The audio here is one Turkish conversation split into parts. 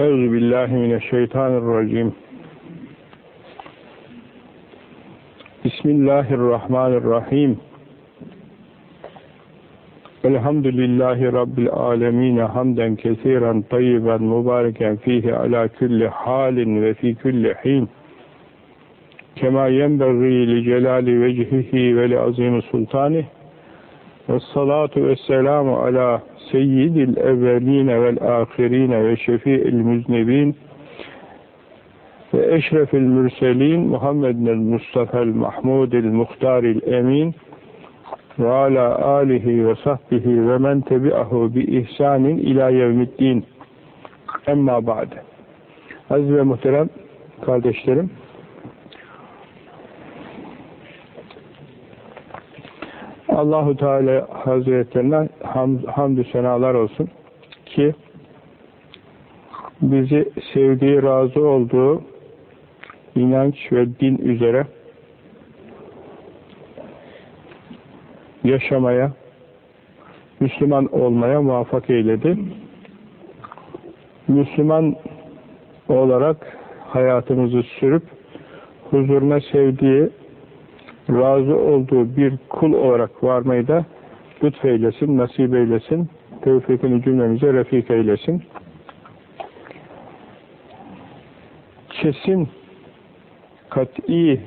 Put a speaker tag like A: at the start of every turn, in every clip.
A: Euzu billahi mineşşeytanirracim. Bismillahirrahmanirrahim. Elhamdülillahi Rabbil alemin. Hamden kesiren tayyiben mübareken fihi ala kulli halin ve fi kulli hin. Kema yenbagî li celali vecihihi ve li azimi sultanih. Ve salatu ve selamu ala seyyidil evveline vel ahirine ve şefi'il müznebin ve eşrefil mürselin Muhammedin Mustafa'l Mahmud'il Muhtar'il Emin ve ala alihi ve sahbihi ve men tebi'ahu bi ihsanin ila yevmiddin. Emma ba'de. Aziz ve muhterem kardeşlerim Allahu Teala Hazretlerine ham, hamdü senalar olsun ki bizi sevdiği, razı olduğu inanç ve din üzere yaşamaya, Müslüman olmaya muvaffak eyledi. Müslüman olarak hayatımızı sürüp huzuruna sevdiği, razı olduğu bir kul olarak varmayı da lütfeylesin, nasip eylesin, tevfikini cümlemize refik eylesin. Kesin, kat'i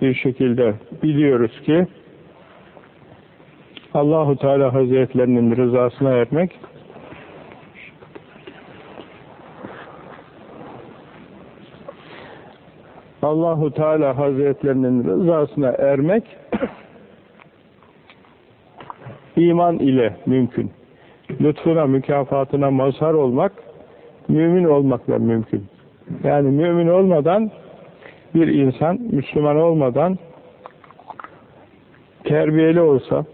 A: bir şekilde biliyoruz ki Allahu Teala Hazretlerinin rızasına ermek Allahu Teala Hazretlerinin rızasına ermek iman ile mümkün. Lütfuna, mükafatına mazhar olmak mümin olmakla mümkün. Yani mümin olmadan bir insan, Müslüman olmadan terbiyeli olsa,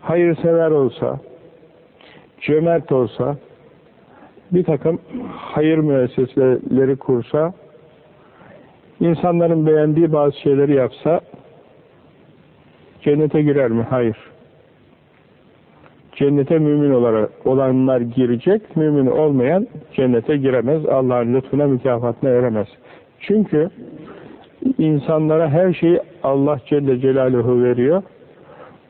A: hayırsever olsa, cömert olsa, bir takım hayır müesseseleri kursa, insanların beğendiği bazı şeyleri yapsa, cennete girer mi? Hayır. Cennete mümin olarak olanlar girecek, mümin olmayan cennete giremez, Allah'ın lütfuna mükafatına eremez. Çünkü insanlara her şeyi Allah Celle Celaluhu veriyor.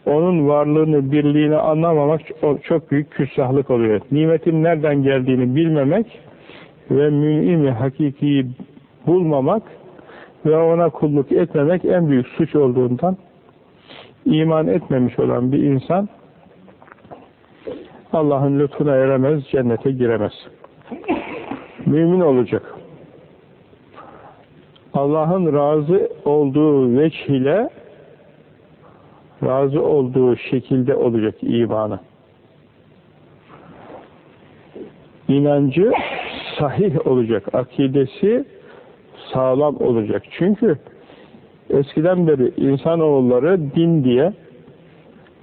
A: Onun varlığını, birliğini anlamamak çok büyük küstahlık oluyor. Nimetin nereden geldiğini bilmemek ve mün'imi hakikiyi bulmamak ve ona kulluk etmemek en büyük suç olduğundan iman etmemiş olan bir insan Allah'ın lütfuna eremez, cennete giremez. Mümin olacak. Allah'ın razı olduğu veç ile razı olduğu şekilde olacak imanı. İnancı sahih olacak, akidesi sağlam olacak. Çünkü eskiden beri insanoğulları din diye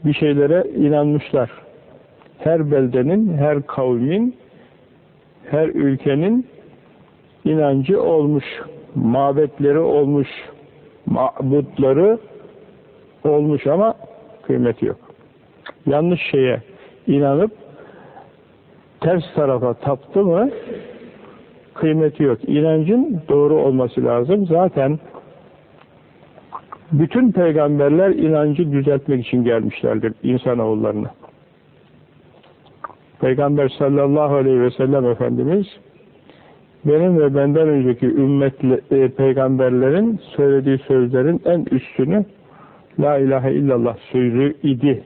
A: bir şeylere inanmışlar. Her beldenin, her kavmin, her ülkenin inancı olmuş, mabetleri olmuş, mabutları olmuş ama kıymeti yok. Yanlış şeye inanıp ters tarafa taptı mı kıymeti yok. İnancın doğru olması lazım. Zaten bütün peygamberler inancı düzeltmek için gelmişlerdir insanoğullarına. Peygamber sallallahu aleyhi ve sellem Efendimiz benim ve benden önceki ümmetle, e, peygamberlerin söylediği sözlerin en üstünü La ilahe illallah sözü idi.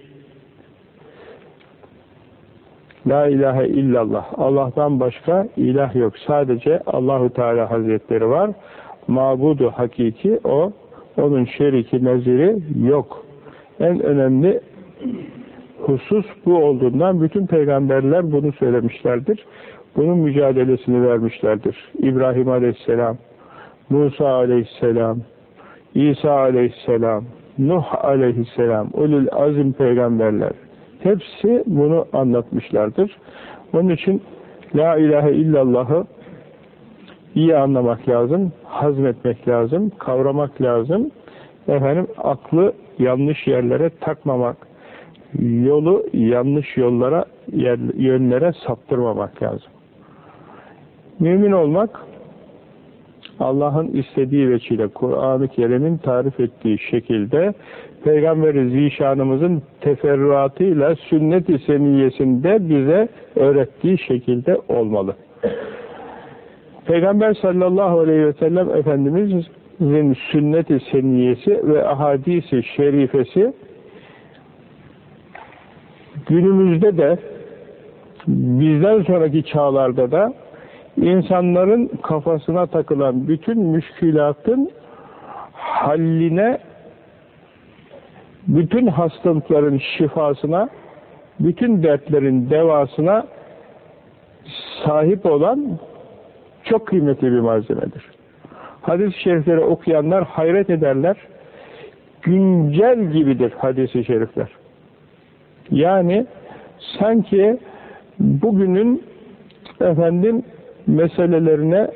A: La ilahe illallah. Allah'tan başka ilah yok. Sadece Allahu Teala Hazretleri var. Mabudu hakiki o. Onun şeriki neziri yok. En önemli husus bu olduğundan bütün peygamberler bunu söylemişlerdir. Bunun mücadelesini vermişlerdir. İbrahim Aleyhisselam, Musa Aleyhisselam, İsa Aleyhisselam, Nuh Aleyhisselam, Ulul Azim peygamberler. Hepsi bunu anlatmışlardır. Onun için La ilahe illallah'ı iyi anlamak lazım, hazmetmek lazım, kavramak lazım. Efendim aklı yanlış yerlere takmamak, yolu yanlış yollara, yer, yönlere saptırmamak lazım. Mümin olmak Allah'ın istediği veçile Kur'an-ı Kerim'in tarif ettiği şekilde Peygamberi Zişanımızın teferruatıyla sünnet-i seniyesinde bize öğrettiği şekilde olmalı. Peygamber sallallahu aleyhi ve sellem Efendimizin sünnet-i seniyesi ve ahadisi şerifesi günümüzde de bizden sonraki çağlarda da insanların kafasına takılan bütün müşkülatın halline bütün hastalıkların şifasına bütün dertlerin devasına sahip olan çok kıymetli bir malzemedir. Hadis-i şerifleri okuyanlar hayret ederler. Güncel gibidir hadis-i şerifler. Yani sanki bugünün efendim meselelerine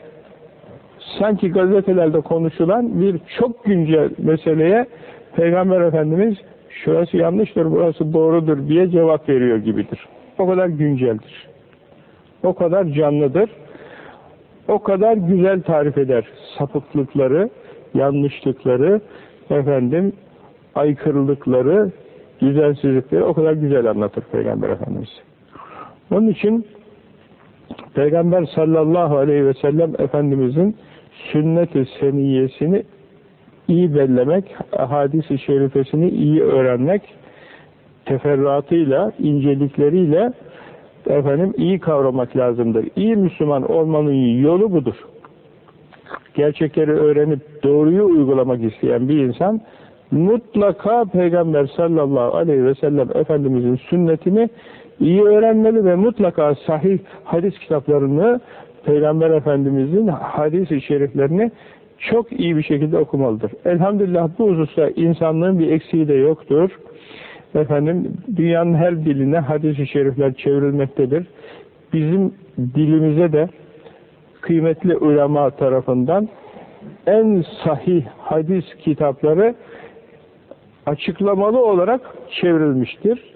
A: sanki gazetelerde konuşulan bir çok güncel meseleye Peygamber Efendimiz şurası yanlıştır, burası doğrudur diye cevap veriyor gibidir. O kadar günceldir. O kadar canlıdır. O kadar güzel tarif eder sapıklıkları, yanlışlıkları, efendim aykırılıkları, düzensizlikleri o kadar güzel anlatır Peygamber Efendimiz. Onun için Peygamber sallallahu aleyhi ve sellem Efendimizin sünnet-i seniyesini iyi bellemek, hadis-i şerifesini iyi öğrenmek, teferruatıyla, incelikleriyle efendim iyi kavramak lazımdır. İyi Müslüman olmanın yolu budur. Gerçekleri öğrenip doğruyu uygulamak isteyen bir insan mutlaka Peygamber sallallahu aleyhi ve sellem Efendimizin sünnetini iyi öğrenmeli ve mutlaka sahih hadis kitaplarını Peygamber Efendimizin hadis-i şeriflerini çok iyi bir şekilde okumalıdır. Elhamdülillah bu hususta insanlığın bir eksiği de yoktur. Efendim dünyanın her diline hadis-i şerifler çevrilmektedir. Bizim dilimize de kıymetli ulema tarafından en sahih hadis kitapları açıklamalı olarak çevrilmiştir.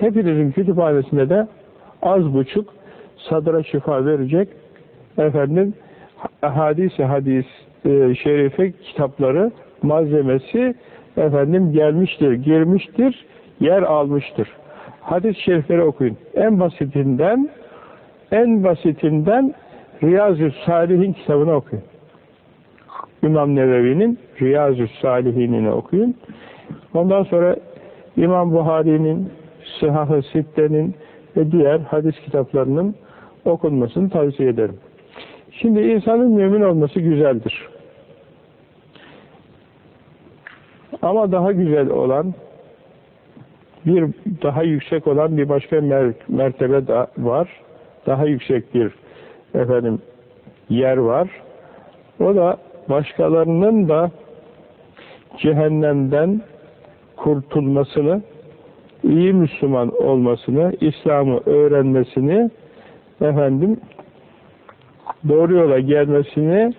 A: Hepinizin kütüphanesinde de az buçuk sadra şifa verecek efendim hadis-i hadis e, şerife kitapları malzemesi efendim gelmiştir, girmiştir, yer almıştır. Hadis-i şerifleri okuyun. En basitinden en basitinden Riyazu Salihin kitabını okuyun. İmam Nevevi'nin Riyazu Salihin'ini okuyun. Ondan sonra İmam Buhari'nin Sıhhah-ı Sitte'nin ve diğer hadis kitaplarının okunmasını tavsiye ederim. Şimdi insanın mümin olması güzeldir. Ama daha güzel olan, bir daha yüksek olan bir başka mer mertebe da var. Daha yüksek bir efendim yer var. O da başkalarının da cehennemden kurtulmasını, iyi Müslüman olmasını, İslam'ı öğrenmesini efendim doğru yola gelmesini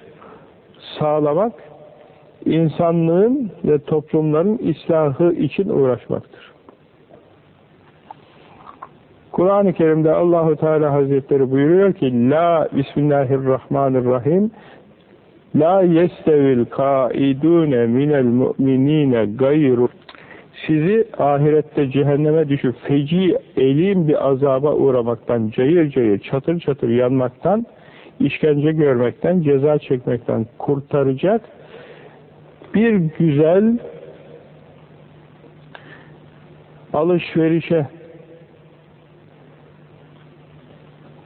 A: sağlamak insanlığın ve toplumların islahı için uğraşmaktır. Kur'an-ı Kerim'de Allahu Teala Hazretleri buyuruyor ki La Bismillahirrahmanirrahim La yestevil kaidune minel mu'minine gayru sizi ahirette cehenneme düşüp feci, elim bir azaba uğramaktan, cayır cayır, çatır çatır yanmaktan, işkence görmekten, ceza çekmekten kurtaracak bir güzel alışverişe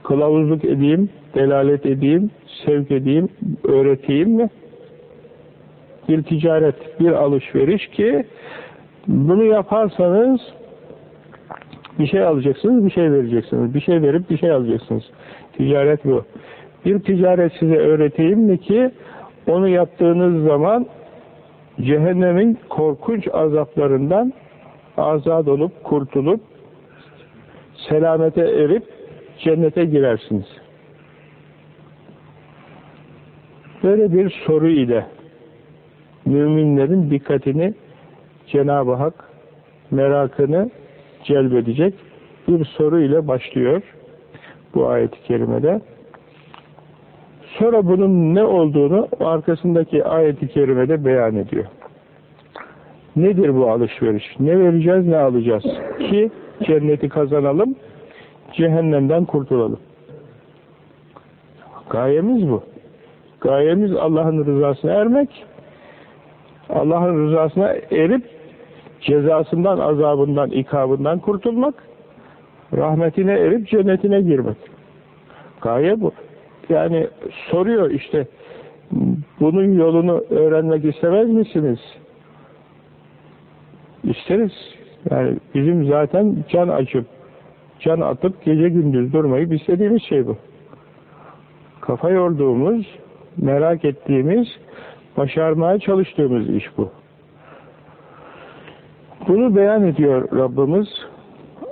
A: kılavuzluk edeyim, delalet edeyim, sevk edeyim, öğreteyim mi? Bir ticaret, bir alışveriş ki bunu yaparsanız bir şey alacaksınız, bir şey vereceksiniz. Bir şey verip bir şey alacaksınız. Ticaret bu. Bir ticaret size öğreteyim mi ki onu yaptığınız zaman cehennemin korkunç azaplarından azad olup, kurtulup selamete erip cennete girersiniz. Böyle bir soru ile müminlerin dikkatini Cenab-ı Hak merakını celbedecek bir soru ile başlıyor bu ayet-i kerimede. Sonra bunun ne olduğunu arkasındaki ayet-i kerimede beyan ediyor. Nedir bu alışveriş? Ne vereceğiz, ne alacağız? Ki cenneti kazanalım, cehennemden kurtulalım. Gayemiz bu. Gayemiz Allah'ın rızasına ermek, Allah'ın rızasına erip cezasından, azabından, ikabından kurtulmak, rahmetine erip cennetine girmek. Gaye bu. Yani soruyor işte, bunun yolunu öğrenmek istemez misiniz? İsteriz. Yani bizim zaten can açıp, can atıp gece gündüz durmayıp istediğimiz şey bu. Kafa yorduğumuz, merak ettiğimiz, başarmaya çalıştığımız iş bu. Bunu beyan ediyor Rabbimiz.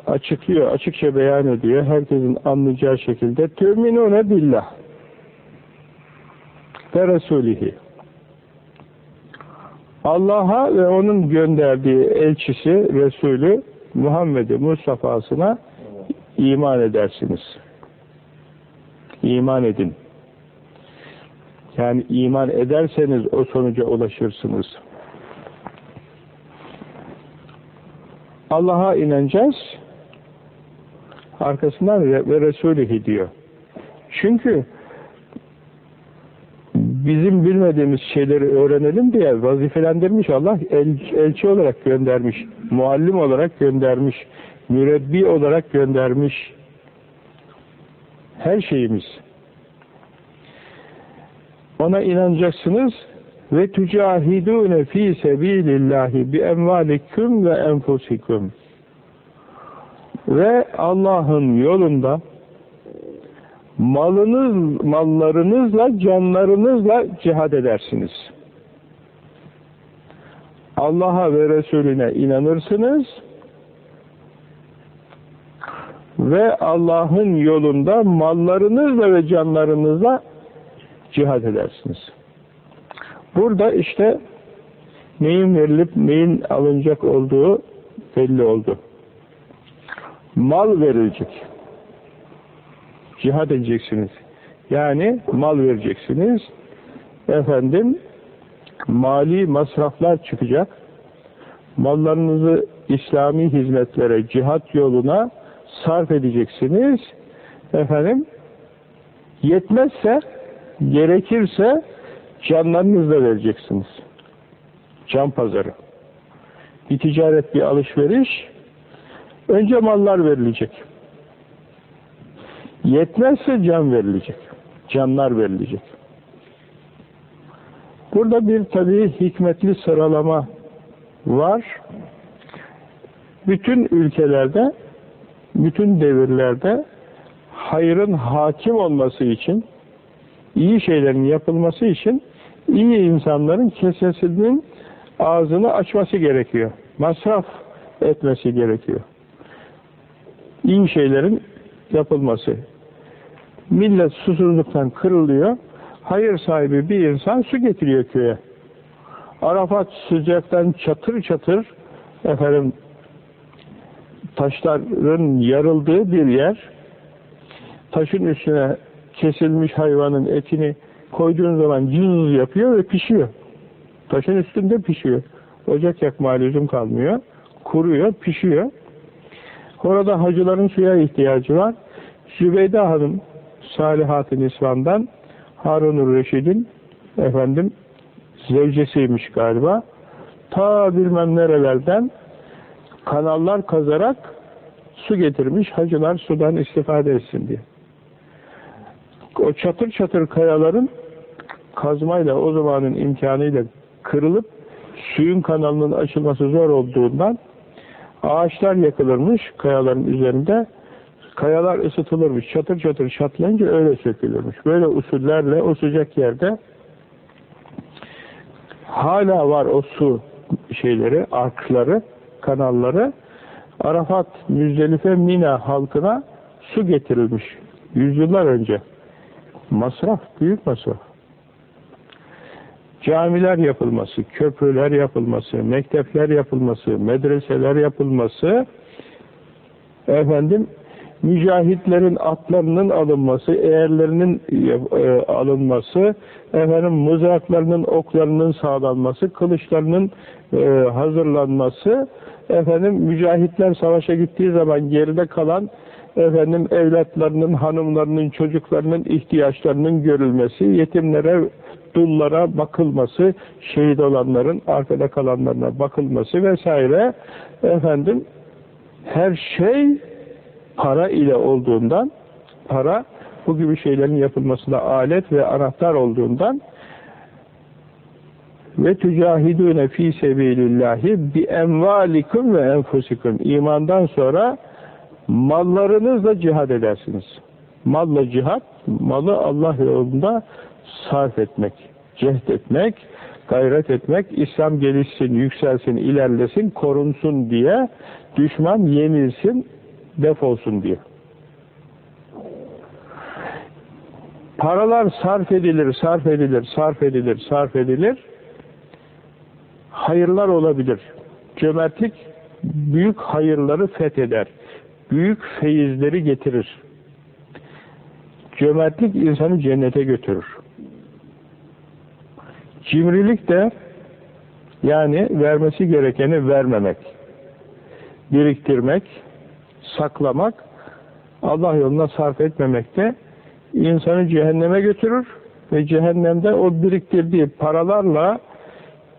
A: Açıklıyor, açıkça beyan ediyor. Herkesin anlayacağı şekilde. Tü'minune billah ve Resulihi. Allah'a ve onun gönderdiği elçisi, Resulü Muhammed'i Mustafa'sına iman edersiniz. İman edin. Yani iman ederseniz o sonuca ulaşırsınız. Allah'a inanacağız. Arkasından ve Resulühi diyor. Çünkü bizim bilmediğimiz şeyleri öğrenelim diye vazifelendirmiş Allah el, elçi olarak göndermiş, muallim olarak göndermiş, mürebbi olarak göndermiş. Her şeyimiz. Ona inanacaksınız ve tücahidûne fî sebîlillâhi bi emvâliküm ve enfusikum ve Allah'ın yolunda malınız, mallarınızla, canlarınızla cihad edersiniz. Allah'a ve Resulüne inanırsınız ve Allah'ın yolunda mallarınızla ve canlarınızla cihad edersiniz. Burada işte neyin verilip neyin alınacak olduğu belli oldu. Mal verilecek. Cihad edeceksiniz. Yani mal vereceksiniz. Efendim mali masraflar çıkacak. Mallarınızı İslami hizmetlere, cihat yoluna sarf edeceksiniz. Efendim yetmezse gerekirse canlarınızla vereceksiniz. Can pazarı. Bir ticaret, bir alışveriş önce mallar verilecek. Yetmezse can verilecek. Canlar verilecek. Burada bir tabi hikmetli sıralama var. Bütün ülkelerde, bütün devirlerde hayrın hakim olması için, iyi şeylerin yapılması için iyi insanların kesesinin ağzını açması gerekiyor. Masraf etmesi gerekiyor. İyi şeylerin yapılması. Millet susuzluktan kırılıyor. Hayır sahibi bir insan su getiriyor köye. Arafat sıcaktan çatır çatır efendim taşların yarıldığı bir yer taşın üstüne kesilmiş hayvanın etini koyduğun zaman cız yapıyor ve pişiyor. Taşın üstünde pişiyor. Ocak yakma lüzum kalmıyor. Kuruyor, pişiyor. Orada hacıların suya ihtiyacı var. Zübeyde Hanım Salihat-ı Nisvan'dan Harun-ur Reşid'in efendim zevcesiymiş galiba. Ta bilmem nerelerden kanallar kazarak su getirmiş. Hacılar sudan istifade etsin diye. O çatır çatır kayaların kazmayla o zamanın imkanıyla kırılıp suyun kanalının açılması zor olduğundan ağaçlar yakılırmış kayaların üzerinde kayalar ısıtılırmış. Çatır çatır çatlayınca öyle sökülürmüş. Böyle usullerle o sıcak yerde hala var o su şeyleri, arkları, kanalları. Arafat, Müzdelife, Mina halkına su getirilmiş. Yüzyıllar önce. Masraf, büyük masraf. Camiler yapılması, köprüler yapılması, mektepler yapılması, medreseler yapılması, efendim mücahitlerin atlarının alınması, eğerlerinin e, alınması, efendim mızraklarının, oklarının sağlanması, kılıçlarının e, hazırlanması, efendim mücahitler savaşa gittiği zaman geride kalan efendim evlatlarının, hanımlarının, çocuklarının ihtiyaçlarının görülmesi, yetimlere, dullara bakılması, şehit olanların arkada kalanlarına bakılması vesaire efendim her şey para ile olduğundan para bu gibi şeylerin yapılmasına alet ve anahtar olduğundan ve tücahidûne fî sebilillahi bi envalikum ve enfusikum imandan sonra mallarınızla cihad edersiniz. Malla cihad, malı Allah yolunda sarf etmek, cehd etmek, gayret etmek, İslam gelişsin, yükselsin, ilerlesin, korunsun diye, düşman yenilsin, defolsun diye. Paralar sarf edilir, sarf edilir, sarf edilir, sarf edilir. Hayırlar olabilir. Cömertlik büyük hayırları fetheder. Büyük feyizleri getirir. Cömertlik insanı cennete götürür. Cimrilik de yani vermesi gerekeni vermemek, biriktirmek, saklamak, Allah yoluna sarf etmemek de insanı cehenneme götürür ve cehennemde o biriktirdiği paralarla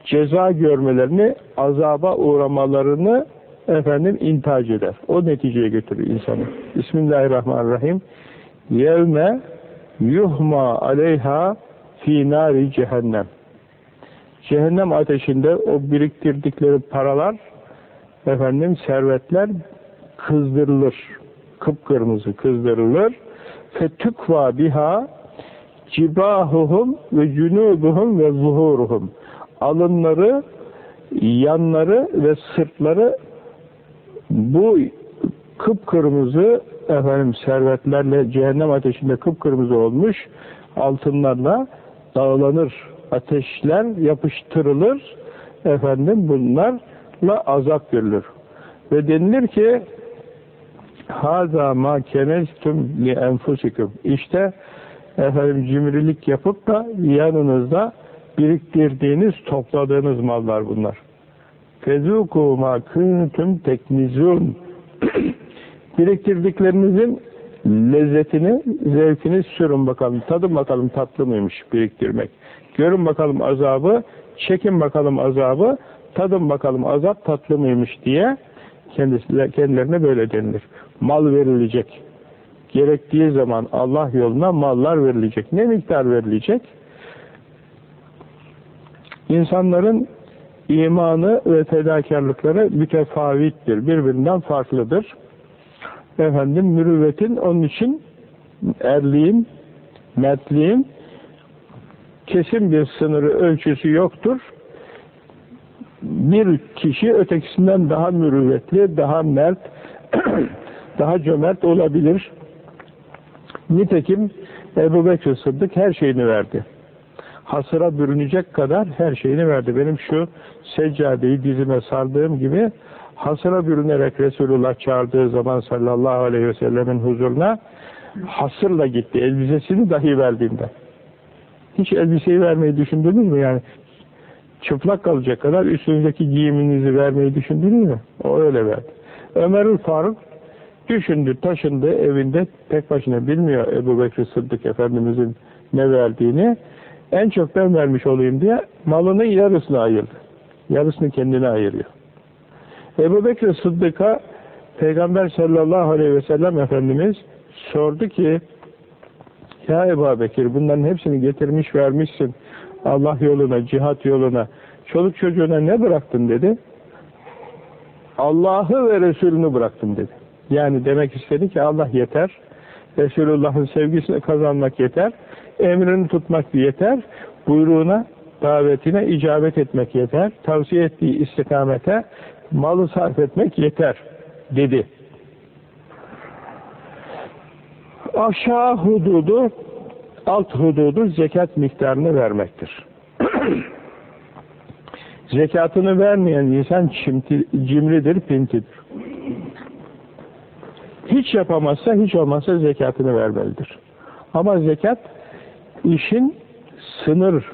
A: ceza görmelerini, azaba uğramalarını efendim intihac eder. O neticeye götürür insanı. Bismillahirrahmanirrahim. Yevme yuhma aleyha fi nari cehennem. Cehennem ateşinde o biriktirdikleri paralar, efendim servetler kızdırılır. Kıpkırmızı kızdırılır. Fetükva biha cibahuhum ve cunubuhum ve zuhuruhum. Alınları, yanları ve sırtları bu kıpkırmızı efendim servetlerle cehennem ateşinde kıpkırmızı olmuş altınlarla dağlanır. Ateşler yapıştırılır. Efendim bunlarla azap görülür. Ve denilir ki Haza ma keneztum li enfusikum. İşte efendim cimrilik yapıp da yanınızda biriktirdiğiniz, topladığınız mallar bunlar. Fezuku ma kuntum teknizun. Biriktirdiklerinizin lezzetini, zevkini sürün bakalım. Tadın bakalım tatlı mıymış biriktirmek. Görün bakalım azabı, çekin bakalım azabı, tadın bakalım azap tatlı mıymış diye kendilerine böyle denilir. Mal verilecek. Gerektiği zaman Allah yoluna mallar verilecek. Ne miktar verilecek? İnsanların imanı ve fedakarlıkları mütefavittir. Birbirinden farklıdır. Efendim mürüvvetin onun için erliğin, mertliğin kesin bir sınırı, ölçüsü yoktur. Bir kişi ötekisinden daha mürüvvetli, daha mert, daha cömert olabilir. Nitekim Ebu Bekir Sıddık her şeyini verdi hasıra bürünecek kadar her şeyini verdi. Benim şu seccadeyi dizime sardığım gibi hasıra bürünerek Resulullah çağırdığı zaman sallallahu aleyhi ve sellemin huzuruna hasırla gitti. Elbisesini dahi verdiğinde. Hiç elbiseyi vermeyi düşündünüz mü? Yani çıplak kalacak kadar üstünüzdeki giyiminizi vermeyi düşündünüz mü? O öyle verdi. Ömerül Faruk düşündü, taşındı evinde tek başına bilmiyor Ebu Bekir Sıddık Efendimizin ne verdiğini en çok ben vermiş olayım diye malının yarısını ayırdı. Yarısını kendine ayırıyor. Ebu Bekir Sıddık'a Peygamber sallallahu aleyhi ve sellem Efendimiz sordu ki Ya Ebu Bekir bunların hepsini getirmiş vermişsin Allah yoluna, cihat yoluna çoluk çocuğuna ne bıraktın dedi. Allah'ı ve Resulünü bıraktım dedi. Yani demek istedi ki Allah yeter. Resulullah'ın sevgisini kazanmak yeter emrini tutmak yeter, buyruğuna, davetine icabet etmek yeter, tavsiye ettiği istikamete malı sarf etmek yeter, dedi. Aşağı hududu, alt hududu zekat miktarını vermektir. Zekatını vermeyen insan çimti, cimridir, pintidir. Hiç yapamazsa hiç olmazsa zekatını vermelidir. Ama zekat işin sınır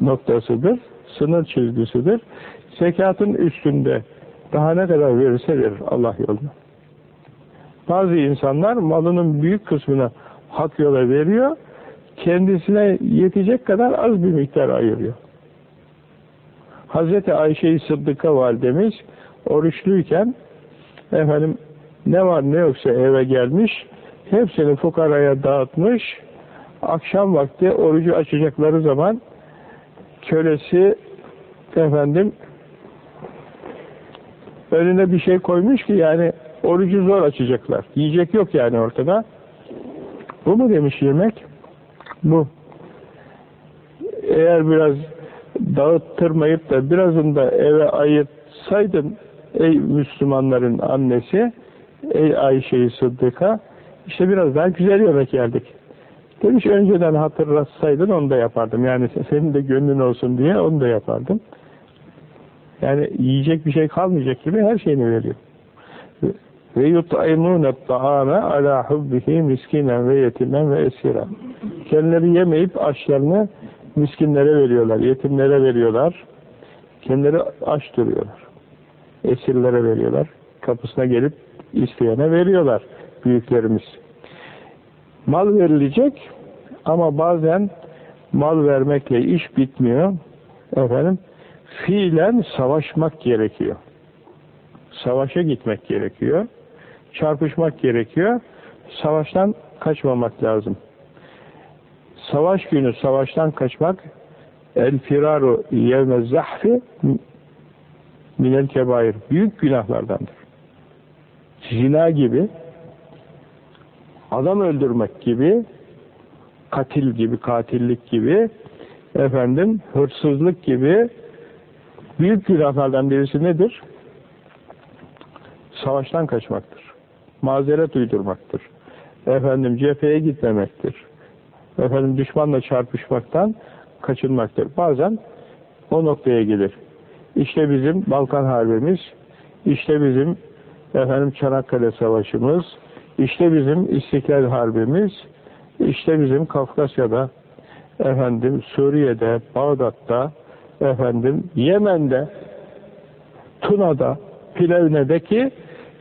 A: noktasıdır, sınır çizgisidir. Zekatın üstünde daha ne kadar verirse verir Allah yolunda. Bazı insanlar malının büyük kısmını hak yola veriyor, kendisine yetecek kadar az bir miktar ayırıyor. Hazreti Ayşe-i Sıddık'a validemiz oruçluyken efendim ne var ne yoksa eve gelmiş, hepsini fukaraya dağıtmış, akşam vakti orucu açacakları zaman kölesi efendim önüne bir şey koymuş ki yani orucu zor açacaklar. Yiyecek yok yani ortada. Bu mu demiş yemek? Bu. Eğer biraz dağıttırmayıp da birazını da eve ayırsaydın ey Müslümanların annesi ey Ayşe-i Sıddık'a işte biraz daha güzel yemek yerdik. Demiş önceden hatırlatsaydın onu da yapardım. Yani senin de gönlün olsun diye onu da yapardım. Yani yiyecek bir şey kalmayacak gibi her şeyini veriyor. Ve yut'imûne ta'ame ala hubbihi miskinen ve yetimen ve esira. Kendileri yemeyip açlarını miskinlere veriyorlar, yetimlere veriyorlar. Kendileri aç duruyorlar. Esirlere veriyorlar. Kapısına gelip isteyene veriyorlar büyüklerimiz. Mal verilecek ama bazen mal vermekle iş bitmiyor. Efendim, fiilen savaşmak gerekiyor. Savaşa gitmek gerekiyor. Çarpışmak gerekiyor. Savaştan kaçmamak lazım. Savaş günü savaştan kaçmak el firaru yevme zahfi minel kebair. Büyük günahlardandır. Zina gibi adam öldürmek gibi katil gibi, katillik gibi efendim hırsızlık gibi büyük günahlardan birisi nedir? Savaştan kaçmaktır. Mazeret uydurmaktır. Efendim cepheye gitmemektir. Efendim düşmanla çarpışmaktan kaçınmaktır. Bazen o noktaya gelir. İşte bizim Balkan Harbimiz, işte bizim efendim Çanakkale Savaşımız, işte bizim İstiklal Harbimiz, işte bizim Kafkasya'da, efendim Suriye'de, Bağdat'ta, efendim Yemen'de, Tuna'da, Plevne'deki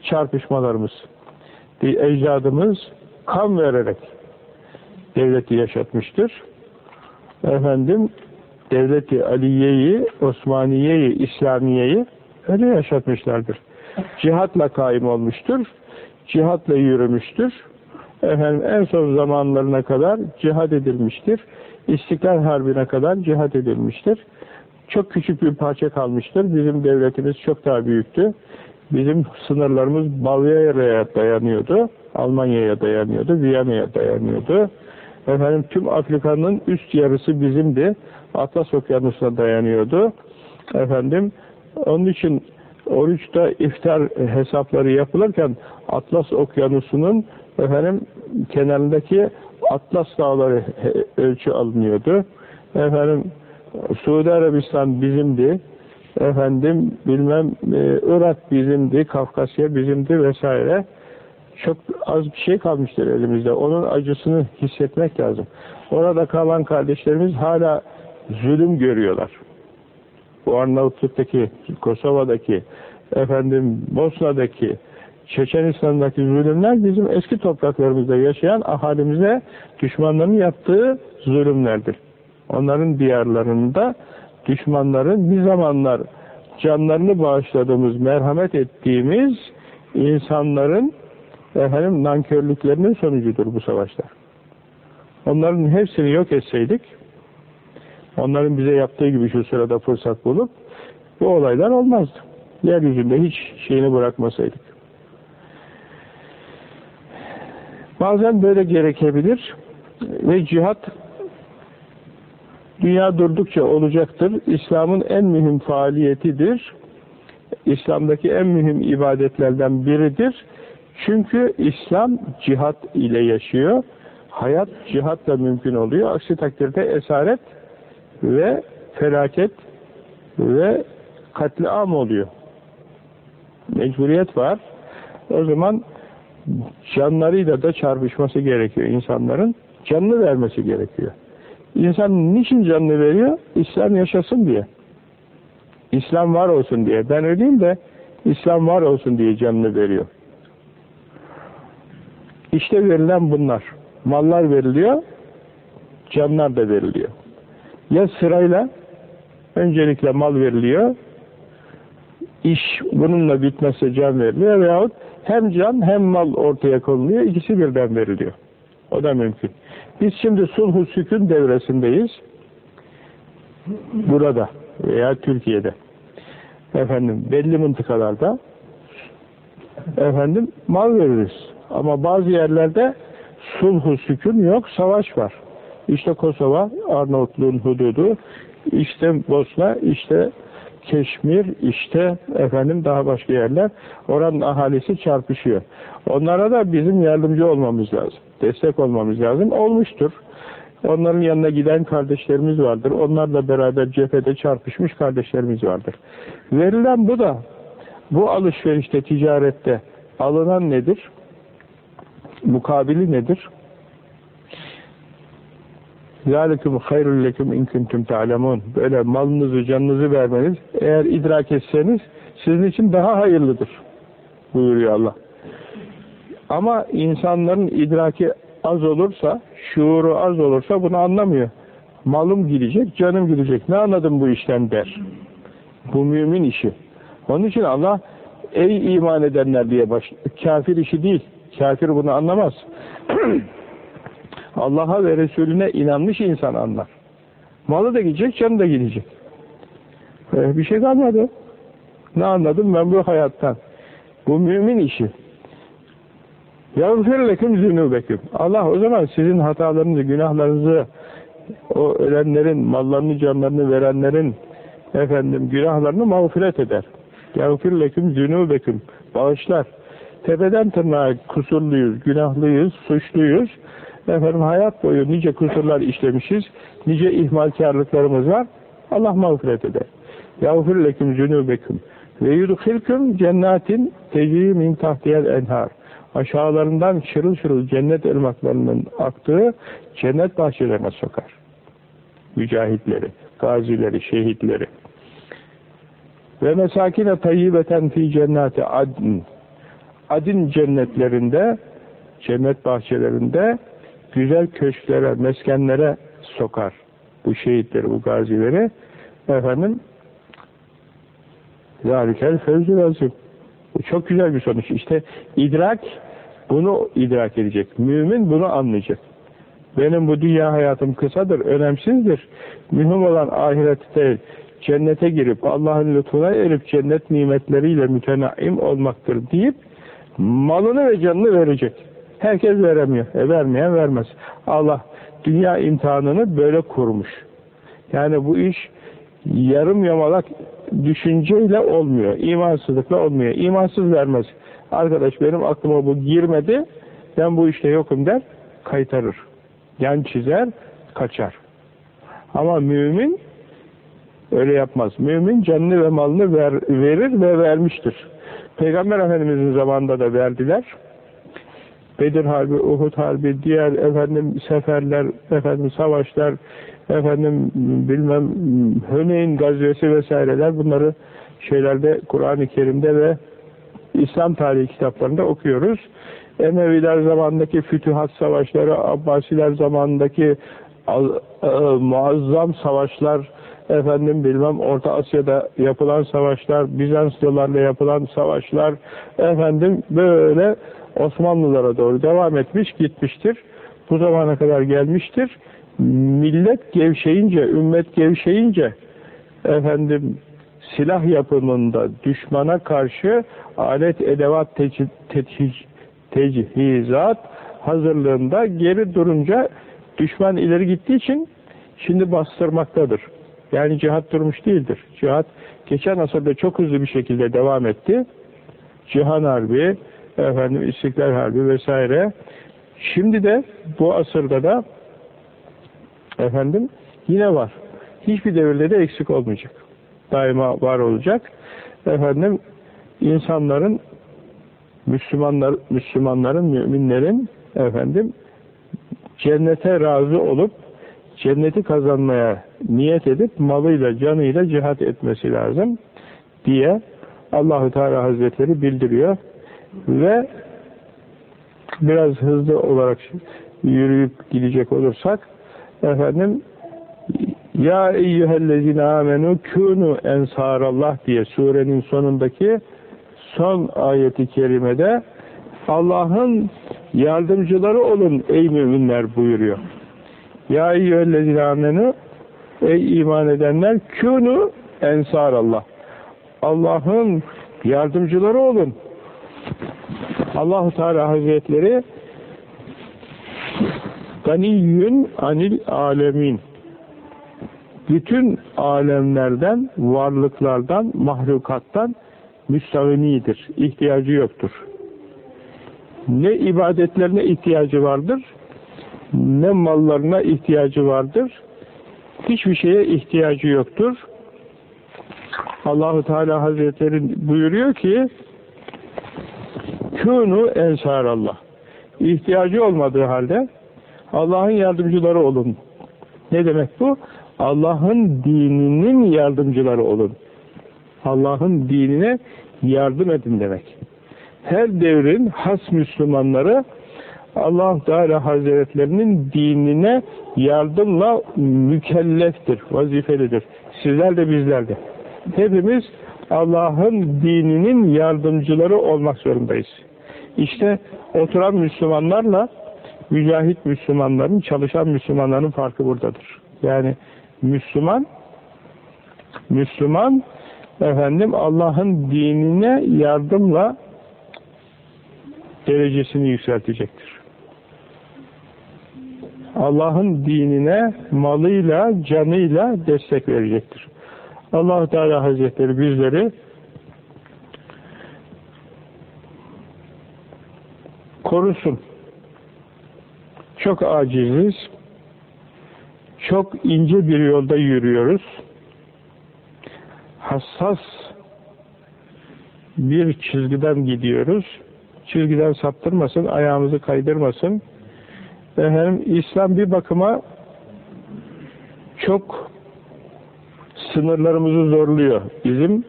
A: çarpışmalarımız. Ecdadımız kan vererek devleti yaşatmıştır. Efendim devleti Aliye'yi, Osmaniye'yi, İslamiye'yi öyle yaşatmışlardır. Cihatla kaim olmuştur. Cihatla yürümüştür. Efendim en son zamanlarına kadar cihad edilmiştir. İstiklal Harbi'ne kadar cihad edilmiştir. Çok küçük bir parça kalmıştır. Bizim devletimiz çok daha büyüktü. Bizim sınırlarımız Bavyera'ya dayanıyordu. Almanya'ya dayanıyordu. Viyana'ya dayanıyordu. Efendim tüm Afrika'nın üst yarısı bizimdi. Atlas Okyanusu'na dayanıyordu. Efendim onun için oruçta iftar hesapları yapılırken Atlas Okyanusu'nun efendim kenarındaki Atlas dağları ölçü alınıyordu. Efendim Suudi Arabistan bizimdi. Efendim bilmem e, Irak bizimdi, Kafkasya bizimdi vesaire. Çok az bir şey kalmıştır elimizde. Onun acısını hissetmek lazım. Orada kalan kardeşlerimiz hala zulüm görüyorlar. Bu Arnavutluk'taki, Kosova'daki, efendim Bosna'daki, Çeçenistan'daki zulümler bizim eski topraklarımızda yaşayan ahalimize düşmanların yaptığı zulümlerdir. Onların diyarlarında düşmanların bir zamanlar canlarını bağışladığımız, merhamet ettiğimiz insanların efendim nankörlüklerinin sonucudur bu savaşlar. Onların hepsini yok etseydik, onların bize yaptığı gibi şu sırada fırsat bulup bu olaylar olmazdı. Yeryüzünde hiç şeyini bırakmasaydık. Bazen böyle gerekebilir ve cihat dünya durdukça olacaktır. İslam'ın en mühim faaliyetidir. İslam'daki en mühim ibadetlerden biridir. Çünkü İslam cihat ile yaşıyor. Hayat cihatla mümkün oluyor. Aksi takdirde esaret ve felaket ve katliam oluyor. Mecburiyet var. O zaman canlarıyla da çarpışması gerekiyor insanların. Canını vermesi gerekiyor. İnsan niçin canını veriyor? İslam yaşasın diye. İslam var olsun diye. Ben öleyim de İslam var olsun diye canını veriyor. İşte verilen bunlar. Mallar veriliyor, canlar da veriliyor. Ya sırayla öncelikle mal veriliyor, iş bununla bitmezse can veriliyor veyahut hem can hem mal ortaya konuluyor, ikisi birden veriliyor. O da mümkün. Biz şimdi sulhu sükun devresindeyiz. Burada veya Türkiye'de. Efendim belli mıntıkalarda efendim mal veririz. Ama bazı yerlerde sulhu sükun yok, savaş var. İşte Kosova, Arnavutluğun hududu, işte Bosna, işte Keşmir, işte efendim daha başka yerler. Oranın ahalisi çarpışıyor. Onlara da bizim yardımcı olmamız lazım Destek olmamız lazım. Olmuştur. Onların yanına giden kardeşlerimiz vardır. Onlarla beraber cephede çarpışmış kardeşlerimiz vardır. Verilen bu da bu alışverişte, ticarette alınan nedir? Mukabili nedir? ذَٰلِكُمْ خَيْرٌ لَكُمْ اِنْ كُنْتُمْ تَعْلَمُونَ Böyle malınızı, canınızı vermeniz, eğer idrak etseniz sizin için daha hayırlıdır buyuruyor Allah. Ama insanların idraki az olursa, şuuru az olursa bunu anlamıyor. Malım gidecek, canım gidecek. Ne anladım bu işten der. Bu mümin işi. Onun için Allah ey iman edenler diye baş kafir işi değil. Kafir bunu anlamaz. Allah'a ve Resulüne inanmış insan anlar. Malı da gidecek, canı da gidecek. Ee, bir şey kalmadı. Ne anladım ben bu hayattan? Bu mümin işi. يَغْفِرْ لَكُمْ زُنُوبَكُمْ Allah o zaman sizin hatalarınızı, günahlarınızı, o ölenlerin, mallarını, canlarını verenlerin efendim günahlarını mağfiret eder. يَغْفِرْ لَكُمْ زُنُوبَكُمْ Bağışlar. Tepeden tırnağa kusurluyuz, günahlıyız, suçluyuz. Efendim hayat boyu nice kusurlar işlemişiz, nice ihmalkarlıklarımız var. Allah mağfiret eder. يَغْفِرْ لَكُمْ زُنُوبَكُمْ ve yudkhilkum cennetin tecri min tahtiyel enhar. Aşağılarından şırıl şırıl cennet ırmaklarının aktığı cennet bahçelerine sokar. Mücahitleri, gazileri, şehitleri. Ve mesakine tayyibeten fi cenneti adn. Adin cennetlerinde, cennet bahçelerinde güzel köşklere, meskenlere sokar. Bu şehitleri, bu gazileri. Efendim, Zalikel fevzül azim. Bu çok güzel bir sonuç. İşte idrak bunu idrak edecek. Mümin bunu anlayacak. Benim bu dünya hayatım kısadır, önemsizdir. Mühim olan ahirette cennete girip Allah'ın lütfuna erip cennet nimetleriyle mütenaim olmaktır deyip malını ve canını verecek. Herkes veremiyor. E vermeyen vermez. Allah dünya imtihanını böyle kurmuş. Yani bu iş yarım yamalak düşünceyle olmuyor. İmansızlıkla olmuyor. İmansız vermez. Arkadaş benim aklıma bu girmedi. Ben bu işte yokum der. Kaytarır. Yan çizer. Kaçar. Ama mümin öyle yapmaz. Mümin canını ve malını ver, verir ve vermiştir. Peygamber Efendimiz'in zamanında da verdiler. Bedir Harbi, Uhud Harbi, diğer efendim seferler, efendim savaşlar, efendim bilmem Höneyn gazvesi vesaireler bunları şeylerde Kur'an-ı Kerim'de ve İslam tarihi kitaplarında okuyoruz. Emeviler zamanındaki fütühat savaşları, Abbasiler zamanındaki e, muazzam savaşlar, efendim bilmem Orta Asya'da yapılan savaşlar, Bizanslılarla yapılan savaşlar, efendim böyle Osmanlılara doğru devam etmiş, gitmiştir. Bu zamana kadar gelmiştir millet gevşeyince, ümmet gevşeyince efendim silah yapımında düşmana karşı alet edevat tecihizat hazırlığında geri durunca düşman ileri gittiği için şimdi bastırmaktadır. Yani cihat durmuş değildir. Cihat geçen asırda çok hızlı bir şekilde devam etti. Cihan Harbi, efendim İstiklal Harbi vesaire. Şimdi de bu asırda da Efendim yine var. Hiçbir devirde de eksik Müslümanlar, Müslümanların, müminlerin efendim cennete razı olup cenneti kazanmaya niyet edip malıyla, canıyla cihat etmesi lazım diye Allahu Teala Hazretleri bildiriyor. Ve biraz hızlı olarak yürüyüp gidecek olursak efendim ya eyyühellezine amenu kûnu ensarallah diye surenin sonundaki son ayeti kerimede Allah'ın yardımcıları olun ey müminler buyuruyor. Ya eyyühellezine amenu ey iman edenler kûnu ensarallah. Allah'ın yardımcıları olun. Allahu Teala Hazretleri Ganiyyün anil alemin bütün alemlerden, varlıklardan, mahlukattan müstahinidir. İhtiyacı yoktur. Ne ibadetlerine ihtiyacı vardır, ne mallarına ihtiyacı vardır, hiçbir şeye ihtiyacı yoktur. Allahu Teala Hazretleri buyuruyor ki Kûnu ensarallah. İhtiyacı olmadığı halde Allah'ın yardımcıları olun. Ne demek bu? Allah'ın dininin yardımcıları olun. Allah'ın dinine yardım edin demek. Her devrin has Müslümanları Allah Teala Hazretlerinin dinine yardımla mükelleftir, vazifelidir. Sizler de bizler de. Hepimiz Allah'ın dininin yardımcıları olmak zorundayız. İşte oturan Müslümanlarla mücahit Müslümanların, çalışan Müslümanların farkı buradadır. Yani Müslüman Müslüman efendim Allah'ın dinine yardımla derecesini yükseltecektir. Allah'ın dinine malıyla, canıyla destek verecektir. allah Teala Hazretleri bizleri korusun. Çok aciziz, çok ince bir yolda yürüyoruz. Hassas bir çizgiden gidiyoruz. Çizgiden saptırmasın, ayağımızı kaydırmasın. Efendim, İslam bir bakıma çok sınırlarımızı zorluyor. Bizim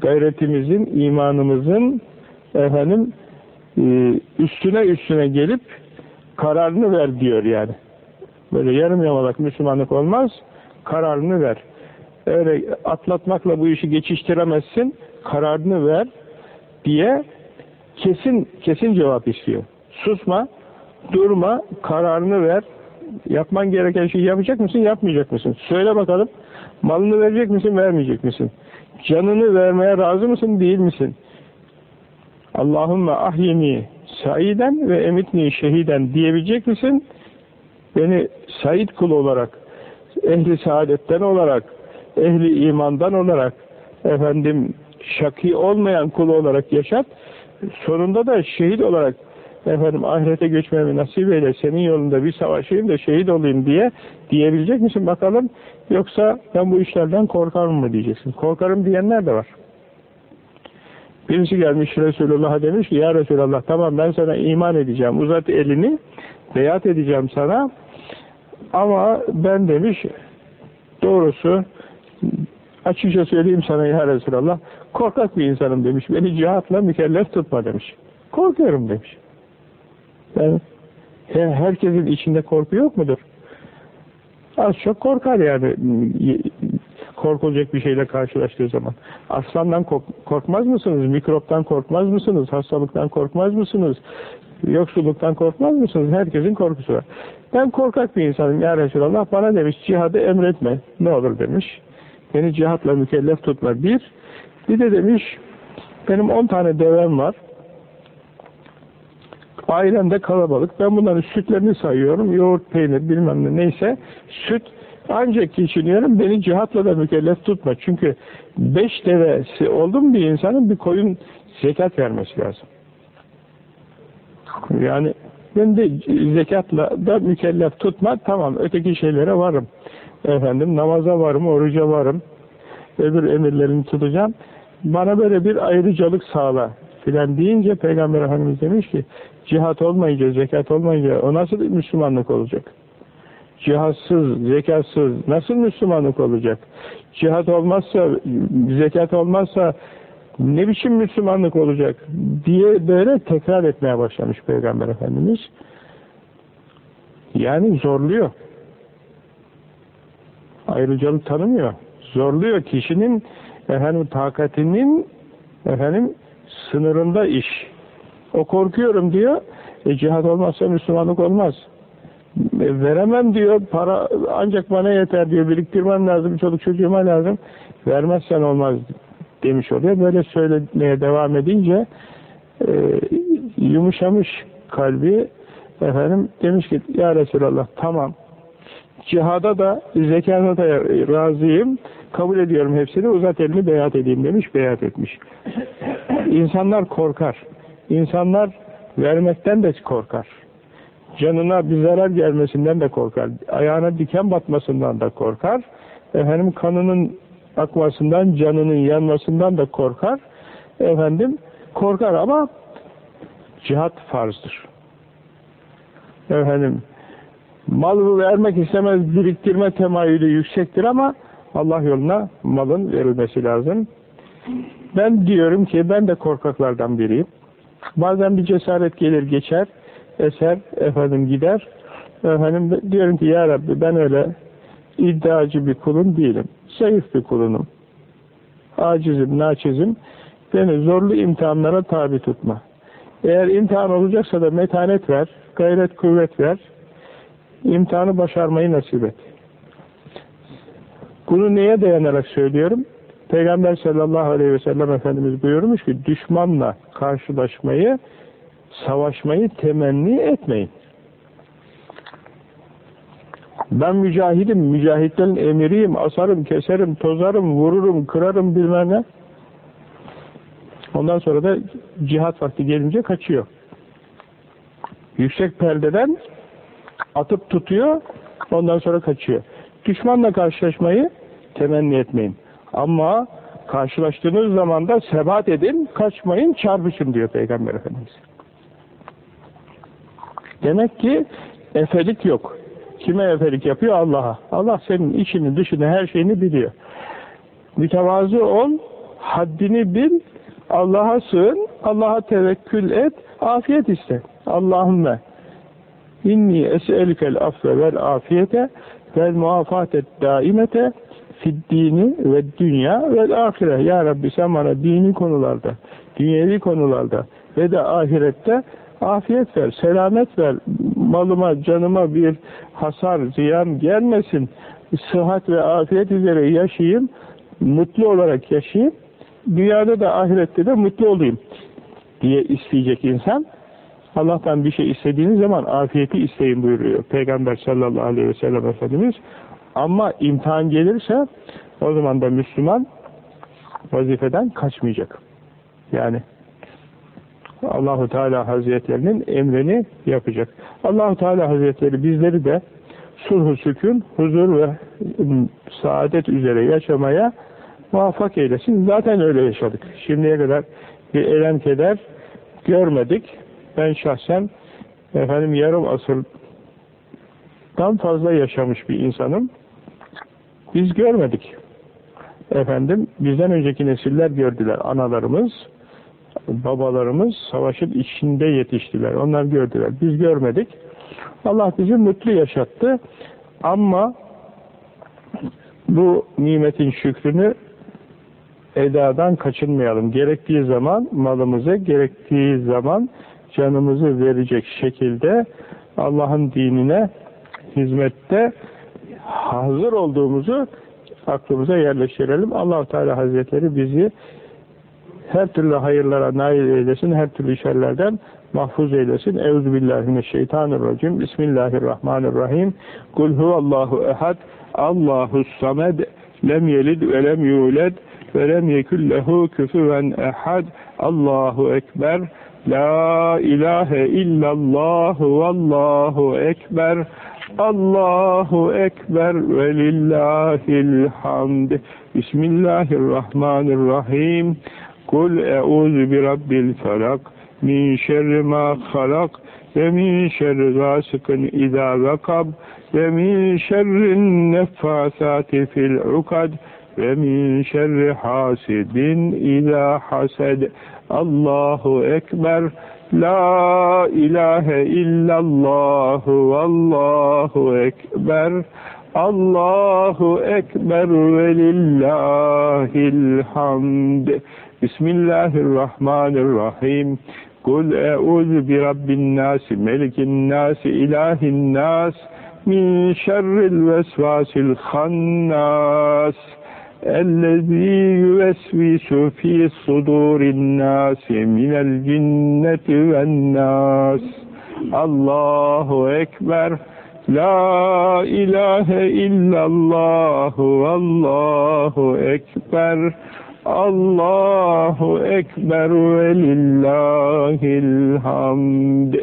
A: gayretimizin, imanımızın efendim e, üstüne üstüne gelip kararını ver diyor yani. Böyle yarım yamalak Müslümanlık olmaz. Kararını ver. Öyle atlatmakla bu işi geçiştiremezsin. Kararını ver diye kesin kesin cevap istiyor. Susma, durma, kararını ver. Yapman gereken şeyi yapacak mısın, yapmayacak mısın? Söyle bakalım. Malını verecek misin, vermeyecek misin? Canını vermeye razı mısın, değil misin? Allahümme ahyini saiden ve emitni şehiden diyebilecek misin? Beni Said kul olarak, ehli saadetten olarak, ehli imandan olarak, efendim şaki olmayan kul olarak yaşat, sonunda da şehit olarak efendim ahirete göçmemi nasip eyle, senin yolunda bir savaşayım da şehit olayım diye diyebilecek misin bakalım? Yoksa ben bu işlerden korkarım mı diyeceksin. Korkarım diyenler de var. Birisi gelmiş Resulullah'a demiş ki ya Resulallah tamam ben sana iman edeceğim uzat elini beyat edeceğim sana ama ben demiş doğrusu açıkça söyleyeyim sana ya Resulallah korkak bir insanım demiş. Beni cihatla mükellef tutma demiş. Korkuyorum demiş. Yani herkesin içinde korku yok mudur? Az çok korkar yani korkulacak bir şeyle karşılaştığı zaman. Aslandan korkmaz mısınız? Mikroptan korkmaz mısınız? Hastalıktan korkmaz mısınız? Yoksulluktan korkmaz mısınız? Herkesin korkusu var. Ben korkak bir insanım ya Resulallah. Bana demiş cihadı emretme. Ne olur demiş. Beni cihatla mükellef tutma. Bir. Bir de demiş benim on tane devem var. Ailemde kalabalık. Ben bunların sütlerini sayıyorum. Yoğurt, peynir bilmem ne neyse. Süt ancak geçiniyorum. Beni cihatla da mükellef tutma. Çünkü beş devesi oldu mu bir insanın bir koyun zekat vermesi lazım. Yani ben de zekatla da mükellef tutma, tamam öteki şeylere varım. Efendim namaza varım, oruca varım, öbür emirlerini tutacağım. Bana böyle bir ayrıcalık sağla filan deyince Peygamber Efendimiz demiş ki cihat olmayınca, zekat olmayınca o nasıl Müslümanlık olacak? Cihatsız, zekatsız nasıl Müslümanlık olacak? Cihat olmazsa, zekat olmazsa ne biçim Müslümanlık olacak diye böyle tekrar etmeye başlamış Peygamber Efendimiz. Yani zorluyor. Ayrıcalık tanımıyor. Zorluyor kişinin efendim takatinin efendim sınırında iş. O korkuyorum diyor. E, cihat olmazsa Müslümanlık olmaz. E, veremem diyor. Para ancak bana yeter diyor. Biriktirmem lazım. Çoluk çocuğuma lazım. Vermezsen olmaz demiş oluyor. Böyle söylemeye devam edince e, yumuşamış kalbi efendim demiş ki ya Resulallah tamam. Cihada da zekata da razıyım. Kabul ediyorum hepsini. Uzat elini beyat edeyim demiş beyat etmiş. İnsanlar korkar. İnsanlar vermekten de korkar. Canına bir zarar gelmesinden de korkar. Ayağına diken batmasından da korkar. Efendim kanının akmasından canının yanmasından da korkar efendim korkar ama cihat farzdır efendim mal vermek istemez biriktirme temayülü yüksektir ama Allah yoluna malın verilmesi lazım. Ben diyorum ki ben de korkaklardan biriyim. Bazen bir cesaret gelir geçer, eser, efendim gider. Efendim diyorum ki ya Rabbi ben öyle iddiacı bir kulun değilim. Zayıf bir kulunum. Acizim, naçizim. Beni zorlu imtihanlara tabi tutma. Eğer imtihan olacaksa da metanet ver, gayret kuvvet ver, imtihanı başarmayı nasip et. Bunu neye dayanarak söylüyorum? Peygamber sallallahu aleyhi ve sellem Efendimiz buyurmuş ki düşmanla karşılaşmayı, savaşmayı temenni etmeyin. Ben mücahidim, mücahitlerin emiriyim, asarım, keserim, tozarım, vururum, kırarım bilmem ne. Ondan sonra da cihat vakti gelince kaçıyor. Yüksek perdeden atıp tutuyor, ondan sonra kaçıyor. Düşmanla karşılaşmayı temenni etmeyin. Ama karşılaştığınız zaman da sebat edin, kaçmayın, çarpışın diyor Peygamber Efendimiz. Demek ki efelik yok. Kime efelik yapıyor? Allah'a. Allah senin içini, dışını, her şeyini biliyor. Mütevazı ol, haddini bil, Allah'a sığın, Allah'a tevekkül et, afiyet iste. Allahümme inni es'elikel afve vel afiyete vel muafatet daimete fid dini ve dünya ve ahire. Ya Rabbi sen bana dini konularda, dünyevi konularda ve de ahirette afiyet ver, selamet ver, malıma, canıma bir hasar, ziyan gelmesin, sıhhat ve afiyet üzere yaşayayım, mutlu olarak yaşayayım, dünyada da ahirette de mutlu olayım diye isteyecek insan. Allah'tan bir şey istediğiniz zaman afiyeti isteyin buyuruyor Peygamber sallallahu aleyhi ve sellem Efendimiz. Ama imtihan gelirse o zaman da Müslüman vazifeden kaçmayacak. Yani Allahu Teala Hazretlerinin emrini yapacak. Allahu Teala Hazretleri bizleri de sulhu sükun, huzur ve saadet üzere yaşamaya muvaffak eylesin. Zaten öyle yaşadık. Şimdiye kadar bir elem keder görmedik. Ben şahsen efendim yarım asırdan fazla yaşamış bir insanım. Biz görmedik. Efendim bizden önceki nesiller gördüler. Analarımız, babalarımız savaşın içinde yetiştiler. Onlar gördüler. Biz görmedik. Allah bizi mutlu yaşattı. Ama bu nimetin şükrünü edadan kaçınmayalım. Gerektiği zaman malımızı, gerektiği zaman canımızı verecek şekilde Allah'ın dinine hizmette hazır olduğumuzu aklımıza yerleştirelim. allah Teala Hazretleri bizi her türlü hayırlara nail eylesin, her türlü şerlerden mahfuz eylesin. Euzubillahimineşşeytanirracim. Bismillahirrahmanirrahim. Kul huvallahu ehad. Allahu samed. Lem yelid ve lem yuled ve lem yekullehu küfüven ehad. Allahu ekber. La ilahe illallah vallahu ekber. Allahu ekber ve lillahil hamd. Bismillahirrahmanirrahim. Kul e'udhu bi rabbil felak min şerri ma halak ve min şerri gasikin izâ vekab ve min şerrin neffâsâti fil ukad ve min şerri hasidin izâ hased. Allahu Ekber. La ilahe illallahu vallahu ekber. Allahu ekber ve lillahil hamd Bismillahirrahmanirrahim Kul e'udhu bi rabbin nasi melikin nasi ilahin nas min şerril vesvasil hannas اَلَّذ۪ي يُوَسْوِسُ ف۪ي صُدُورِ النَّاسِ مِنَ الْجِنَّةِ وَالنَّاسِ Allahu Ekber La ilahe illallah Allahu Ekber Allahu Ekber ve lillahil hamd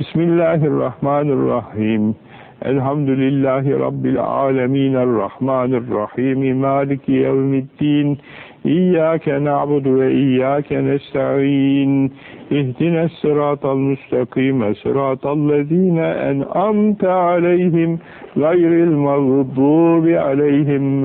A: Bismillahirrahmanirrahim. Elhamdülillahi Rabbil alemin. Errahmanirrahim. Maliki yevmiddin. İyyâke na'budu ve iyyâke nesta'in. İhdines sıratal müstakime sıratal lezîne en'amte aleyhim. Gayril mağdubi aleyhim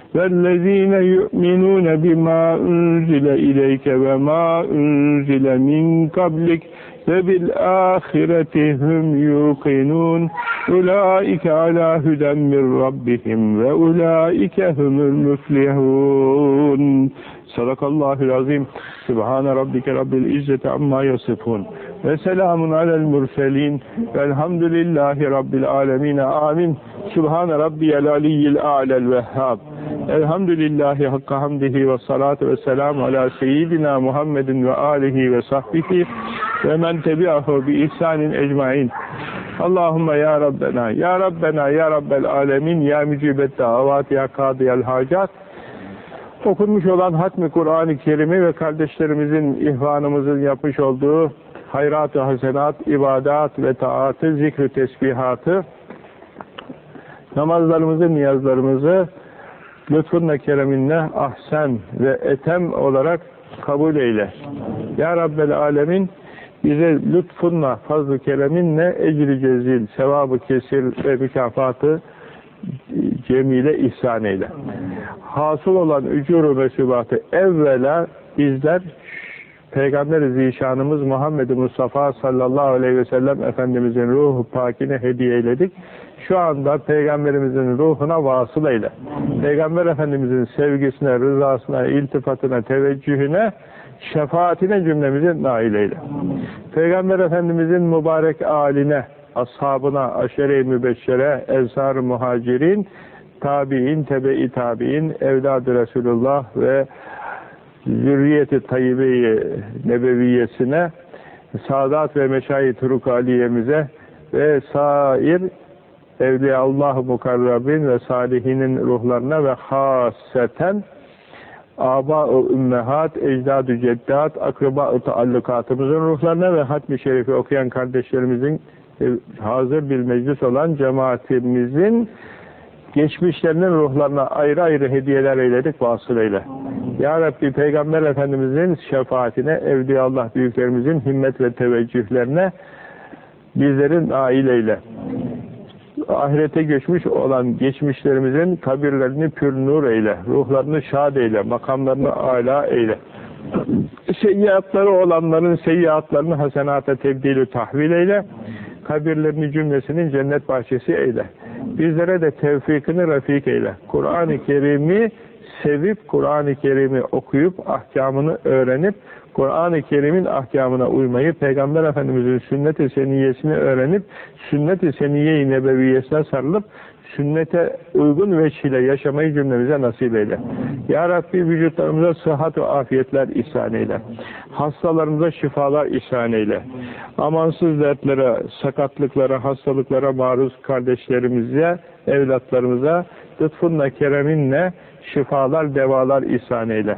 A: وَالَّذ۪ينَ يُؤْمِنُونَ بِمَا أُنْزِلَ إِلَيْكَ وَمَا أُنْزِلَ مِنْ قَبْلِكَ وَبِالْآخِرَةِ هُمْ يُوقِنُونَ. اُولَٰئِكَ عَلَى هُدًى مِّن رَّبِّهِمْ وَاُولَٰئِكَ هُمُ الْمُفْلِحُونَ. Sadakallahül azim. Sübhane rabbike rabbil izzeti amma yasifun. Ve selamun alel murselin. Velhamdülillahi rabbil alemine. Amin. Sübhane rabbiyel aliyyil a'lel vehhab. Elhamdülillahi hakka hamdihi ve salatu ve selamu ala seyyidina Muhammedin ve alihi ve sahbihi ve men tebi'ahu bi ihsanin ecmain. Allahümme ya Rabbena, ya Rabbena, ya Rabbel alemin, ya mücibet davat, ya kadiyel hacat. Okunmuş olan Hatmi Kur'an-ı Kerim'i ve kardeşlerimizin, ihvanımızın yapmış olduğu hayrat-ı hasenat, ibadat ve taatı, zikr-i tesbihatı, namazlarımızı, niyazlarımızı lütfunla, kereminle, ahsen ve etem olarak kabul eyle. Ya Rabbel Alemin, bize lütfunla, fazl-ı kereminle ecri cezil, sevabı kesir ve mükafatı cemile ihsan eyle. Hasıl olan ücuru mesubatı evvela bizler Peygamber-i Zişanımız Muhammed Mustafa sallallahu aleyhi ve sellem Efendimizin ruhu pakine hediye eyledik. Şu anda Peygamberimizin ruhuna vasıl eyle. Peygamber Efendimizin sevgisine, rızasına, iltifatına, teveccühüne, şefaatine cümlemizi nail eyle. Peygamber Efendimizin mübarek aline, ashabına, aşere-i mübeşşere, ensar-ı muhacirin, tabi'in, tebe-i tabi'in, evlad-ı Resulullah ve zürriyeti tayyibe-i nebeviyesine, Sadat ve Meşayi Turuk Aliye'mize ve sair Evliyaullah-ı Mukarrabin ve salihinin ruhlarına ve haseten aba-ı ümmehat, ecdad-ı ceddat, akraba-ı taallukatımızın ruhlarına ve hatmi şerifi okuyan kardeşlerimizin hazır bir meclis olan cemaatimizin geçmişlerinin ruhlarına ayrı ayrı hediyeler eyledik vasılayla. Ya Rabbi Peygamber Efendimizin şefaatine, Evliyaullah büyüklerimizin himmet ve teveccühlerine bizlerin nail eyle. Ahirete göçmüş olan geçmişlerimizin kabirlerini pür nur eyle, ruhlarını şad eyle, makamlarını âlâ eyle. Seyyiatları olanların seyyiatlarını hasenata tebdilü tahvil eyle, kabirlerini cümlesinin cennet bahçesi eyle. Bizlere de tevfikini refik eyle. Kur'an-ı Kerim'i sevip, Kur'an-ı Kerim'i okuyup, ahkamını öğrenip, Kur'an-ı Kerim'in ahkamına uymayı, Peygamber Efendimiz'in sünnet-i seniyyesini öğrenip, sünnet-i seniyye-i nebeviyesine sarılıp, sünnete uygun veçile yaşamayı cümlemize nasip eyle. Ya Rabbi vücutlarımıza sıhhat ve afiyetler ihsan eyle. Hastalarımıza şifalar ihsan eyle. Amansız dertlere, sakatlıklara, hastalıklara maruz kardeşlerimize, evlatlarımıza lütfunla, kereminle şifalar, devalar ihsan eyle.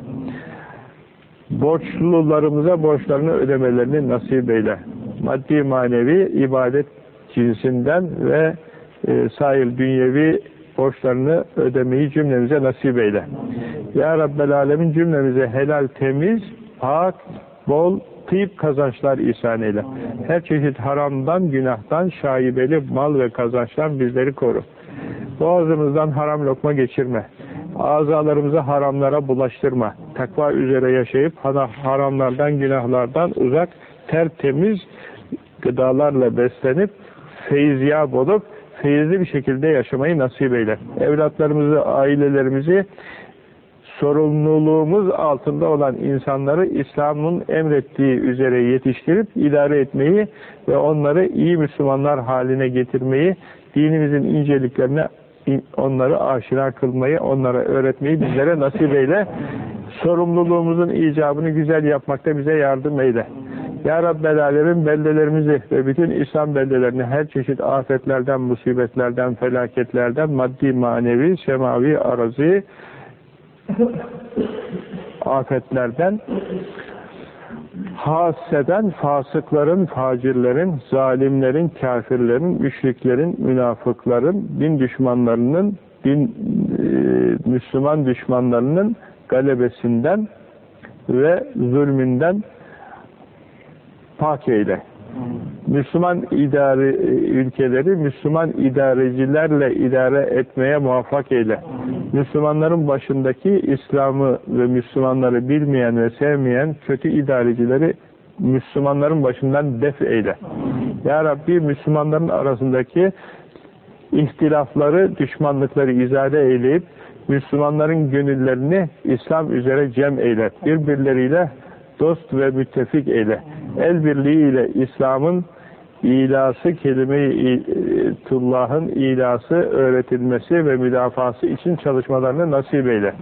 A: Borçlularımıza borçlarını ödemelerini nasip eyle. Maddi manevi ibadet cinsinden ve e, sahil dünyevi borçlarını ödemeyi cümlemize nasip eyle. Ya Rabbel Alemin cümlemize helal, temiz, pak, bol, tıyıp kazançlar ihsan eyle. Her çeşit haramdan, günahtan, şaibeli mal ve kazançtan bizleri koru. Boğazımızdan haram lokma geçirme. Azalarımızı haramlara bulaştırma. Takva üzere yaşayıp haramlardan, günahlardan uzak, tertemiz gıdalarla beslenip feyziyab olup feyizli bir şekilde yaşamayı nasip eyle. Evlatlarımızı, ailelerimizi sorumluluğumuz altında olan insanları İslam'ın emrettiği üzere yetiştirip idare etmeyi ve onları iyi Müslümanlar haline getirmeyi, dinimizin inceliklerine onları aşina kılmayı, onlara öğretmeyi bizlere nasip eyle. Sorumluluğumuzun icabını güzel yapmakta bize yardım eyle. Ya Rabbel Alemin beldelerimizi ve bütün İslam beldelerini her çeşit afetlerden, musibetlerden, felaketlerden, maddi, manevi, semavi, arazi afetlerden haseden fasıkların, facirlerin, zalimlerin, kafirlerin, müşriklerin, münafıkların, din düşmanlarının, din e, Müslüman düşmanlarının galebesinden ve zulmünden pak eyle. Müslüman idare ülkeleri Müslüman idarecilerle idare etmeye muvaffak eyle. Müslümanların başındaki İslam'ı ve Müslümanları bilmeyen ve sevmeyen kötü idarecileri Müslümanların başından def eyle. Ya Rabbi Müslümanların arasındaki ihtilafları, düşmanlıkları izade eyleyip Müslümanların gönüllerini İslam üzere cem eyle. Birbirleriyle dost ve müttefik eyle. El birliğiyle İslam'ın ilası, kelime-i Tullah'ın ilası öğretilmesi ve müdafası için çalışmalarını nasip eyle.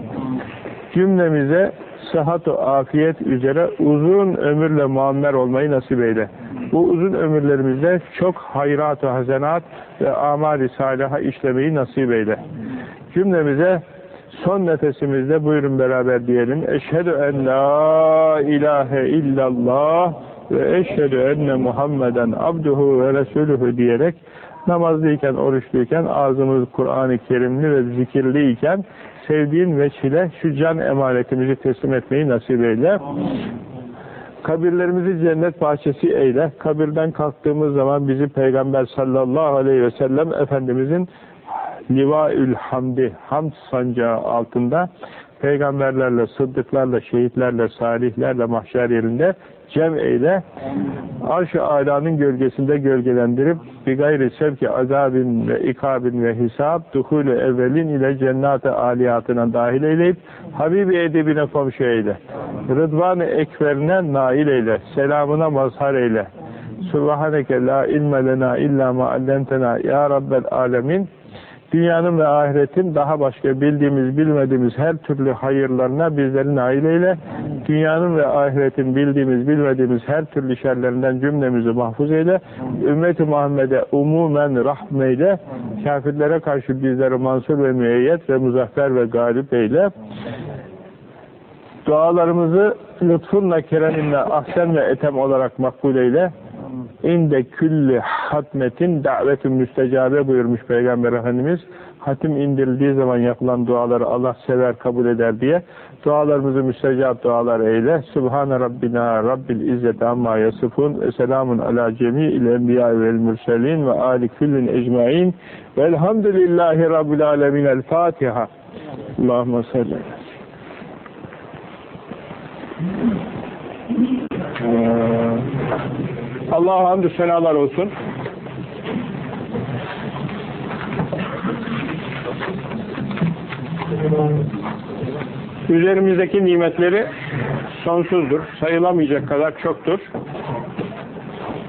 A: Cümlemize sıhhat-ı afiyet üzere uzun ömürle muammer olmayı nasip eyle. Bu uzun ömürlerimizde çok hayrat-ı hazenat ve amali salaha işlemeyi nasip eyle. Cümlemize son nefesimizde buyurun beraber diyelim. Eşhedü en la ilahe illallah ve eşhedü enne Muhammeden abduhu ve resuluhu diyerek namazlıyken, oruçluyken, ağzımız Kur'an-ı Kerimli ve zikirliyken sevdiğin veçile şu can emanetimizi teslim etmeyi nasip eyle. Kabirlerimizi cennet bahçesi eyle. Kabirden kalktığımız zaman bizi Peygamber sallallahu aleyhi ve sellem Efendimizin Livaül Hamdi, hamd sancağı altında peygamberlerle, sıddıklarla, şehitlerle, salihlerle mahşer yerinde cem eyle. Arş-ı alanın gölgesinde gölgelendirip bir gayri sevki azabin ve ikabin ve hisab duhulü evvelin ile cennet-i aliyatına dahil eyleyip Habibi edebine komşu eyle. Rıdvan-ı ekberine nail eyle. Selamına mazhar eyle. Subhaneke la ilme lena illa ma allentena ya Rabbel alemin dünyanın ve ahiretin daha başka bildiğimiz, bilmediğimiz her türlü hayırlarına bizlerin nail eyle. Dünyanın ve ahiretin bildiğimiz, bilmediğimiz her türlü şerlerinden cümlemizi mahfuz eyle. Ümmet-i Muhammed'e umumen rahmeyle. Kafirlere karşı bizleri mansur ve müeyyet ve muzaffer ve galip eyle. Dualarımızı lütfunla, kereminle, ahsen ve etem olarak makbul eyle inde külli hatmetin davetün müstecabe buyurmuş Peygamber Efendimiz. Hatim indirildiği zaman yapılan duaları Allah sever, kabul eder diye dualarımızı müstecap dualar eyle. Subhane Rabbina Rabbil İzzet amma yasifun ve selamun ala cemi'il enbiya vel mürselin ve ali küllün ecmain velhamdülillahi Rabbil alemin. El Fatiha. Allahümme salli. Allah'a hamdü senalar olsun. Üzerimizdeki nimetleri sonsuzdur. Sayılamayacak kadar çoktur.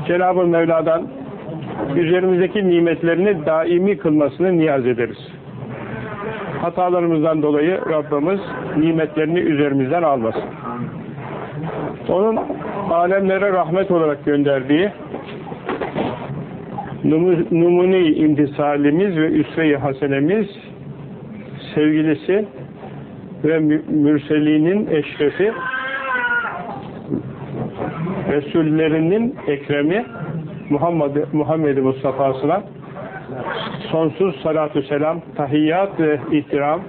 A: Cenab-ı Mevla'dan üzerimizdeki nimetlerini daimi kılmasını niyaz ederiz. Hatalarımızdan dolayı Rabbimiz nimetlerini üzerimizden almasın. Onun alemlere rahmet olarak gönderdiği numune imtisalimiz ve üsve-i hasenemiz sevgilisi ve mürselinin eşrefi Resullerinin ekremi Muhammed, Muhammed Mustafa'sına sonsuz salatü selam, tahiyyat ve ihtiram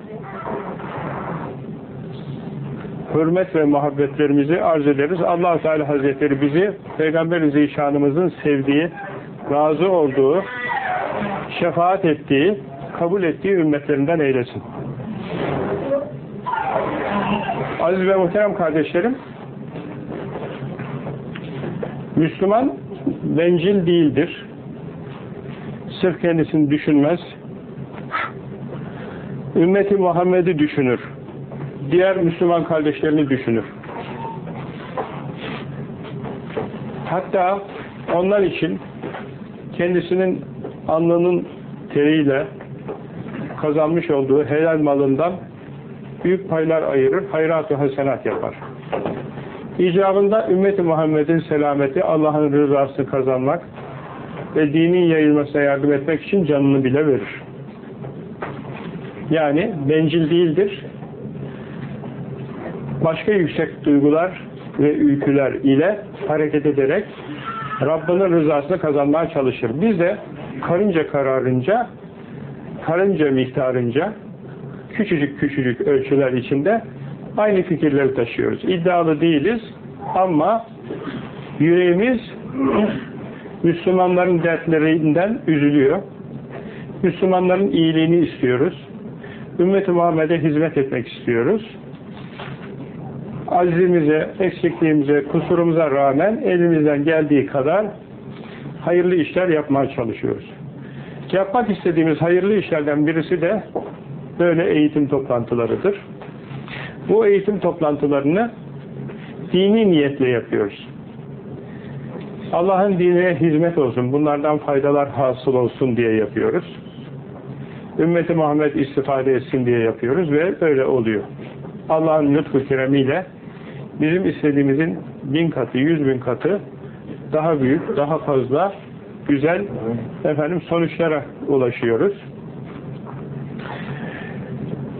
A: hürmet ve muhabbetlerimizi arz ederiz. allah Teala Hazretleri bizi Peygamber-i Zişanımızın sevdiği, razı olduğu, şefaat ettiği, kabul ettiği ümmetlerinden eylesin. Aziz ve muhterem kardeşlerim, Müslüman bencil değildir. Sırf kendisini düşünmez. Ümmeti Muhammed'i düşünür. Diğer Müslüman kardeşlerini düşünür. Hatta onlar için kendisinin alnının teriyle kazanmış olduğu helal malından büyük paylar ayırır, hayrat-ı hasenat yapar. İcabında ümmeti Muhammed'in selameti, Allah'ın rızasını kazanmak ve dinin yayılmasına yardım etmek için canını bile verir. Yani bencil değildir. Başka yüksek duygular ve ülküler ile hareket ederek Rabbinin rızasını kazanmaya çalışır. Biz de karınca kararınca, karınca miktarınca küçücük küçücük ölçüler içinde aynı fikirleri taşıyoruz. İddialı değiliz ama yüreğimiz Müslümanların dertlerinden üzülüyor. Müslümanların iyiliğini istiyoruz. Ümmet-i Muhammed'e hizmet etmek istiyoruz. Azimize, eksikliğimize, kusurumuza rağmen elimizden geldiği kadar hayırlı işler yapmaya çalışıyoruz. Yapmak istediğimiz hayırlı işlerden birisi de böyle eğitim toplantılarıdır. Bu eğitim toplantılarını dini niyetle yapıyoruz. Allah'ın dinine hizmet olsun, bunlardan faydalar hasıl olsun diye yapıyoruz. Ümmeti Muhammed istifade etsin diye yapıyoruz ve öyle oluyor. Allah'ın lütfu keremiyle bizim istediğimizin bin katı, yüz bin katı daha büyük, daha fazla güzel efendim sonuçlara ulaşıyoruz.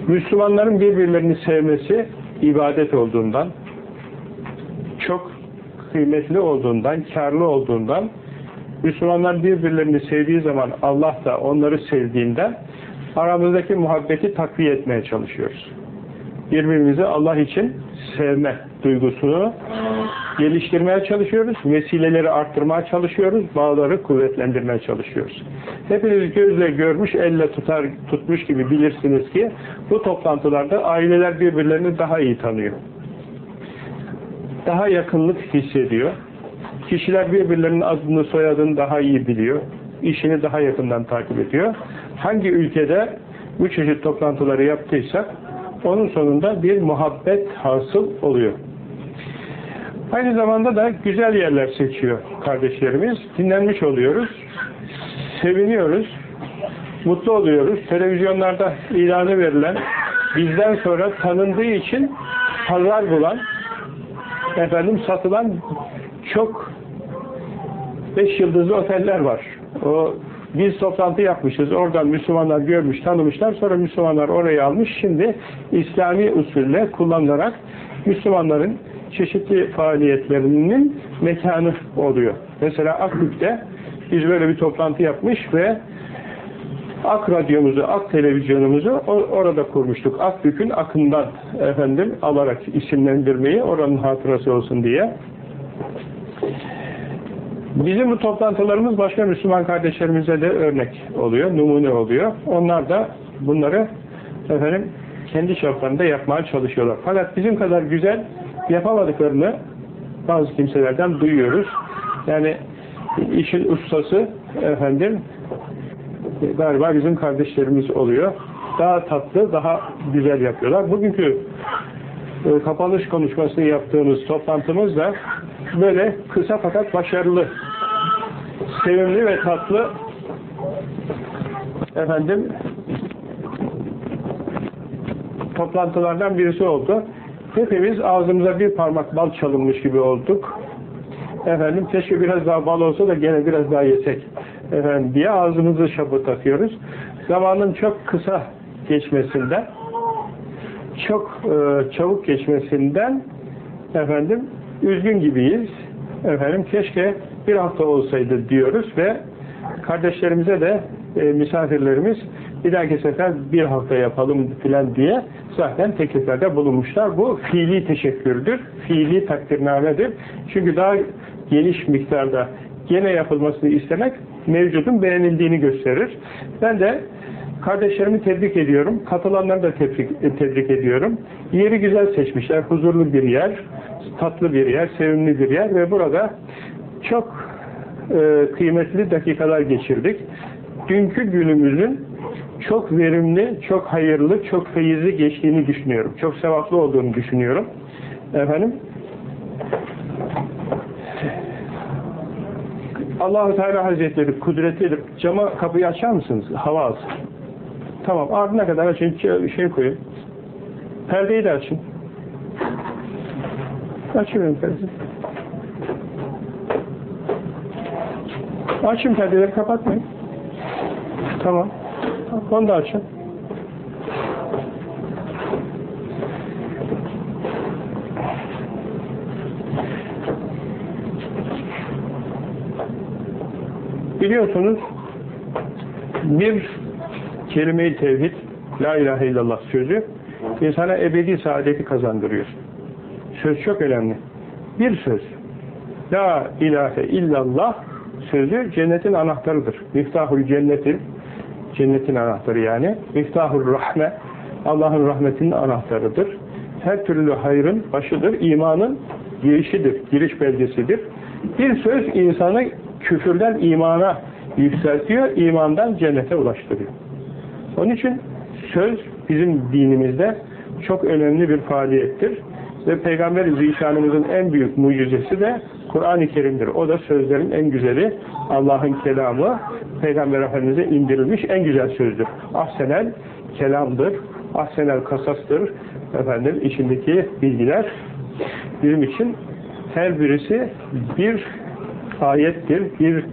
A: Müslümanların birbirlerini sevmesi ibadet olduğundan, çok kıymetli olduğundan, karlı olduğundan, Müslümanlar birbirlerini sevdiği zaman Allah da onları sevdiğinden aramızdaki muhabbeti takviye etmeye çalışıyoruz. Birbirimizi Allah için sevme duygusunu geliştirmeye çalışıyoruz. Vesileleri arttırmaya çalışıyoruz. Bağları kuvvetlendirmeye çalışıyoruz. Hepiniz gözle görmüş, elle tutar, tutmuş gibi bilirsiniz ki bu toplantılarda aileler birbirlerini daha iyi tanıyor. Daha yakınlık hissediyor. Kişiler birbirlerinin adını, soyadını daha iyi biliyor. İşini daha yakından takip ediyor. Hangi ülkede bu çeşit toplantıları yaptıysak onun sonunda bir muhabbet hasıl oluyor. Aynı zamanda da güzel yerler seçiyor kardeşlerimiz. Dinlenmiş oluyoruz. Seviniyoruz. Mutlu oluyoruz. Televizyonlarda ilanı verilen, bizden sonra tanındığı için pazar bulan, efendim satılan çok beş yıldızlı oteller var. O biz toplantı yapmışız. Oradan Müslümanlar görmüş, tanımışlar. Sonra Müslümanlar orayı almış. Şimdi İslami usulle kullanılarak Müslümanların çeşitli faaliyetlerinin mekanı oluyor. Mesela Akbük'te biz böyle bir toplantı yapmış ve Ak radyomuzu, Ak televizyonumuzu orada kurmuştuk. Akbük'ün akından efendim alarak isimlendirmeyi oranın hatırası olsun diye. Bizim bu toplantılarımız başka Müslüman kardeşlerimize de örnek oluyor, numune oluyor. Onlar da bunları efendim kendi çaplarında yapmaya çalışıyorlar. Fakat bizim kadar güzel yapamadıklarını bazı kimselerden duyuyoruz. Yani işin ustası efendim galiba bizim kardeşlerimiz oluyor. Daha tatlı, daha güzel yapıyorlar. Bugünkü e, kapanış konuşmasını yaptığımız toplantımız da böyle kısa fakat başarılı sevimli ve tatlı efendim toplantılardan birisi oldu. Hepimiz ağzımıza bir parmak bal çalınmış gibi olduk. Efendim keşke biraz daha bal olsa da gene biraz daha yesek. Efendim diye ağzımızı şapırdatıyoruz. Zamanın çok kısa geçmesinden çok e, çabuk geçmesinden efendim üzgün gibiyiz. Efendim keşke bir hafta olsaydı diyoruz ve kardeşlerimize de e, misafirlerimiz bir dahaki sefer bir hafta yapalım filan diye zaten tekliflerde bulunmuşlar. Bu fiili teşekkürdür, fiili takdirnamedir. Çünkü daha geniş miktarda gene yapılmasını istemek mevcudun beğenildiğini gösterir. Ben de kardeşlerimi tebrik ediyorum. Katılanları da tebrik, tebrik ediyorum. Yeri güzel seçmişler. Huzurlu bir yer, tatlı bir yer, sevimli bir yer ve burada çok e, kıymetli dakikalar geçirdik. Dünkü günümüzün çok verimli, çok hayırlı, çok feyizli geçtiğini düşünüyorum. Çok sevaplı olduğunu düşünüyorum. Efendim Allahu Teala Hazretleri kudretidir. Cama kapıyı açar mısınız? Hava alsın. Tamam. Ardına kadar açın. Şey koyun. Perdeyi de açın. Açıyorum perdeyi. Açın perdeleri kapatmayın. Tamam. Onu da açın. Biliyorsunuz bir kelime-i tevhid La ilahe illallah sözü insana ebedi saadeti kazandırıyor. Söz çok önemli. Bir söz La ilahe illallah sözü cennetin anahtarıdır. Miftahul cennetin cennetin anahtarı yani. Miftahul rahme Allah'ın rahmetinin anahtarıdır. Her türlü hayrın başıdır. imanın girişidir. Giriş belgesidir. Bir söz insanı küfürden imana yükseltiyor, imandan cennete ulaştırıyor. Onun için söz bizim dinimizde çok önemli bir faaliyettir. Ve Peygamber Zişanımızın en büyük mucizesi de Kur'an-ı Kerim'dir. O da sözlerin en güzeli Allah'ın kelamı Peygamber Efendimiz'e indirilmiş en güzel sözdür. Ahsenel kelamdır, ahsenel kasastır. Efendim içindeki bilgiler bizim için her birisi bir ayettir, bir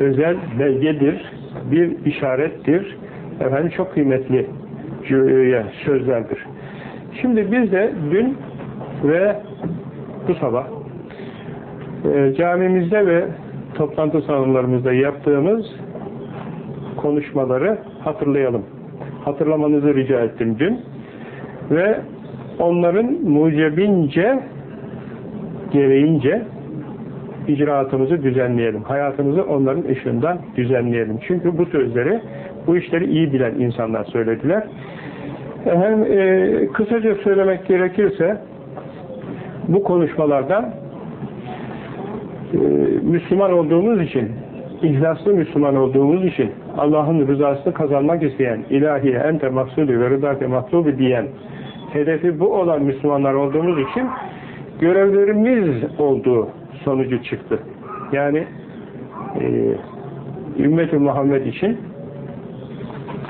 A: özel belgedir, bir işarettir. Efendim çok kıymetli sözlerdir. Şimdi biz de dün ve bu sabah e, camimizde ve toplantı salonlarımızda yaptığımız konuşmaları hatırlayalım. Hatırlamanızı rica ettim dün. Ve onların mucebince gereğince icraatımızı düzenleyelim. Hayatımızı onların ışığından düzenleyelim. Çünkü bu sözleri, bu işleri iyi bilen insanlar söylediler. Hem e, kısaca söylemek gerekirse bu konuşmalardan e, Müslüman olduğumuz için, ihlaslı Müslüman olduğumuz için, Allah'ın rızasını kazanmak isteyen, ilahiye ente mahsulü ve rızake mahlubi diyen, hedefi bu olan Müslümanlar olduğumuz için görevlerimiz olduğu sonucu çıktı. Yani e, ümmet-i Muhammed için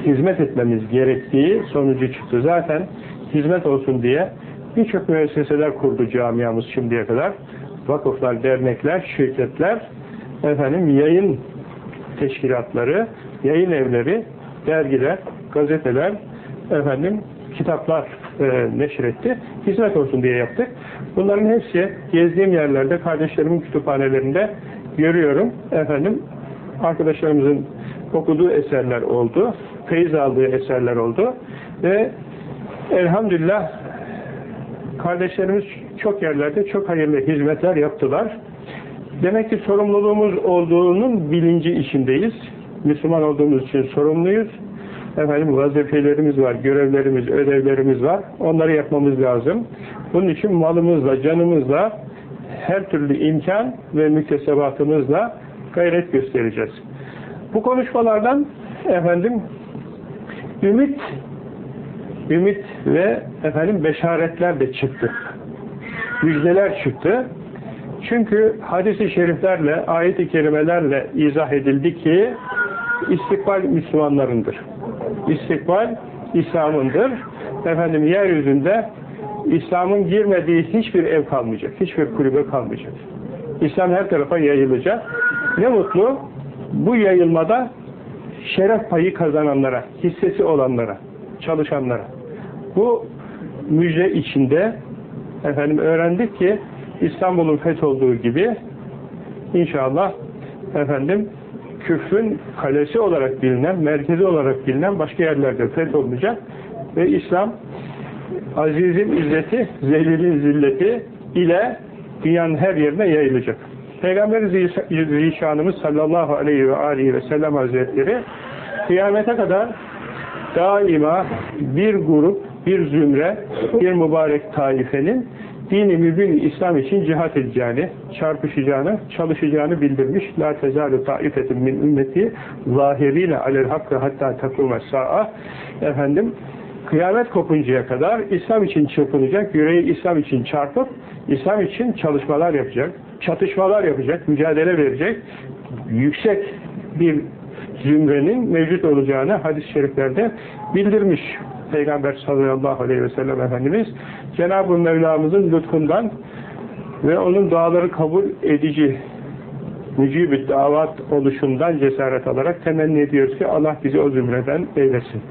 A: hizmet etmemiz gerektiği sonucu çıktı. Zaten hizmet olsun diye birçok müesseseler kurdu camiamız şimdiye kadar. Vakıflar, dernekler, şirketler, efendim yayın teşkilatları, yayın evleri, dergiler, gazeteler, efendim kitaplar e, neşretti. Hizmet olsun diye yaptık. Bunların hepsi gezdiğim yerlerde, kardeşlerimin kütüphanelerinde görüyorum. Efendim, arkadaşlarımızın okuduğu eserler oldu. Feyiz aldığı eserler oldu. Ve elhamdülillah kardeşlerimiz çok yerlerde çok hayırlı hizmetler yaptılar. Demek ki sorumluluğumuz olduğunun bilinci içindeyiz. Müslüman olduğumuz için sorumluyuz efendim vazifelerimiz var, görevlerimiz, ödevlerimiz var. Onları yapmamız lazım. Bunun için malımızla, canımızla her türlü imkan ve müktesebatımızla gayret göstereceğiz. Bu konuşmalardan efendim ümit ümit ve efendim beşaretler de çıktı. Müjdeler çıktı. Çünkü hadis-i şeriflerle, ayet-i kerimelerle izah edildi ki istikbal Müslümanlarındır. İstikbal İslam'ındır. Efendim yeryüzünde İslam'ın girmediği hiçbir ev kalmayacak, hiçbir kulübe kalmayacak. İslam her tarafa yayılacak. Ne mutlu bu yayılmada şeref payı kazananlara, hissesi olanlara, çalışanlara. Bu müjde içinde efendim öğrendik ki İstanbul'un fetholduğu gibi inşallah efendim küfrün kalesi olarak bilinen, merkezi olarak bilinen başka yerlerde fetholunacak ve İslam azizin izzeti, zelilin zilleti ile dünyanın her yerine yayılacak. Peygamber Zişanımız sallallahu aleyhi ve aleyhi ve sellem hazretleri kıyamete kadar daima bir grup, bir zümre, bir mübarek taifenin dini mübin İslam için cihat edeceğini, çarpışacağını, çalışacağını bildirmiş. La tezalu taifetin min ümmeti zahirine alel hakkı hatta takume sa'a efendim kıyamet kopuncaya kadar İslam için çırpınacak, yüreği İslam için çarpıp İslam için çalışmalar yapacak, çatışmalar yapacak, mücadele verecek, yüksek bir zümrenin mevcut olacağını hadis-i şeriflerde bildirmiş. Peygamber sallallahu aleyhi ve sellem Efendimiz Cenab-ı Mevlamızın lütfundan ve onun duaları kabul edici mücib davat oluşundan cesaret alarak temenni ediyoruz ki Allah bizi o zümreden eylesin.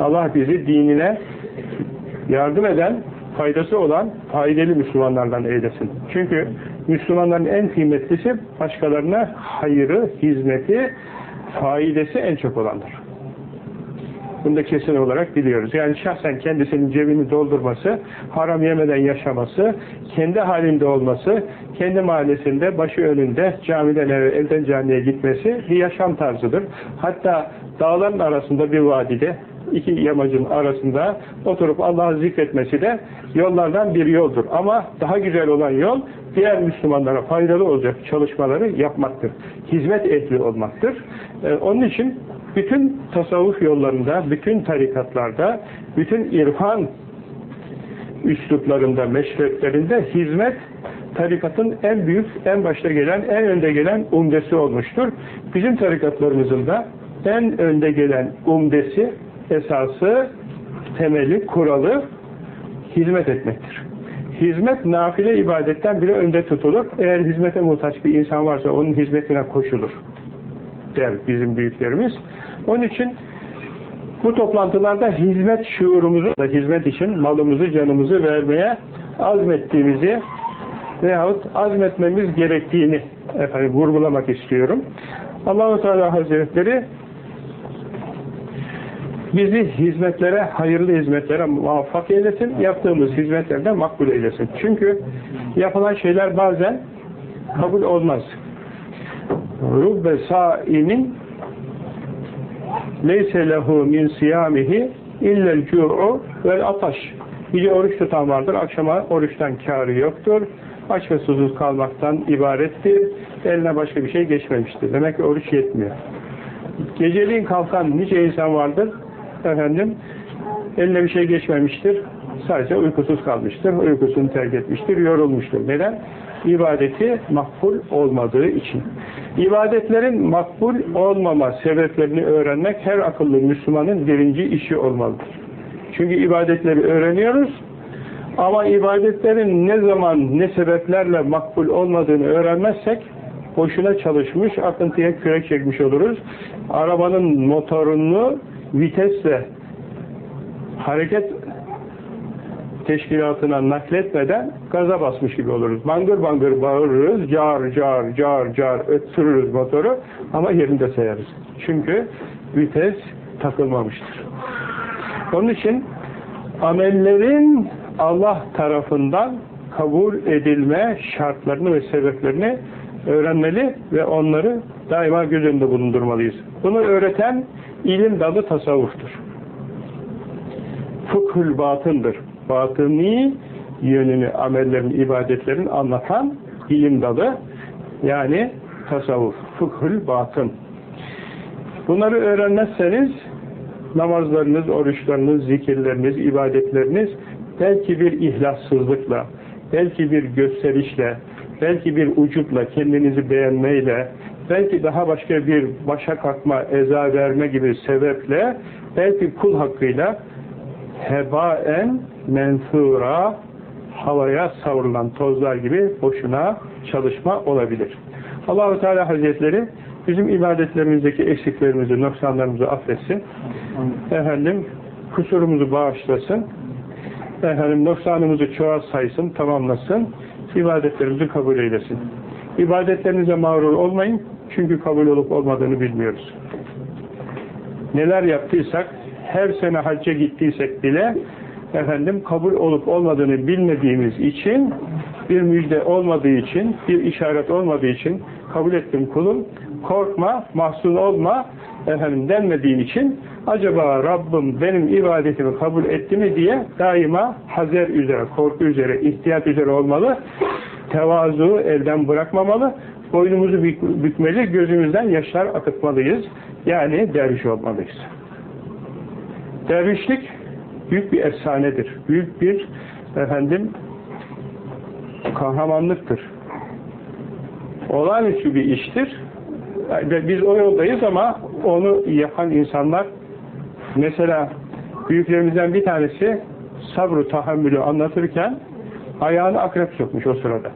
A: Allah bizi dinine yardım eden, faydası olan faydalı Müslümanlardan eylesin. Çünkü Müslümanların en kıymetlisi başkalarına hayırı, hizmeti, faidesi en çok olandır. Bunu da kesin olarak biliyoruz. Yani şahsen kendisinin cebini doldurması, haram yemeden yaşaması, kendi halinde olması, kendi mahallesinde, başı önünde, camiden eve, evden camiye gitmesi bir yaşam tarzıdır. Hatta dağların arasında bir vadide, iki yamacın arasında oturup Allah'ı zikretmesi de yollardan bir yoldur. Ama daha güzel olan yol, diğer Müslümanlara faydalı olacak çalışmaları yapmaktır. Hizmet ehli olmaktır. Ee, onun için bütün tasavvuf yollarında, bütün tarikatlarda, bütün irfan üsluplarında, meşreplerinde hizmet tarikatın en büyük, en başta gelen, en önde gelen umdesi olmuştur. Bizim tarikatlarımızın da en önde gelen umdesi, esası, temeli, kuralı hizmet etmektir. Hizmet nafile ibadetten bile önde tutulur. Eğer hizmete muhtaç bir insan varsa onun hizmetine koşulur der bizim büyüklerimiz. Onun için bu toplantılarda hizmet şuurumuzu hizmet için malımızı, canımızı vermeye azmettiğimizi veyahut azmetmemiz gerektiğini efendim vurgulamak istiyorum. Allahu Teala Hazretleri bizi hizmetlere, hayırlı hizmetlere muvaffak eylesin, yaptığımız hizmetlerde makbul eylesin. Çünkü yapılan şeyler bazen kabul olmaz. Rubbe saimin leyse lehu min siyamihi illel cu'u vel ataş. Bir oruç tutan vardır. Akşama oruçtan kârı yoktur. Aç ve susuz kalmaktan ibarettir. Eline başka bir şey geçmemiştir. Demek ki oruç yetmiyor. Geceliğin kalkan nice insan vardır. Efendim eline bir şey geçmemiştir. Sadece uykusuz kalmıştır. Uykusunu terk etmiştir. Yorulmuştur. Neden? ibadeti makbul olmadığı için. İbadetlerin makbul olmama sebeplerini öğrenmek her akıllı Müslümanın birinci işi olmalıdır. Çünkü ibadetleri öğreniyoruz ama ibadetlerin ne zaman ne sebeplerle makbul olmadığını öğrenmezsek boşuna çalışmış, akıntıya kürek çekmiş oluruz. Arabanın motorunu vitesle hareket teşkilatına nakletmeden gaza basmış gibi oluruz. Bangır bangır bağırırız, car car car car öttürürüz motoru ama yerinde sayarız. Çünkü vites takılmamıştır. Onun için amellerin Allah tarafından kabul edilme şartlarını ve sebeplerini öğrenmeli ve onları daima göz önünde bulundurmalıyız. Bunu öğreten ilim dalı tasavvuftur. Fıkhül batındır batıni yönünü, amellerin, ibadetlerin anlatan ilim dalı yani tasavvuf, fıkhül batın. Bunları öğrenmezseniz namazlarınız, oruçlarınız, zikirleriniz, ibadetleriniz belki bir ihlassızlıkla, belki bir gösterişle, belki bir ucupla, kendinizi beğenmeyle, belki daha başka bir başa kalkma, eza verme gibi sebeple, belki kul hakkıyla hebaen mensura havaya savrulan tozlar gibi boşuna çalışma olabilir. Allahu Teala Hazretleri bizim ibadetlerimizdeki eksiklerimizi, noksanlarımızı affetsin. Efendim kusurumuzu bağışlasın. Efendim noksanımızı çoğa saysın, tamamlasın. ibadetlerimizi kabul eylesin. İbadetlerinize mağrur olmayın. Çünkü kabul olup olmadığını bilmiyoruz. Neler yaptıysak, her sene hacca gittiysek bile efendim kabul olup olmadığını bilmediğimiz için bir müjde olmadığı için, bir işaret olmadığı için kabul ettim kulum, korkma, mahzun olma efendim denmediğin için acaba Rabbim benim ibadetimi kabul etti mi diye daima hazer üzere, korku üzere, ihtiyat üzere olmalı. Tevazu elden bırakmamalı. Boynumuzu bükmeli, gözümüzden yaşlar akıtmalıyız. Yani derviş olmalıyız. Dervişlik büyük bir efsanedir. Büyük bir efendim kahramanlıktır. Olağanüstü bir iştir. Biz o yoldayız ama onu yapan insanlar mesela büyüklerimizden bir tanesi sabru tahammülü anlatırken ayağını akrep sokmuş o sırada.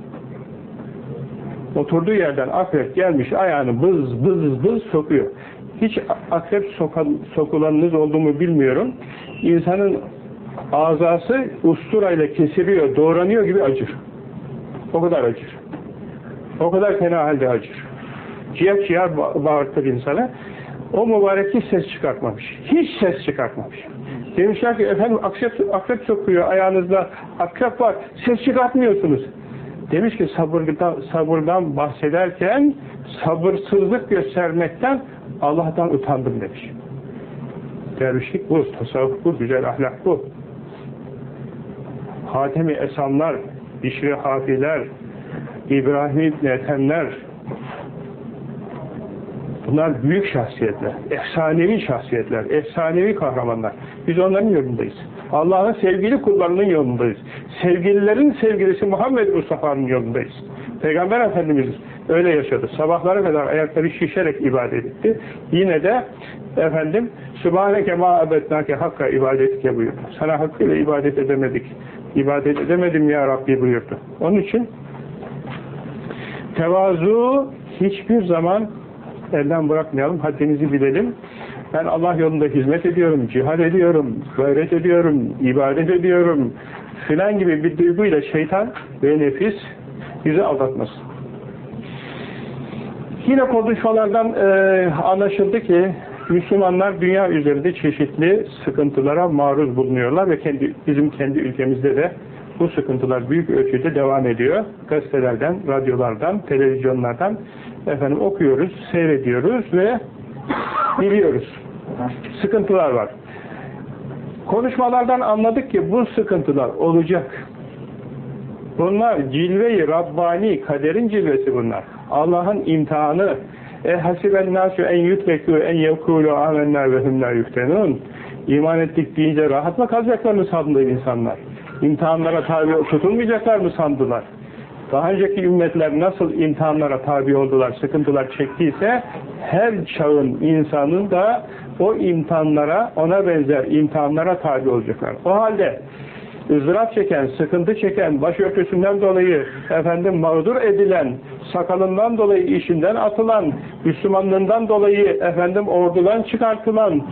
A: Oturduğu yerden akrep gelmiş ayağını bız bız bız sokuyor. Hiç akrep sokan, sokulanınız olduğumu bilmiyorum. İnsanın azası usturayla kesiliyor, doğranıyor gibi acır. O kadar acır. O kadar fena halde acır. Ciğer ciğer bağırtır insana. O mübarek hiç ses çıkartmamış. Hiç ses çıkartmamış. Demişler ki efendim akrep, akrep sokuyor ayağınızda akrep var ses çıkartmıyorsunuz. Demiş ki sabırdan, sabırdan bahsederken sabırsızlık göstermekten Allah'tan utandım demiş. Dervişlik bu, tasavvuf bu, güzel ahlak bu. Hatemi Esanlar, Bişri Hafiler, İbrahim İbni Ethenler, bunlar büyük şahsiyetler, efsanevi şahsiyetler, efsanevi kahramanlar. Biz onların yolundayız. Allah'ın sevgili kullarının yolundayız. Sevgililerin sevgilisi Muhammed Mustafa'nın yolundayız. Peygamber Efendimiz öyle yaşadı. Sabahlara kadar ayakları şişerek ibadet etti. Yine de efendim Sübhaneke ma abetnake hakka ibadetike buyurdu. Sana hakkıyla ibadet edemedik. İbadet edemedim ya Rabbi buyurdu. Onun için tevazu hiçbir zaman elden bırakmayalım. Haddimizi bilelim. Ben Allah yolunda hizmet ediyorum, cihad ediyorum, gayret ediyorum, ibadet ediyorum filan gibi bir duyguyla şeytan ve nefis bizi aldatmasın. Yine konuşmalardan e, anlaşıldı ki Müslümanlar dünya üzerinde çeşitli sıkıntılara maruz bulunuyorlar ve kendi, bizim kendi ülkemizde de bu sıkıntılar büyük ölçüde devam ediyor. Gazetelerden, radyolardan, televizyonlardan efendim okuyoruz, seyrediyoruz ve biliyoruz. Sıkıntılar var. Konuşmalardan anladık ki bu sıkıntılar olacak. Bunlar cilve-i Rabbani, kaderin cilvesi bunlar. Allah'ın imtihanı. E hasiben nasu en yutrekû en yevkûlû âmennâ ve hüm lâ yuftenûn. İman ettik deyince rahat mı kalacaklar mı sandı insanlar? İmtihanlara tabi tutulmayacaklar mı sandılar? Daha önceki ümmetler nasıl imtihanlara tabi oldular, sıkıntılar çektiyse her çağın insanın da o imtihanlara, ona benzer imtihanlara tabi olacaklar. O halde ızdırap çeken, sıkıntı çeken, başörtüsünden dolayı efendim mağdur edilen, sakalından dolayı işinden atılan, Müslümanlığından dolayı efendim ordudan çıkartılan,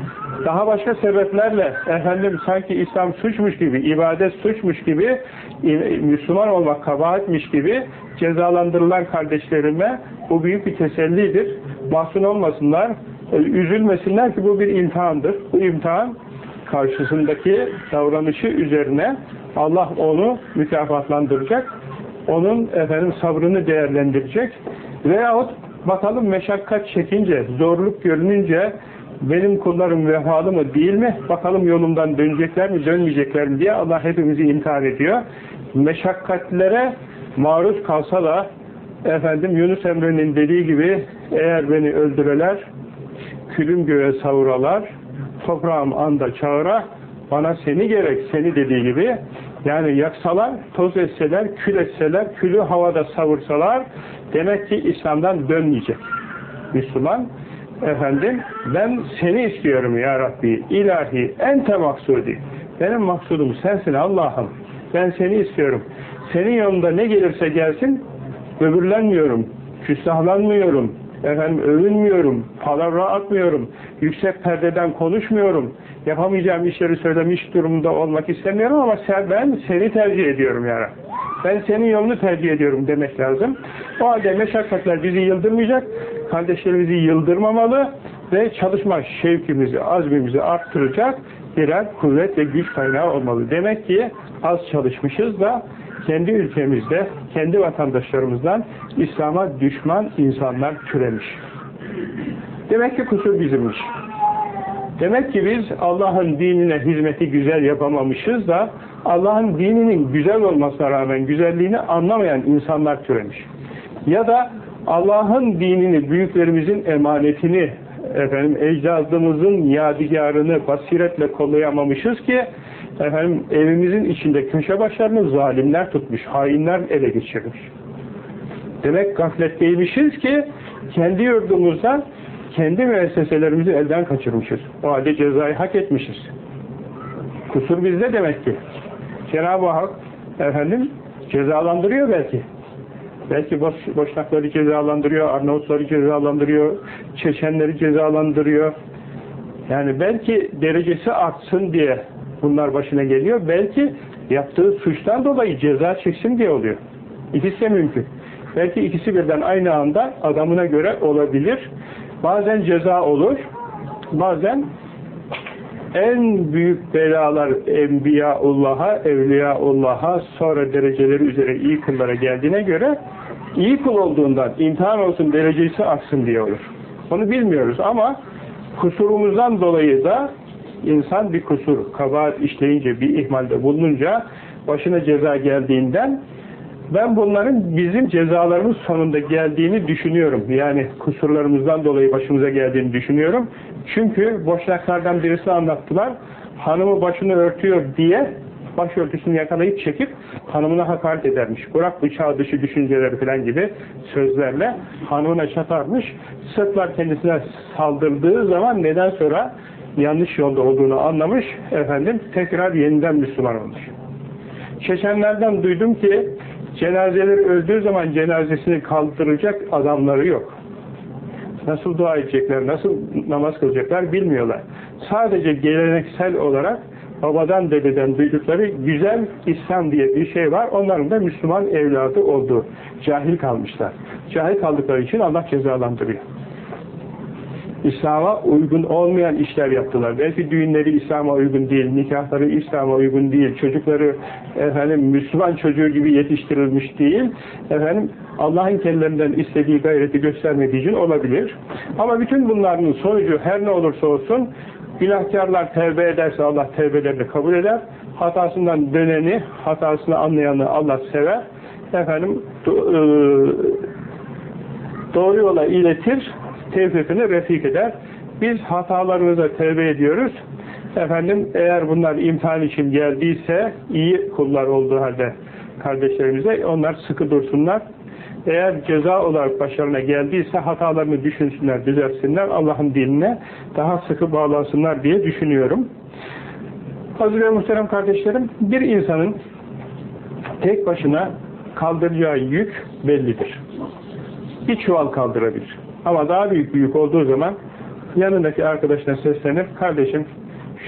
A: daha başka sebeplerle efendim sanki İslam suçmuş gibi, ibadet suçmuş gibi, Müslüman olmak kabahatmiş gibi cezalandırılan kardeşlerime bu büyük bir tesellidir. Mahzun olmasınlar, e, üzülmesinler ki bu bir imtihandır. Bu imtihan karşısındaki davranışı üzerine Allah onu mükafatlandıracak. Onun efendim sabrını değerlendirecek. Veyahut bakalım meşakkat çekince, zorluk görününce benim kullarım vefalı mı değil mi? Bakalım yolumdan dönecekler mi, dönmeyecekler mi diye Allah hepimizi imtihan ediyor. Meşakkatlere maruz kalsa da efendim Yunus Emre'nin dediği gibi eğer beni öldüreler, külüm göğe savuralar, toprağım anda çağıra, bana seni gerek, seni dediği gibi. Yani yaksalar, toz etseler, kül etseler, külü havada savursalar demek ki İslam'dan dönmeyecek. Müslüman efendim ben seni istiyorum ya Rabbi ilahi ente maksudi. Benim maksudum sensin Allah'ım ben seni istiyorum. Senin yolunda ne gelirse gelsin böbürlenmiyorum küstahlanmıyorum efendim övünmüyorum palavra atmıyorum yüksek perdeden konuşmuyorum yapamayacağım işleri söylemiş durumda olmak istemiyorum ama sen, ben seni tercih ediyorum ya ben senin yolunu tercih ediyorum demek lazım. O halde meşakkatler bizi yıldırmayacak, kardeşlerimizi yıldırmamalı ve çalışma şevkimizi, azmimizi arttıracak birer kuvvet ve güç kaynağı olmalı. Demek ki az çalışmışız da kendi ülkemizde, kendi vatandaşlarımızdan İslam'a düşman insanlar türemiş. Demek ki kusur bizimmiş. Demek ki biz Allah'ın dinine hizmeti güzel yapamamışız da Allah'ın dininin güzel olmasına rağmen güzelliğini anlamayan insanlar türemiş. Ya da Allah'ın dinini, büyüklerimizin emanetini, efendim ecdadımızın yadigarını basiretle kollayamamışız ki efendim evimizin içinde köşe başlarını zalimler tutmuş, hainler ele geçirmiş. Demek gafletteymişiz ki kendi yurdumuzda kendi müesseselerimizi elden kaçırmışız. O halde cezayı hak etmişiz. Kusur bizde demek ki. Cenab-ı Hak efendim cezalandırıyor belki. Belki boş, boşnakları cezalandırıyor, Arnavutları cezalandırıyor, Çeçenleri cezalandırıyor. Yani belki derecesi artsın diye bunlar başına geliyor. Belki yaptığı suçtan dolayı ceza çeksin diye oluyor. İkisi de mümkün. Belki ikisi birden aynı anda adamına göre olabilir. Bazen ceza olur, bazen en büyük belalar Enbiyaullah'a, Evliyaullah'a sonra dereceleri üzere iyi kullara geldiğine göre iyi kul olduğundan imtihan olsun derecesi artsın diye olur. Onu bilmiyoruz ama kusurumuzdan dolayı da insan bir kusur, kabahat işleyince, bir ihmalde bulununca başına ceza geldiğinden ben bunların bizim cezalarımız sonunda geldiğini düşünüyorum. Yani kusurlarımızdan dolayı başımıza geldiğini düşünüyorum. Çünkü boşnaklardan birisi anlattılar. Hanımı başını örtüyor diye başörtüsünü yakalayıp çekip hanımına hakaret edermiş. Bırak bıçağı dışı düşünceleri falan gibi sözlerle hanımına çatarmış. Sırtlar kendisine saldırdığı zaman neden sonra yanlış yolda olduğunu anlamış. Efendim tekrar yeniden Müslüman olmuş. Çeçenlerden duydum ki cenazeleri öldüğü zaman cenazesini kaldıracak adamları yok. Nasıl dua edecekler, nasıl namaz kılacaklar bilmiyorlar. Sadece geleneksel olarak babadan dededen duydukları güzel İslam diye bir şey var. Onların da Müslüman evladı olduğu. Cahil kalmışlar. Cahil kaldıkları için Allah cezalandırıyor. İslam'a uygun olmayan işler yaptılar. Belki düğünleri İslam'a uygun değil, nikahları İslam'a uygun değil, çocukları efendim Müslüman çocuğu gibi yetiştirilmiş değil. Efendim Allah'ın kendilerinden istediği gayreti göstermediği için olabilir. Ama bütün bunların sonucu her ne olursa olsun günahkarlar tevbe ederse Allah tevbelerini kabul eder. Hatasından döneni, hatasını anlayanı Allah sever. Efendim doğru yola iletir tevfikini refik eder. Biz hatalarımıza tevbe ediyoruz. Efendim eğer bunlar imtihan için geldiyse iyi kullar olduğu halde kardeşlerimize onlar sıkı dursunlar. Eğer ceza olarak başlarına geldiyse hatalarını düşünsünler, düzelsinler. Allah'ın diline daha sıkı bağlansınlar diye düşünüyorum. Aziz ve muhterem kardeşlerim, bir insanın tek başına kaldıracağı yük bellidir. Bir çuval kaldırabilir. Ama daha büyük büyük olduğu zaman yanındaki arkadaşına seslenir. Kardeşim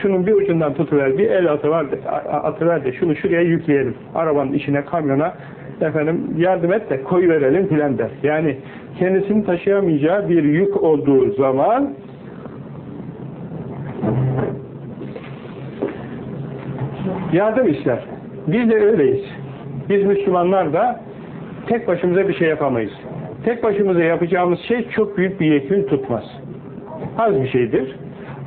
A: şunun bir ucundan tutuver, bir el atıver de, atıver de şunu şuraya yükleyelim. Arabanın içine, kamyona efendim yardım et de koy verelim filan der. Yani kendisini taşıyamayacağı bir yük olduğu zaman yardım ister. Biz de öyleyiz. Biz Müslümanlar da tek başımıza bir şey yapamayız. Tek başımıza yapacağımız şey çok büyük bir yekün tutmaz. Az bir şeydir.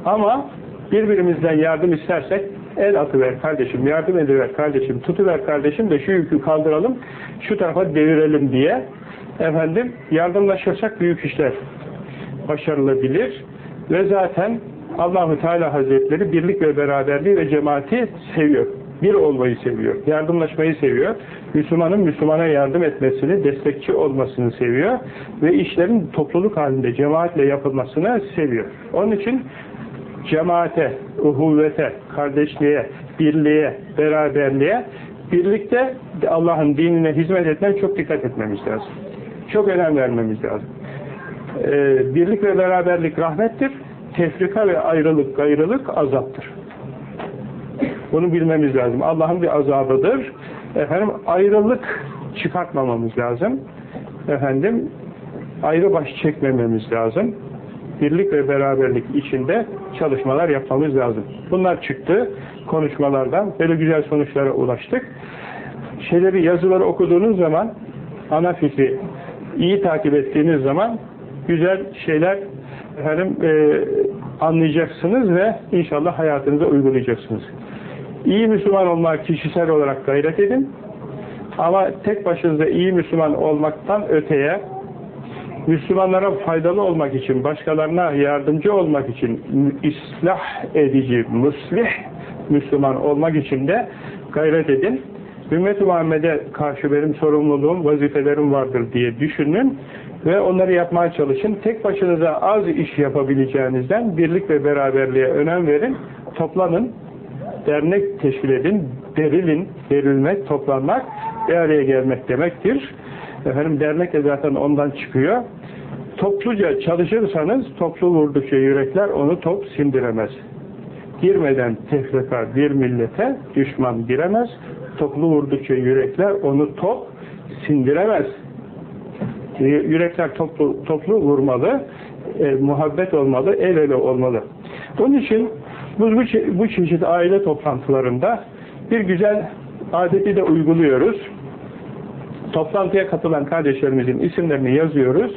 A: Ama birbirimizden yardım istersek el atıver kardeşim, yardım ediver kardeşim, tutuver kardeşim de şu yükü kaldıralım, şu tarafa devirelim diye efendim yardımlaşırsak büyük işler başarılabilir ve zaten Allahu Teala Hazretleri birlik ve beraberliği ve cemaati seviyor. Bir olmayı seviyor. Yardımlaşmayı seviyor. Müslümanın Müslümana yardım etmesini, destekçi olmasını seviyor. Ve işlerin topluluk halinde cemaatle yapılmasını seviyor. Onun için cemaate, uhuvvete, kardeşliğe, birliğe, beraberliğe, birlikte Allah'ın dinine hizmet etmen çok dikkat etmemiz lazım. Çok önem vermemiz lazım. Ee, birlik ve beraberlik rahmettir. Tefrika ve ayrılık, gayrılık azaptır. Bunu bilmemiz lazım. Allah'ın bir azabıdır. Efendim ayrılık çıkartmamamız lazım. Efendim ayrı baş çekmememiz lazım. Birlik ve beraberlik içinde çalışmalar yapmamız lazım. Bunlar çıktı konuşmalardan. Böyle güzel sonuçlara ulaştık. Şeyleri, yazıları okuduğunuz zaman ana fikri iyi takip ettiğiniz zaman güzel şeyler efendim, e, anlayacaksınız ve inşallah hayatınıza uygulayacaksınız. İyi Müslüman olmak kişisel olarak gayret edin. Ama tek başınıza iyi Müslüman olmaktan öteye Müslümanlara faydalı olmak için, başkalarına yardımcı olmak için, islah edici, muslih Müslüman olmak için de gayret edin. Ümmet-i Muhammed'e karşı benim sorumluluğum, vazifelerim vardır diye düşünün ve onları yapmaya çalışın. Tek başınıza az iş yapabileceğinizden birlik ve beraberliğe önem verin, toplanın, dernek teşkil edin, derilin, derilmek, toplanmak, bir araya gelmek demektir. Efendim dernek de zaten ondan çıkıyor. Topluca çalışırsanız toplu vurdukça yürekler onu top sindiremez. Girmeden tefrika bir millete düşman giremez. Toplu vurdukça yürekler onu top sindiremez. Yürekler toplu, toplu vurmalı, e, muhabbet olmalı, el ele olmalı. Onun için bu, bu, bu çeşit aile toplantılarında bir güzel adeti de uyguluyoruz. Toplantıya katılan kardeşlerimizin isimlerini yazıyoruz.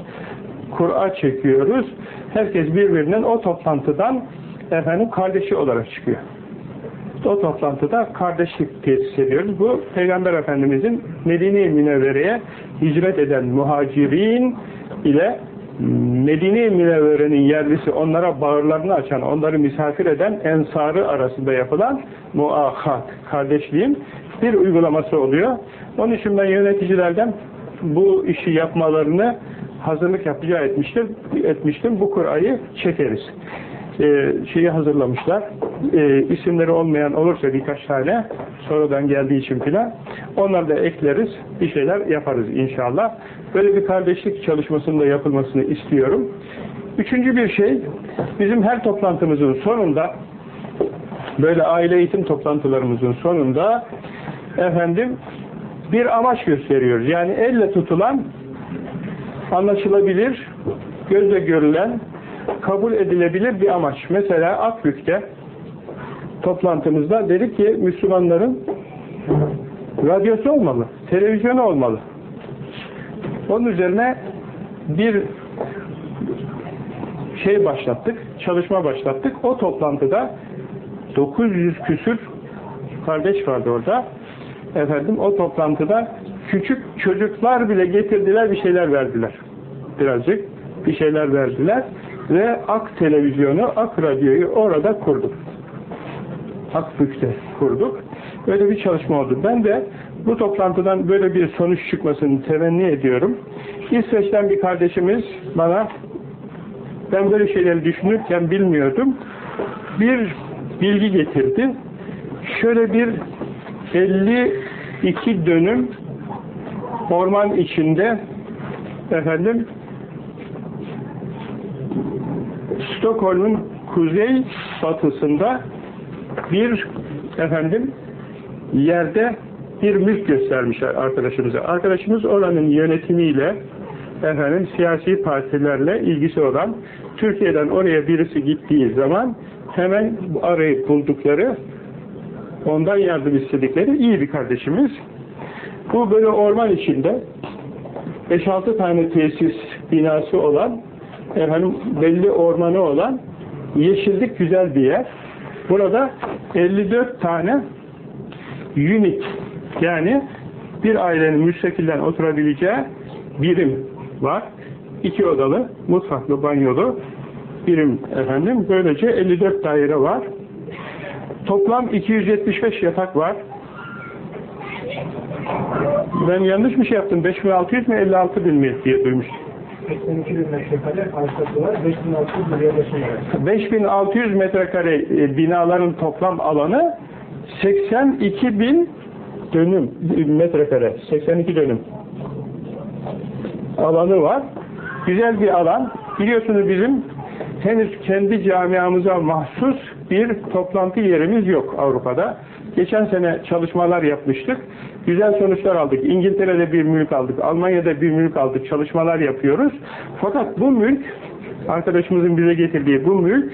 A: Kur'a çekiyoruz. Herkes birbirinin o toplantıdan efendim kardeşi olarak çıkıyor. O toplantıda kardeşlik tesis ediyoruz. Bu Peygamber Efendimizin Medine-i Münevvere'ye hicret eden muhacirin ile Medine-i Münevvere'nin yerlisi onlara bağırlarını açan, onları misafir eden ensarı arasında yapılan muahat, kardeşliğin bir uygulaması oluyor. Onun için ben yöneticilerden bu işi yapmalarını hazırlık yapacağı etmiştim. etmiştim. Bu Kur'a'yı çekeriz. Ee, şeyi hazırlamışlar. Ee, isimleri olmayan olursa birkaç tane sonradan geldiği için filan onları da ekleriz. Bir şeyler yaparız inşallah. Böyle bir kardeşlik çalışmasında yapılmasını istiyorum. Üçüncü bir şey bizim her toplantımızın sonunda böyle aile eğitim toplantılarımızın sonunda efendim bir amaç gösteriyoruz. Yani elle tutulan anlaşılabilir, gözle görülen, kabul edilebilir bir amaç. Mesela Akbük'te toplantımızda dedik ki Müslümanların radyosu olmalı, televizyonu olmalı. Onun üzerine bir şey başlattık, çalışma başlattık. O toplantıda 900 küsür kardeş vardı orada. Efendim o toplantıda küçük çocuklar bile getirdiler bir şeyler verdiler. Birazcık bir şeyler verdiler ve Ak televizyonu, Ak radyoyu orada kurduk. Akbük'te kurduk. Böyle bir çalışma oldu. Ben de bu toplantıdan böyle bir sonuç çıkmasını temenni ediyorum. İsveç'ten bir kardeşimiz bana ben böyle şeyleri düşünürken bilmiyordum. Bir bilgi getirdi. Şöyle bir 52 dönüm orman içinde efendim Stockholm'un kuzey batısında bir efendim yerde bir mülk göstermişler arkadaşımıza. Arkadaşımız oranın yönetimiyle efendim siyasi partilerle ilgisi olan Türkiye'den oraya birisi gittiği zaman hemen arayıp buldukları ondan yardım istedikleri iyi bir kardeşimiz. Bu böyle orman içinde 5-6 tane tesis binası olan efendim belli ormanı olan yeşillik güzel bir yer. Burada 54 tane unit yani bir ailenin müstakilden oturabileceği birim var. İki odalı, mutfaklı, banyolu birim efendim. Böylece 54 daire var. Toplam 275 yatak var. Ben yanlış bir şey yaptım. 5600 mi 56 bin mi diye duymuştum.
B: 82 bin metrekare arsası var. 5600 liraya başına
A: 5600 metrekare binaların toplam alanı 82 bin dönüm metrekare 82 dönüm alanı var. Güzel bir alan. Biliyorsunuz bizim henüz kendi camiamıza mahsus bir toplantı yerimiz yok Avrupa'da. Geçen sene çalışmalar yapmıştık. Güzel sonuçlar aldık. İngiltere'de bir mülk aldık. Almanya'da bir mülk aldık. Çalışmalar yapıyoruz. Fakat bu mülk arkadaşımızın bize getirdiği bu mülk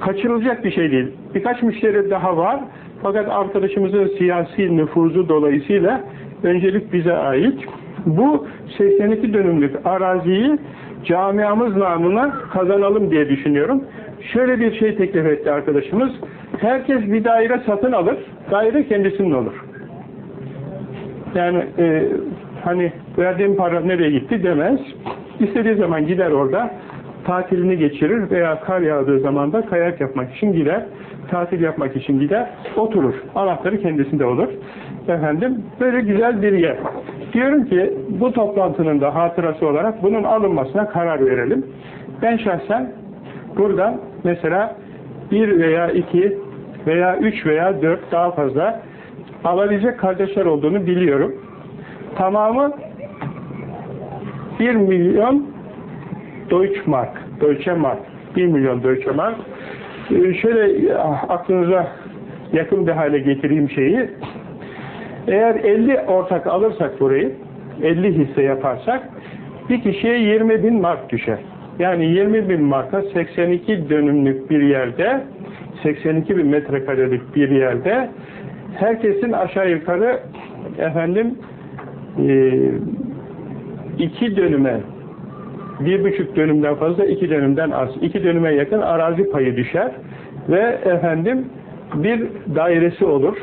A: kaçırılacak bir şey değil. Birkaç müşteri daha var. Fakat arkadaşımızın siyasi nüfuzu dolayısıyla öncelik bize ait. Bu 82 dönümlük araziyi camiamız namına kazanalım diye düşünüyorum. Şöyle bir şey teklif etti arkadaşımız. Herkes bir daire satın alır. Daire kendisinin olur. Yani e, hani verdiğim para nereye gitti demez. İstediği zaman gider orada tatilini geçirir veya kar yağdığı zaman da kayak yapmak için gider. Tatil yapmak için gider. Oturur. Anahtarı kendisinde olur. Efendim böyle güzel bir yer. Diyorum ki bu toplantının da hatırası olarak bunun alınmasına karar verelim. Ben şahsen buradan mesela bir veya iki veya üç veya dört daha fazla alabilecek kardeşler olduğunu biliyorum. Tamamı 1 milyon Deutsche Mark, Deutsche Mark, 1 milyon Deutsche Mark. Şöyle aklınıza yakın bir hale getireyim şeyi. Eğer 50 ortak alırsak burayı, 50 hisse yaparsak bir kişiye 20 bin mark düşer. Yani 20 bin marka 82 dönümlük bir yerde 82 bin metrekarelik bir yerde herkesin aşağı yukarı efendim e, iki dönüme bir buçuk dönümden fazla iki dönümden az iki dönüme yakın arazi payı düşer ve efendim bir dairesi olur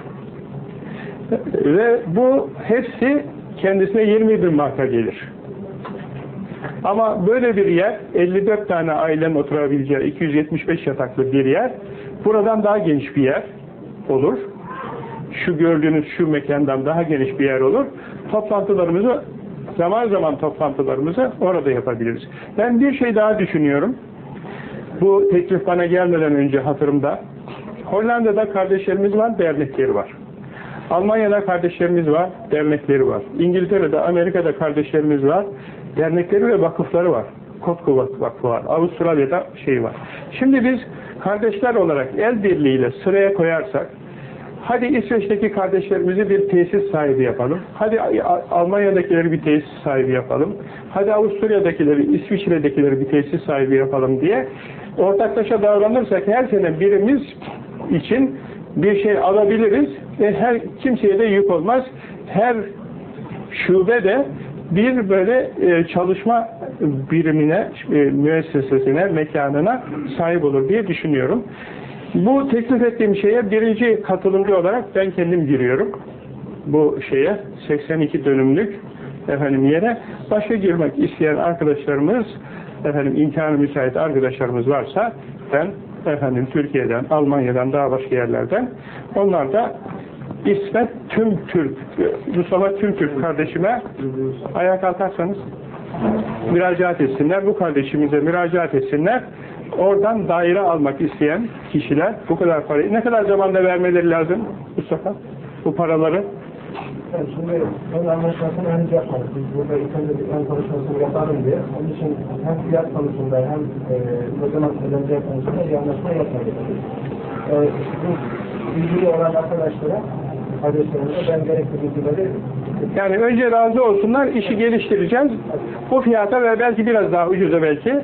A: ve bu hepsi kendisine 20 bin marka gelir. Ama böyle bir yer, 54 tane ailen oturabileceği 275 yataklı bir yer, buradan daha geniş bir yer olur. Şu gördüğünüz şu mekandan daha geniş bir yer olur. Toplantılarımızı, zaman zaman toplantılarımızı orada yapabiliriz. Ben bir şey daha düşünüyorum. Bu teklif bana gelmeden önce hatırımda. Hollanda'da kardeşlerimiz var, dernekleri var. Almanya'da kardeşlerimiz var, dernekleri var. İngiltere'de, Amerika'da kardeşlerimiz var, dernekleri ve vakıfları var. Kotku Vakfı var. Avustralya'da şey var. Şimdi biz kardeşler olarak el birliğiyle sıraya koyarsak, hadi İsveç'teki kardeşlerimizi bir tesis sahibi yapalım. Hadi Almanya'dakileri bir tesis sahibi yapalım. Hadi Avusturya'dakileri, İsviçre'dekileri bir tesis sahibi yapalım diye ortaklaşa davranırsak her sene birimiz için bir şey alabiliriz ve her kimseye de yük olmaz. Her şube de bir böyle e, çalışma birimine, e, müessesesine, mekanına sahip olur diye düşünüyorum. Bu teklif ettiğim şeye birinci katılımcı olarak ben kendim giriyorum. Bu şeye 82 dönümlük efendim yere başa girmek isteyen arkadaşlarımız efendim imkanı müsait arkadaşlarımız varsa ben efendim Türkiye'den, Almanya'dan daha başka yerlerden onlar da İsmet Tüm Türk Mustafa Tüm Türk kardeşime ayağa kalkarsanız müracaat etsinler. Bu kardeşimize müracaat etsinler. Oradan daire almak isteyen kişiler bu kadar parayı ne kadar zamanda vermeleri lazım Mustafa? Bu paraları
B: Yani şimdi ön anlaşmasını henüz yapmadık. Biz burada ilk önce bir ön konuşmasını yapalım diye. Onun için hem fiyat konusunda hem e, ne zaman ödeneceği konusunda bir anlaşma yapmadık. E, bu ilgili olan arkadaşlara kardeşlerimize ben gerekli bilgileri
A: Yani önce razı olsunlar, işi geliştireceğiz. Bu fiyata ve belki biraz daha ucuza belki.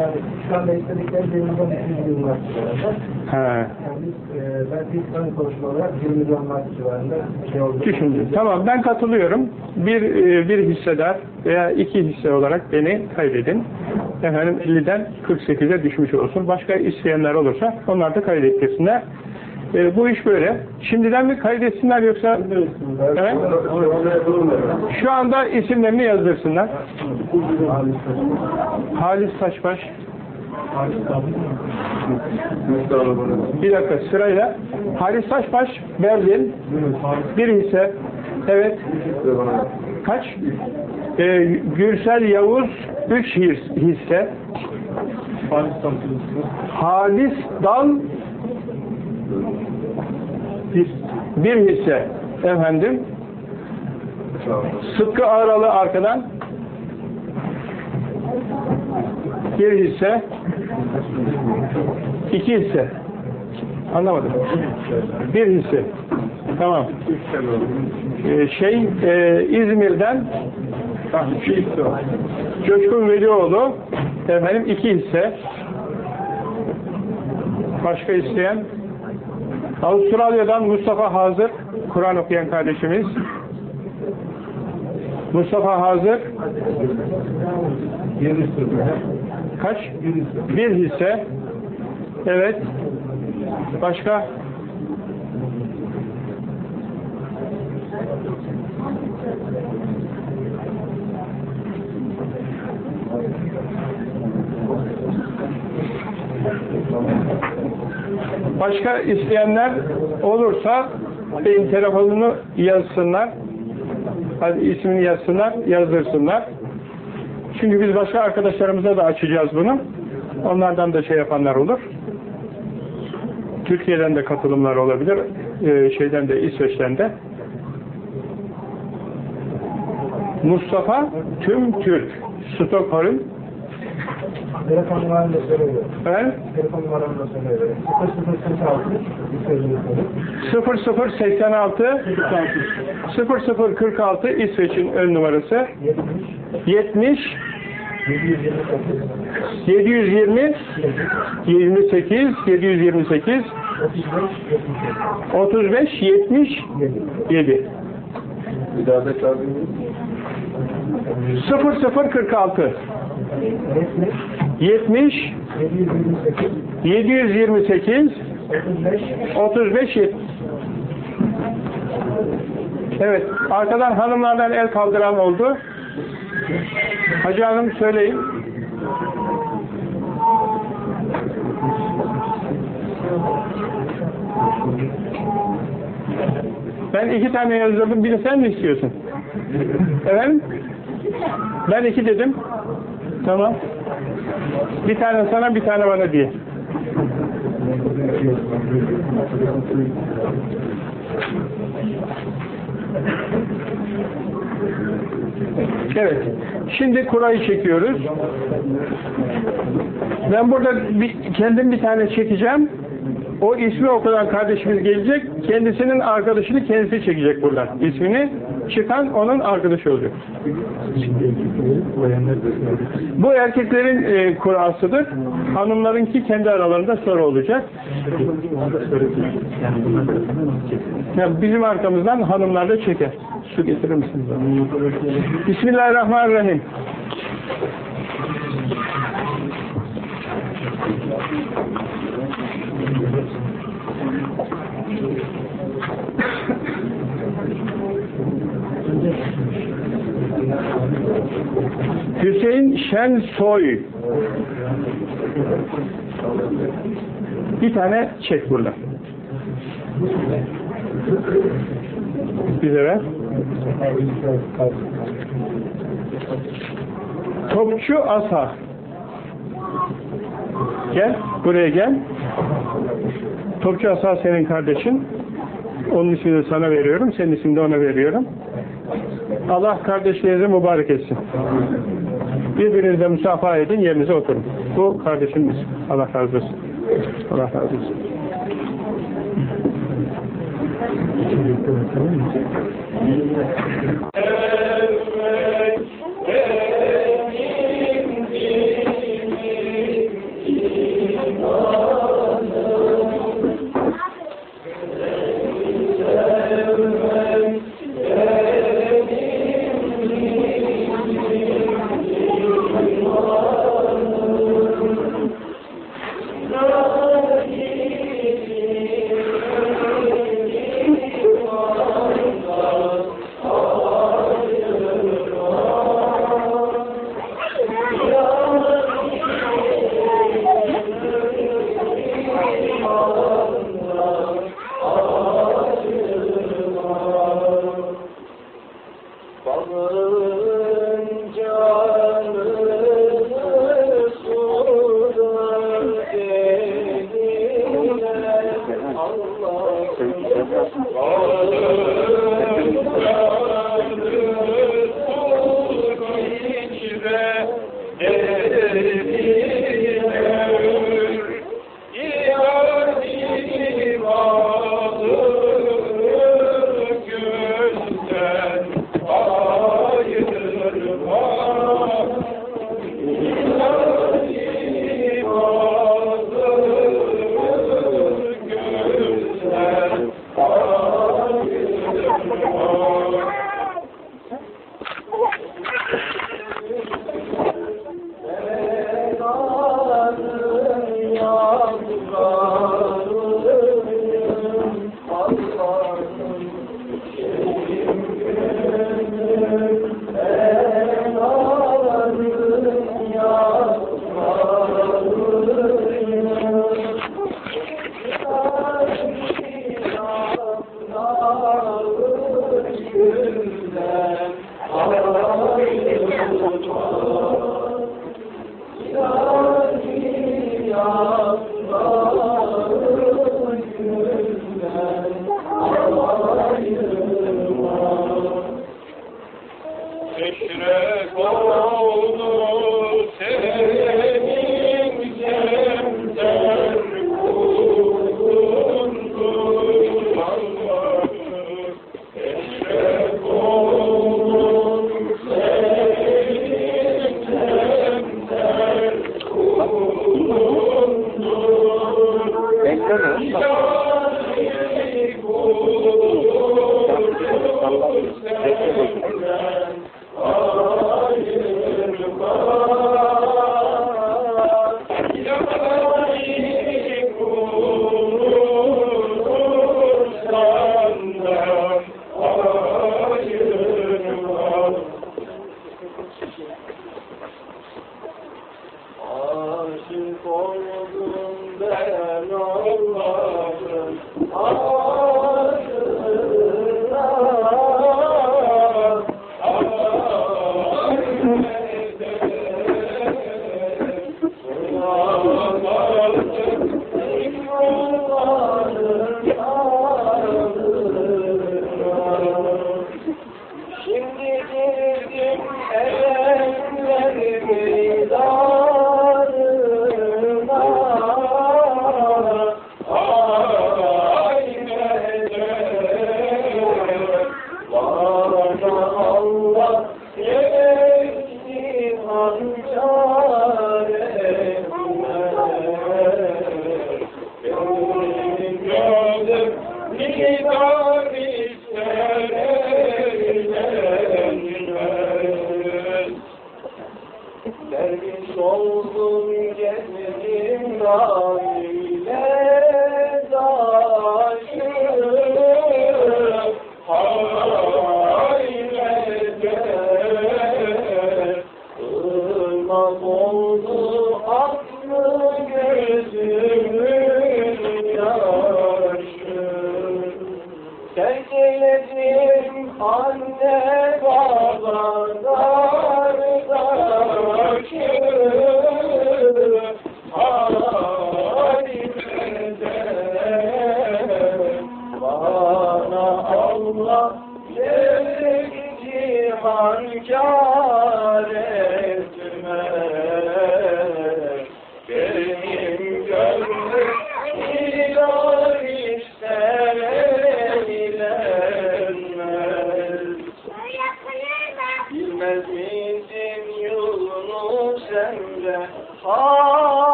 B: Yani şu anda istedikleri 1 milyon 200 bin mark civarında.
A: He.
B: Yani biz, e, ilk ön konuşma olarak 1 milyon mark civarında şey oldu.
A: Düşündüm. Tamam ben katılıyorum. Bir, e, bir hissedar veya iki hisse olarak beni kaydedin. Efendim 50'den 48'e düşmüş olsun. Başka isteyenler olursa onlar da kaydettirsinler. E, bu iş böyle. Şimdiden mi kaydetsinler yoksa evet. şu anda isimlerini yazdırsınlar. Halis Taşbaş bir dakika sırayla Halis Taşbaş Berlin bir hisse Evet. Kaç? Ee, Gürsel Yavuz 3 hisse. Halis Dal bir hisse. Efendim. Sıtkı Ağralı arkadan bir hisse. iki hisse. Anlamadım. Bir hisse. Tamam. Ee, şey e, İzmir'den Coşkun Velioğlu efendim iki hisse. Başka isteyen Avustralya'dan Mustafa Hazır Kur'an okuyan kardeşimiz. Mustafa Hazır. Kaç? Bir hisse. Evet. Başka Başka isteyenler olursa beyin telefonunu yazsınlar. Hadi ismini yazsınlar, yazdırsınlar. Çünkü biz başka arkadaşlarımıza da açacağız bunu. Onlardan da şey yapanlar olur. Türkiye'den de katılımlar olabilir. Ee, şeyden de, İsveç'ten de. Mustafa Tüm Türk. Stockholm.
B: Telefon numaramı da söylüyorum.
A: Ben
B: Telefon numaramı da söylüyorum. 0046
A: 0086 0046 İsveç'in ön numarası.
B: 70
A: 70
B: 728
A: 720 28 728
B: 35
A: 35
B: 77
A: 70 7
B: Bir daha da çağırayım.
A: 0046
B: 70
A: 70
B: 728
A: 728
B: 35
A: 35 70 Evet, arkadan hanımlardan el kaldıran oldu. Hacı Hanım söyleyin. Ben iki tane yazdırdım, bir de sen mi istiyorsun? Efendim? Ben iki dedim. Tamam. Bir tane sana, bir tane bana diye. Evet. Şimdi kurayı çekiyoruz. Ben burada bir, kendim bir tane çekeceğim. O ismi okudan kardeşimiz gelecek. Kendisinin arkadaşını kendisi çekecek buradan. İsmini çıkan onun arkadaşı oluyor. Bu erkeklerin e, kurasıdır. Hanımlarınki kendi aralarında soru olacak. Yani bizim arkamızdan hanımlar da çeker. Su getirir misiniz? Bismillahirrahmanirrahim. Hüseyin Şensoy. Bir tane çek burada. Bize ver. Topçu Asa. Gel, buraya gel. Topçu Asa senin kardeşin. Onun ismini sana veriyorum, senin ismini de ona veriyorum. Allah kardeşlerinizi mübarek etsin. Birbirinizle müsafaha edin, yerinize oturun. Bu kardeşimiz. Allah razı olsun. Allah razı olsun.
C: Oh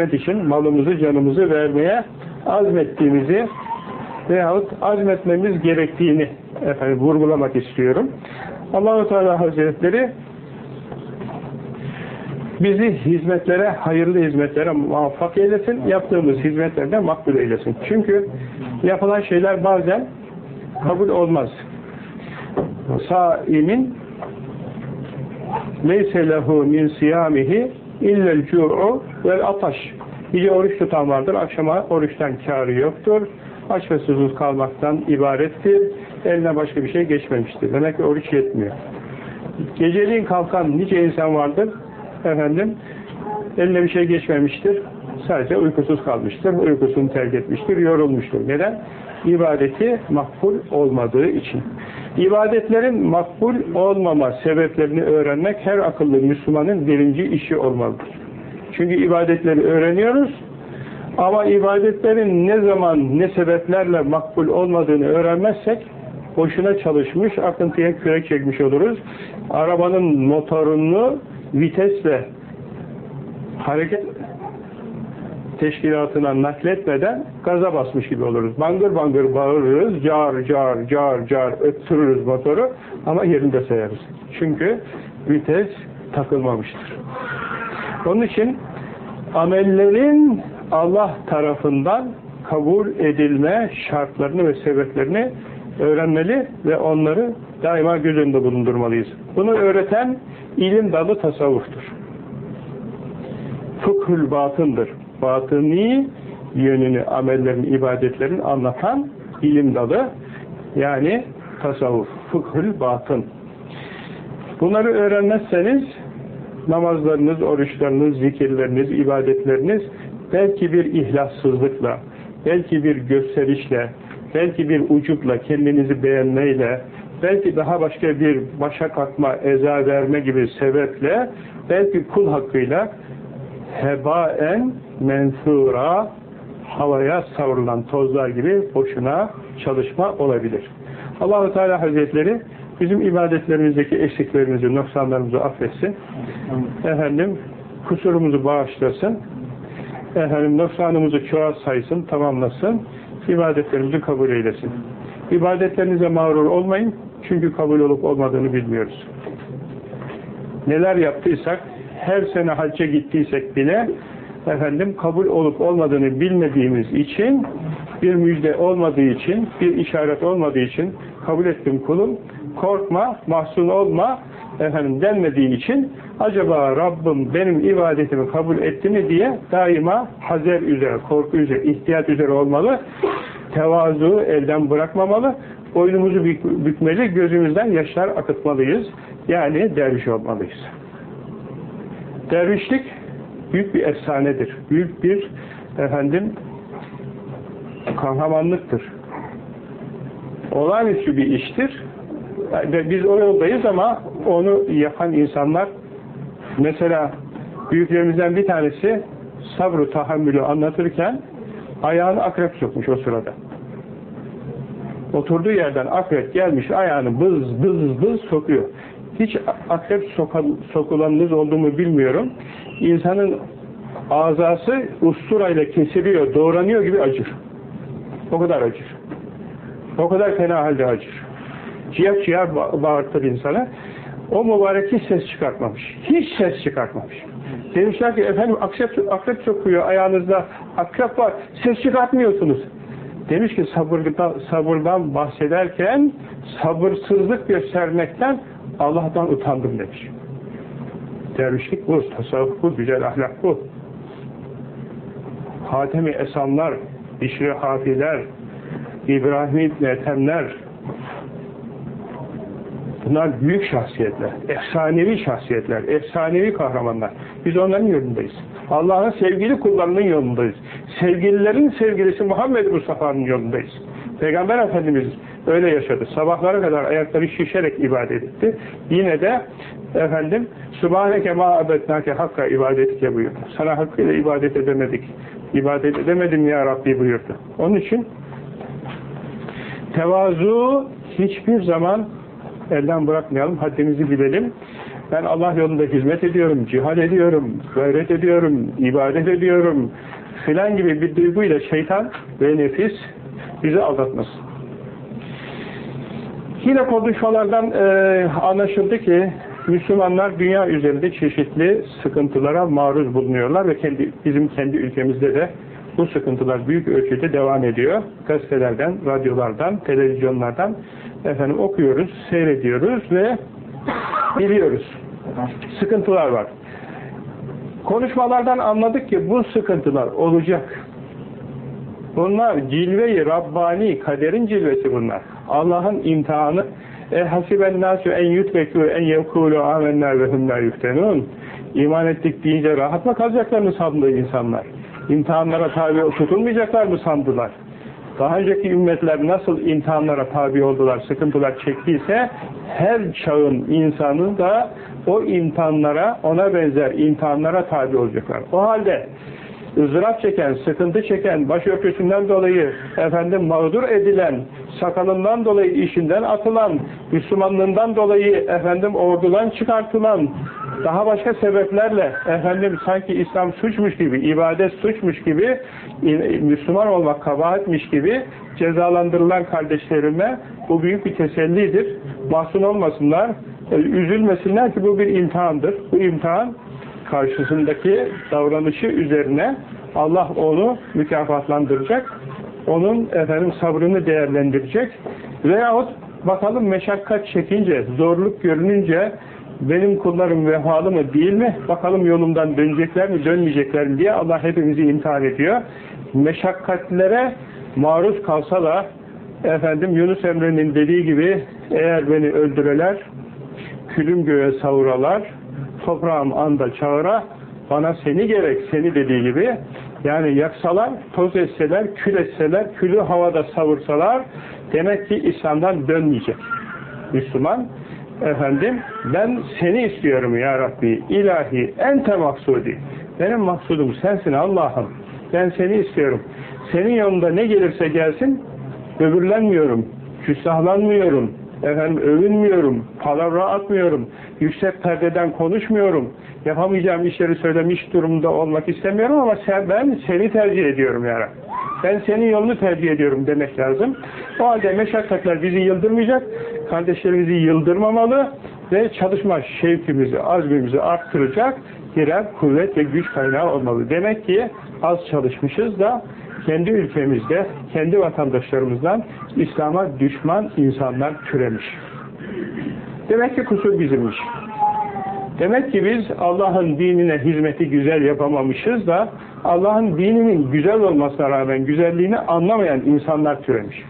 A: hizmet için malımızı, canımızı vermeye azmettiğimizi veyahut azmetmemiz gerektiğini efendim vurgulamak istiyorum. Allahu Teala Hazretleri bizi hizmetlere, hayırlı hizmetlere muvaffak eylesin, yaptığımız hizmetlerde makbul eylesin. Çünkü yapılan şeyler bazen kabul olmaz. Saimin leyse lehu min siyamihi illel cu'u vel ataş. Gece oruç tutan vardır, akşama oruçtan kârı yoktur. Aç ve susuz kalmaktan ibarettir. Eline başka bir şey geçmemiştir. Demek ki oruç yetmiyor. Geceliğin kalkan nice insan vardır. Efendim, eline bir şey geçmemiştir. Sadece uykusuz kalmıştır. Uykusunu terk etmiştir, yorulmuştur. Neden? İbadeti makbul olmadığı için. İbadetlerin makbul olmama sebeplerini öğrenmek her akıllı Müslümanın birinci işi olmalıdır. Çünkü ibadetleri öğreniyoruz ama ibadetlerin ne zaman, ne sebeplerle makbul olmadığını öğrenmezsek boşuna çalışmış, akıntıya kürek çekmiş oluruz. Arabanın motorunu vitesle hareket teşkilatına nakletmeden gaza basmış gibi oluruz. Bangır bangır bağırırız, car car car car öttürürüz motoru ama yerinde sayarız. Çünkü vites takılmamıştır. Onun için amellerin Allah tarafından kabul edilme şartlarını ve sebeplerini öğrenmeli ve onları daima göz önünde bulundurmalıyız. Bunu öğreten ilim dalı tasavvuftur. Fıkhül batındır. Batıni yönünü, amellerin, ibadetlerin anlatan ilim dalı yani tasavvuf, fıkhül batın. Bunları öğrenmezseniz namazlarınız, oruçlarınız, zikirleriniz, ibadetleriniz belki bir ihlassızlıkla, belki bir gösterişle, belki bir ucupla, kendinizi beğenmeyle, belki daha başka bir başa kalkma, eza verme gibi sebeple, belki kul hakkıyla hebaen mensura havaya savrulan tozlar gibi boşuna çalışma olabilir. Allahu Teala Hazretleri bizim ibadetlerimizdeki eksiklerimizi, noksanlarımızı affetsin. Efendim kusurumuzu bağışlasın. Efendim noksanımızı çoğa saysın, tamamlasın. ibadetlerimizi kabul eylesin. İbadetlerinize mağrur olmayın. Çünkü kabul olup olmadığını bilmiyoruz. Neler yaptıysak, her sene hacca gittiysek bile efendim kabul olup olmadığını bilmediğimiz için bir müjde olmadığı için, bir işaret olmadığı için kabul ettim kulum, korkma, mahzun olma efendim denmediği için acaba Rabbim benim ibadetimi kabul etti mi diye daima hazer üzere, korku üzere, ihtiyat üzere olmalı. Tevazu elden bırakmamalı. Boynumuzu bükmeli, gözümüzden yaşlar akıtmalıyız. Yani derviş olmalıyız. Dervişlik büyük bir efsanedir. Büyük bir efendim kahramanlıktır. Olağanüstü bir iştir. Biz o yoldayız ama onu yapan insanlar mesela büyüklerimizden bir tanesi sabru tahammülü anlatırken ayağını akrep sokmuş o sırada. Oturduğu yerden akrep gelmiş ayağını bız bız bız sokuyor. Hiç akrep sokan, sokulanınız olduğumu bilmiyorum. İnsanın azası usturayla kesiliyor, doğranıyor gibi acır. O kadar acır. O kadar fena halde acır. Ciğer ciğer bağırtır insana. O mübarek hiç ses çıkartmamış. Hiç ses çıkartmamış. Demişler ki efendim akrep, akrep sokuyor ayağınızda. Akrep var. Ses çıkartmıyorsunuz. Demiş ki sabırdan, sabırdan bahsederken sabırsızlık göstermekten Allah'tan utandım demiş. Dervişlik bu, tasavvuf bu, güzel ahlak bu. Hatemi Esanlar, Bişri Hafiler, İbrahim İbni Ethemler, bunlar büyük şahsiyetler, efsanevi şahsiyetler, efsanevi kahramanlar. Biz onların yolundayız. Allah'ın sevgili kullarının yolundayız. Sevgililerin sevgilisi Muhammed Mustafa'nın yolundayız. Peygamber Efendimiz öyle yaşadı. Sabahlara kadar ayakları şişerek ibadet etti. Yine de efendim Subhaneke ma abetnake hakka ibadetike buyurdu. Sana hakkıyla ibadet edemedik. İbadet edemedim ya Rabbi buyurdu. Onun için tevazu hiçbir zaman elden bırakmayalım. Haddimizi bilelim. Ben Allah yolunda hizmet ediyorum, cihad ediyorum, gayret ediyorum, ibadet ediyorum filan gibi bir duyguyla şeytan ve nefis bizi aldatmasın. Yine konuşmalardan e, anlaşıldı ki Müslümanlar dünya üzerinde çeşitli sıkıntılara maruz bulunuyorlar ve kendi, bizim kendi ülkemizde de bu sıkıntılar büyük ölçüde devam ediyor. Gazetelerden, radyolardan, televizyonlardan efendim okuyoruz, seyrediyoruz ve biliyoruz. Sıkıntılar var. Konuşmalardan anladık ki bu sıkıntılar olacak. Bunlar cilve-i Rabbani, kaderin cilvesi bunlar. Allah'ın imtihanı. E hasiben nasu en yutbekû en yevkûlû âmennâ ve hum lâ yuftenûn. İman ettik deyince rahat mı kalacaklar mı sandı insanlar? İmtihanlara tabi tutulmayacaklar mı sandılar? Daha önceki ümmetler nasıl imtihanlara tabi oldular, sıkıntılar çektiyse her çağın insanı da o imtihanlara, ona benzer imtihanlara tabi olacaklar. O halde ızdırap çeken, sıkıntı çeken, başörtüsünden dolayı efendim mağdur edilen, sakalından dolayı işinden atılan, Müslümanlığından dolayı efendim ordudan çıkartılan, daha başka sebeplerle efendim sanki İslam suçmuş gibi, ibadet suçmuş gibi, Müslüman olmak kabahatmiş gibi cezalandırılan kardeşlerime bu büyük bir tesellidir. Mahzun olmasınlar, e, üzülmesinler ki bu bir imtihandır. Bu imtihan karşısındaki davranışı üzerine Allah onu mükafatlandıracak. Onun efendim sabrını değerlendirecek. Veyahut bakalım meşakkat çekince, zorluk görününce benim kullarım vefalı mı değil mi? Bakalım yolumdan dönecekler mi, dönmeyecekler mi diye Allah hepimizi imtihan ediyor. Meşakkatlere maruz kalsa da efendim Yunus Emre'nin dediği gibi eğer beni öldüreler, külüm göğe savuralar, toprağım anda çağıra, bana seni gerek, seni dediği gibi, yani yaksalar, toz etseler, kül etseler, külü havada savursalar, demek ki İslam'dan dönmeyecek. Müslüman, efendim, ben seni istiyorum ya Rabbi, ilahi, ente maksudi. Benim maksudum sensin Allah'ım. Ben seni istiyorum. Senin yolunda ne gelirse gelsin, öbürlenmiyorum, küstahlanmıyorum, efendim övünmüyorum, palavra atmıyorum, yüksek perdeden konuşmuyorum, yapamayacağım işleri söylemiş durumda olmak istemiyorum ama sen, ben seni tercih ediyorum ya. Ben senin yolunu tercih ediyorum demek lazım. O halde meşakkatler bizi yıldırmayacak, kardeşlerimizi yıldırmamalı ve çalışma şevkimizi, azmimizi arttıracak birer kuvvet ve güç kaynağı olmalı. Demek ki az çalışmışız da kendi ülkemizde, kendi vatandaşlarımızdan İslam'a düşman insanlar türemiş. Demek ki kusur bizimmiş. Demek ki biz Allah'ın dinine hizmeti güzel yapamamışız da Allah'ın dininin güzel olmasına rağmen güzelliğini anlamayan insanlar türemiş.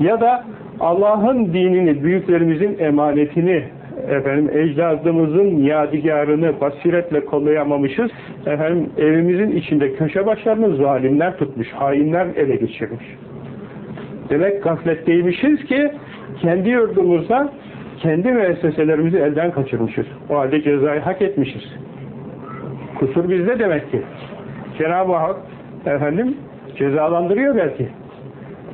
A: Ya da Allah'ın dinini, büyüklerimizin emanetini, efendim ecdadımızın yadigarını basiretle kollayamamışız. Efendim evimizin içinde köşe başlarını zalimler tutmuş, hainler ele geçirmiş. Demek gafletteymişiz ki kendi yurdumuzda kendi müesseselerimizi elden kaçırmışız. O halde cezayı hak etmişiz. Kusur bizde demek ki. Cenab-ı Hak efendim cezalandırıyor belki.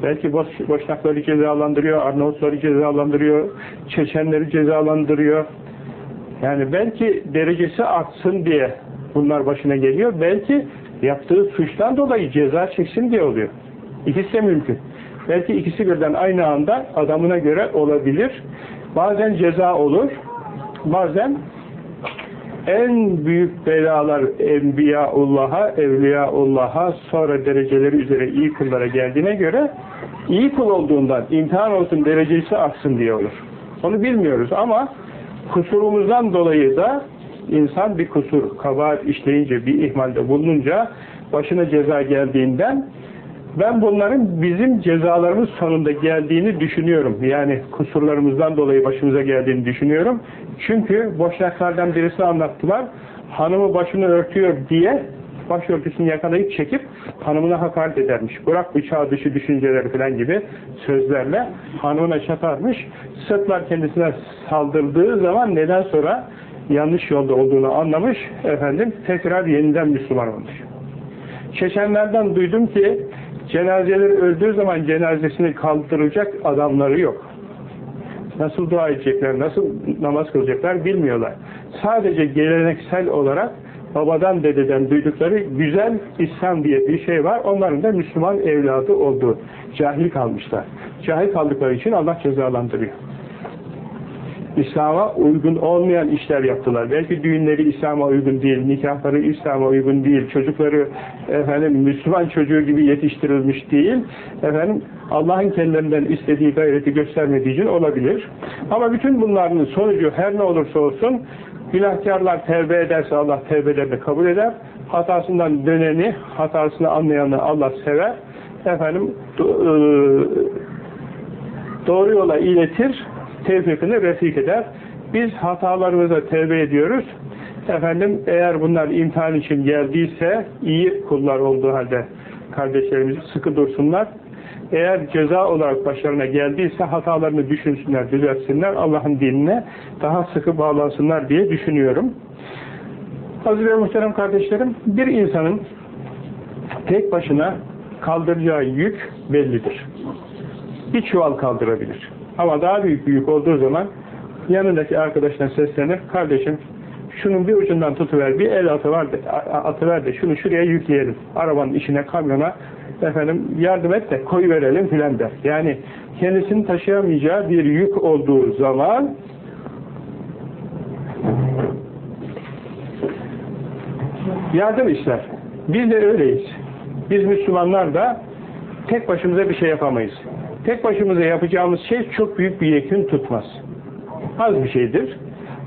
A: Belki boş, boşnakları cezalandırıyor, Arnavutları cezalandırıyor, Çeçenleri cezalandırıyor. Yani belki derecesi artsın diye bunlar başına geliyor. Belki yaptığı suçtan dolayı ceza çeksin diye oluyor. İkisi de mümkün. Belki ikisi birden aynı anda adamına göre olabilir. Bazen ceza olur, bazen en büyük belalar Enbiyaullah'a, Evliyaullah'a, sonra dereceleri üzere iyi kullara geldiğine göre iyi kul olduğundan imtihan olsun derecesi artsın diye olur. Onu bilmiyoruz ama kusurumuzdan dolayı da insan bir kusur, kabahat işleyince, bir ihmalde bulununca başına ceza geldiğinden ben bunların bizim cezalarımız sonunda geldiğini düşünüyorum. Yani kusurlarımızdan dolayı başımıza geldiğini düşünüyorum. Çünkü boşnaklardan birisi anlattılar. Hanımı başını örtüyor diye başörtüsünü yakalayıp çekip hanımına hakaret edermiş. Bırak bıçağı dışı düşünceleri falan gibi sözlerle hanımına çatarmış. Sırtlar kendisine saldırdığı zaman neden sonra yanlış yolda olduğunu anlamış. Efendim tekrar yeniden Müslüman olmuş. Çeçenlerden duydum ki cenazeleri öldüğü zaman cenazesini kaldıracak adamları yok. Nasıl dua edecekler, nasıl namaz kılacaklar bilmiyorlar. Sadece geleneksel olarak babadan dededen duydukları güzel İslam diye bir şey var. Onların da Müslüman evladı olduğu. Cahil kalmışlar. Cahil kaldıkları için Allah cezalandırıyor. İslam'a uygun olmayan işler yaptılar. Belki düğünleri İslam'a uygun değil, nikahları İslam'a uygun değil, çocukları efendim Müslüman çocuğu gibi yetiştirilmiş değil. Efendim Allah'ın kendilerinden istediği gayreti göstermediği için olabilir. Ama bütün bunların sonucu her ne olursa olsun Günahkarlar tevbe ederse Allah tevbelerini kabul eder. Hatasından döneni, hatasını anlayanı Allah sever. Efendim e, doğru yola iletir, tevfikini refik eder. Biz hatalarımıza tevbe ediyoruz. Efendim eğer bunlar imtihan için geldiyse iyi kullar olduğu halde kardeşlerimiz sıkı dursunlar. Eğer ceza olarak başlarına geldiyse hatalarını düşünsünler, düzeltsinler, Allah'ın dinine daha sıkı bağlansınlar diye düşünüyorum. Aziz ve muhterem kardeşlerim, bir insanın tek başına kaldıracağı yük bellidir. Bir çuval kaldırabilir. Ama daha büyük bir yük olduğu zaman yanındaki arkadaşına seslenir. Kardeşim şunun bir ucundan tutuver, bir el atıver de, atıver de şunu şuraya yükleyelim. Arabanın içine, kamyona efendim yardım et de koy verelim filan der. Yani kendisini taşıyamayacağı bir yük olduğu zaman yardım ister. Biz de öyleyiz. Biz Müslümanlar da tek başımıza bir şey yapamayız. Tek başımıza yapacağımız şey çok büyük bir yekün tutmaz. Az bir şeydir.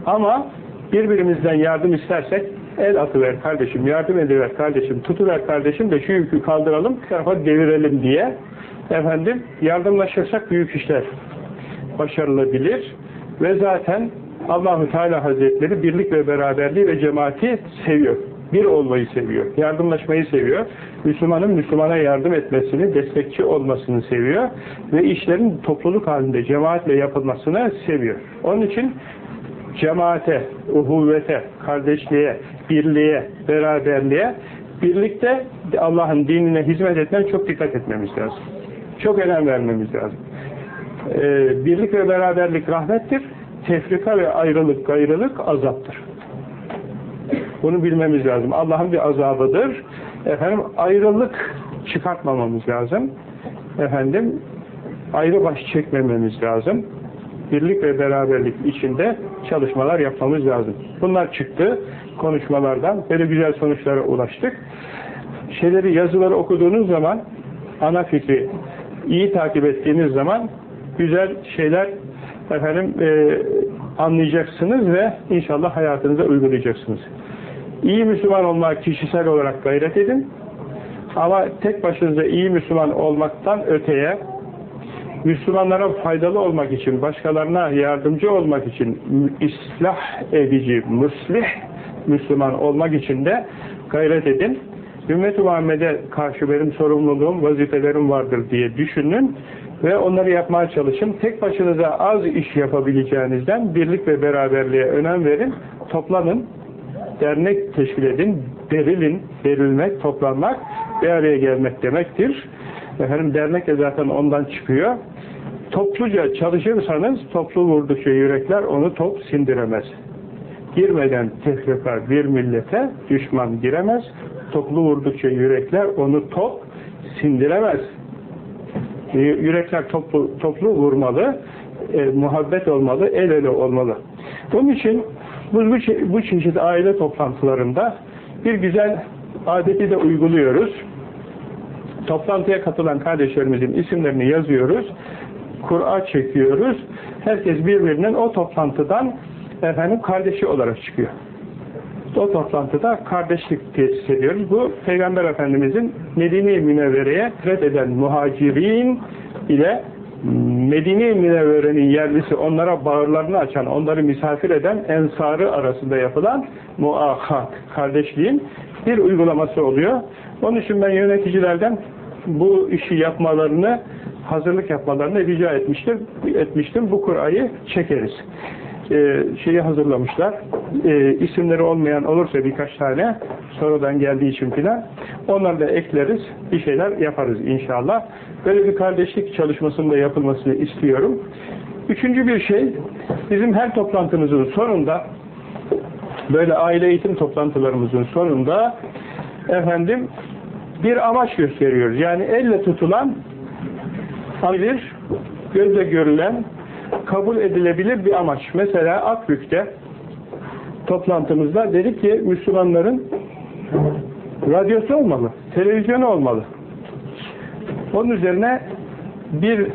A: Ama birbirimizden yardım istersek el atıver kardeşim, yardım ediver kardeşim, tutuver kardeşim de şu yükü kaldıralım, bir tarafa devirelim diye efendim yardımlaşırsak büyük işler başarılabilir ve zaten Allahu Teala Hazretleri birlik ve beraberliği ve cemaati seviyor. Bir olmayı seviyor. Yardımlaşmayı seviyor. Müslümanın Müslümana yardım etmesini, destekçi olmasını seviyor. Ve işlerin topluluk halinde cemaatle yapılmasını seviyor. Onun için cemaate, uhuvvete, kardeşliğe, birliğe, beraberliğe, birlikte Allah'ın dinine hizmet etmeye çok dikkat etmemiz lazım. Çok önem vermemiz lazım. Ee, birlik ve beraberlik rahmettir. Tefrika ve ayrılık, gayrılık azaptır. Bunu bilmemiz lazım. Allah'ın bir azabıdır. Efendim ayrılık çıkartmamamız lazım. Efendim ayrı baş çekmememiz lazım. Birlik ve beraberlik içinde çalışmalar yapmamız lazım. Bunlar çıktı konuşmalardan. Böyle güzel sonuçlara ulaştık. Şeyleri, yazıları okuduğunuz zaman ana fikri iyi takip ettiğiniz zaman güzel şeyler efendim e, anlayacaksınız ve inşallah hayatınıza uygulayacaksınız. İyi Müslüman olmak kişisel olarak gayret edin. Ama tek başınıza iyi Müslüman olmaktan öteye Müslümanlara faydalı olmak için, başkalarına yardımcı olmak için, islah edici, muslih Müslüman olmak için de gayret edin. Ümmet-i Muhammed'e karşı benim sorumluluğum, vazifelerim vardır diye düşünün ve onları yapmaya çalışın. Tek başınıza az iş yapabileceğinizden birlik ve beraberliğe önem verin, toplanın, dernek teşkil edin, derilin, derilmek, toplanmak, bir araya gelmek demektir. Efendim dernek de zaten ondan çıkıyor. Topluca çalışırsanız toplu vurdukça yürekler onu top sindiremez. Girmeden tefrika bir millete düşman giremez. Toplu vurdukça yürekler onu top sindiremez. E, yürekler toplu, toplu vurmalı, e, muhabbet olmalı, el ele olmalı. Bunun için bu, bu, bu çeşit aile toplantılarında bir güzel adeti de uyguluyoruz. Toplantıya katılan kardeşlerimizin isimlerini yazıyoruz. Kur'a çekiyoruz. Herkes birbirinin o toplantıdan efendim kardeşi olarak çıkıyor. O toplantıda kardeşlik tesis ediyoruz. Bu Peygamber Efendimizin Medine-i Münevvere'ye red muhacirin ile Medine-i Münevvere'nin yerlisi onlara bağırlarını açan, onları misafir eden ensarı arasında yapılan muahat, kardeşliğin bir uygulaması oluyor. Onun için ben yöneticilerden bu işi yapmalarını, hazırlık yapmalarını rica etmiştim. etmiştim. Bu Kur'a'yı çekeriz. Ee, şeyi hazırlamışlar. Ee, isimleri olmayan olursa birkaç tane sonradan geldiği için filan onları da ekleriz. Bir şeyler yaparız inşallah. Böyle bir kardeşlik çalışmasının da yapılmasını istiyorum. Üçüncü bir şey, bizim her toplantımızın sonunda böyle aile eğitim toplantılarımızın sonunda efendim bir amaç gösteriyoruz. Yani elle tutulan bilir, gözle görülen, kabul edilebilir bir amaç. Mesela Akbük'te toplantımızda dedik ki Müslümanların radyosu olmalı, televizyonu olmalı. Onun üzerine bir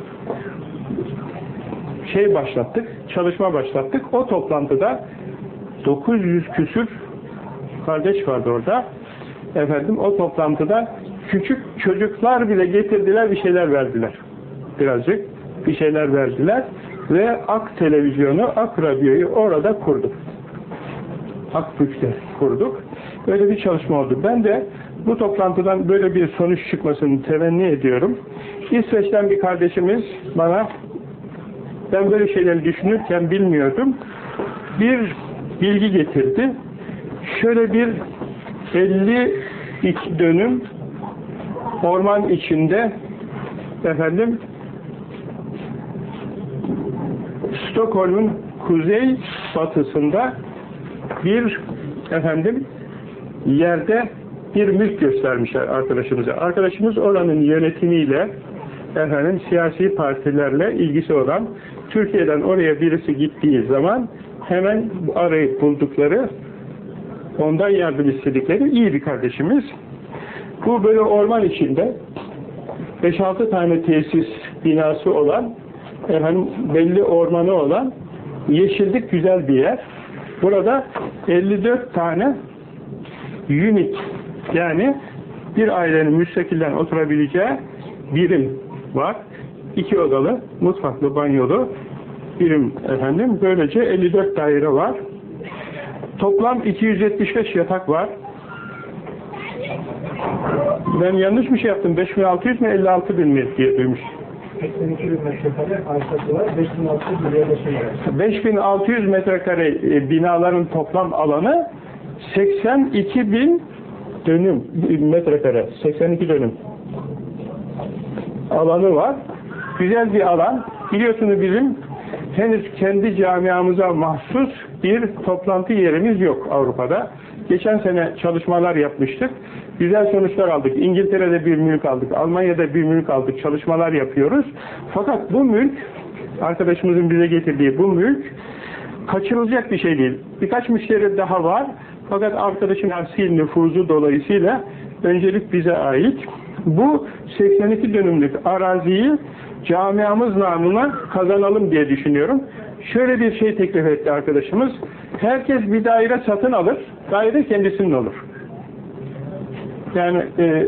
A: şey başlattık, çalışma başlattık. O toplantıda 900 küsür kardeş vardı orada. Efendim o toplantıda küçük çocuklar bile getirdiler bir şeyler verdiler. Birazcık bir şeyler verdiler ve Ak televizyonu, Ak radyoyu orada kurduk. Akbük'te kurduk. Böyle bir çalışma oldu. Ben de bu toplantıdan böyle bir sonuç çıkmasını temenni ediyorum. İsveç'ten bir kardeşimiz bana ben böyle şeyleri düşünürken bilmiyordum. Bir bilgi getirdi. Şöyle bir 52 dönüm orman içinde efendim Stockholm'un kuzey batısında bir efendim yerde bir mülk göstermişler arkadaşımıza. Arkadaşımız oranın yönetimiyle efendim siyasi partilerle ilgisi olan Türkiye'den oraya birisi gittiği zaman hemen arayıp buldukları ondan yardım istedikleri iyi bir kardeşimiz. Bu böyle orman içinde 5-6 tane tesis binası olan efendim belli ormanı olan yeşillik güzel bir yer. Burada 54 tane unit yani bir ailenin müstakilden oturabileceği birim var. İki odalı, mutfaklı, banyolu birim efendim. Böylece 54 daire var. Toplam 275 yatak var. Ben yanlış mı şey yaptım? 5600 mi 56 bin mi diye duymuş.
B: 82 bin metrekare arsası var. 5600 liraya yerleşim var.
A: 5600 metrekare e, binaların toplam alanı 82 bin dönüm metrekare 82 dönüm alanı var. Güzel bir alan. Biliyorsunuz bizim henüz kendi camiamıza mahsus bir toplantı yerimiz yok Avrupa'da. Geçen sene çalışmalar yapmıştık. Güzel sonuçlar aldık. İngiltere'de bir mülk aldık. Almanya'da bir mülk aldık. Çalışmalar yapıyoruz. Fakat bu mülk, arkadaşımızın bize getirdiği bu mülk kaçırılacak bir şey değil. Birkaç müşteri daha var. Fakat arkadaşın asil nüfuzu dolayısıyla öncelik bize ait. Bu 82 dönümlük araziyi camiamız namına kazanalım diye düşünüyorum. Şöyle bir şey teklif etti arkadaşımız. Herkes bir daire satın alır. Daire kendisinin olur. Yani e,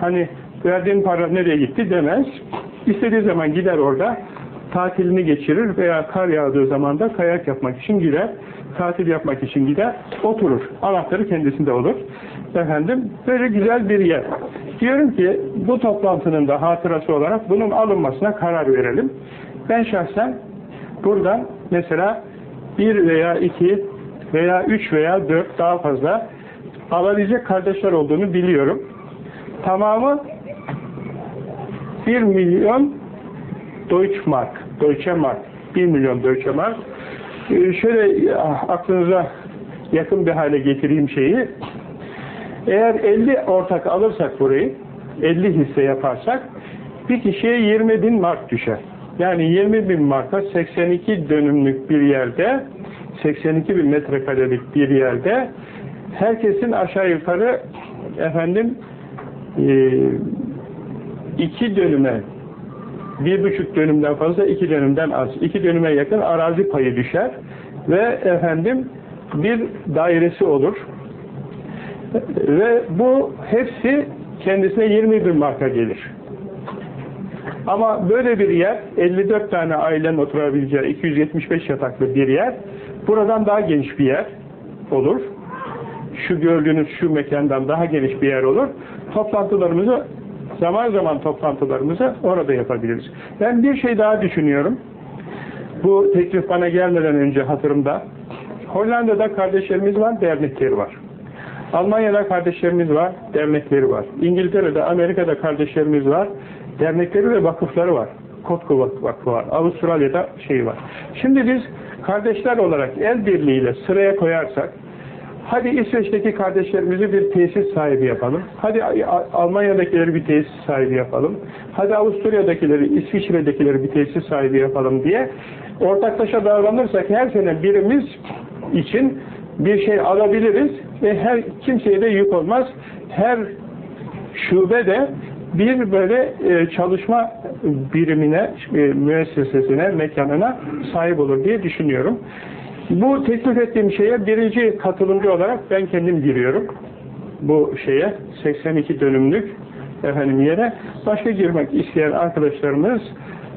A: hani verdiğin para nereye gitti demez. İstediği zaman gider orada tatilini geçirir veya kar yağdığı zaman da kayak yapmak için gider. Tatil yapmak için gider. Oturur. Anahtarı kendisinde olur. Efendim böyle güzel bir yer. Diyorum ki bu toplantının da hatırası olarak bunun alınmasına karar verelim. Ben şahsen buradan mesela bir veya iki veya üç veya dört daha fazla alabilecek kardeşler olduğunu biliyorum. Tamamı 1 milyon Deutsche Mark, Deutsche Mark, 1 milyon Deutsche Mark. Ee, şöyle aklınıza yakın bir hale getireyim şeyi. Eğer 50 ortak alırsak burayı, 50 hisse yaparsak bir kişiye 20 bin mark düşer. Yani 20 bin marka 82 dönümlük bir yerde 82 bin metrekarelik bir yerde herkesin aşağı yukarı efendim e, iki dönüme bir buçuk dönümden fazla iki dönümden az iki dönüme yakın arazi payı düşer ve efendim bir dairesi olur ve bu hepsi kendisine 20 bin marka gelir. Ama böyle bir yer, 54 tane ailenin oturabileceği 275 yataklı bir yer, buradan daha geniş bir yer olur. Şu gördüğünüz şu mekandan daha geniş bir yer olur. Toplantılarımızı, zaman zaman toplantılarımızı orada yapabiliriz. Ben bir şey daha düşünüyorum. Bu teklif bana gelmeden önce hatırımda. Hollanda'da kardeşlerimiz var, dernekleri var. Almanya'da kardeşlerimiz var, dernekleri var. İngiltere'de, Amerika'da kardeşlerimiz var, dernekleri ve vakıfları var. Kotku Vakfı var. Avustralya'da şey var. Şimdi biz kardeşler olarak el birliğiyle sıraya koyarsak, hadi İsveç'teki kardeşlerimizi bir tesis sahibi yapalım. Hadi Almanya'dakileri bir tesis sahibi yapalım. Hadi Avusturya'dakileri, İsviçre'dekileri bir tesis sahibi yapalım diye ortaklaşa davranırsak her sene birimiz için bir şey alabiliriz ve her kimseye de yük olmaz. Her şube de bir böyle e, çalışma birimine, e, müessesesine, mekanına sahip olur diye düşünüyorum. Bu teklif ettiğim şeye birinci katılımcı olarak ben kendim giriyorum. Bu şeye 82 dönümlük efendim yere başka girmek isteyen arkadaşlarımız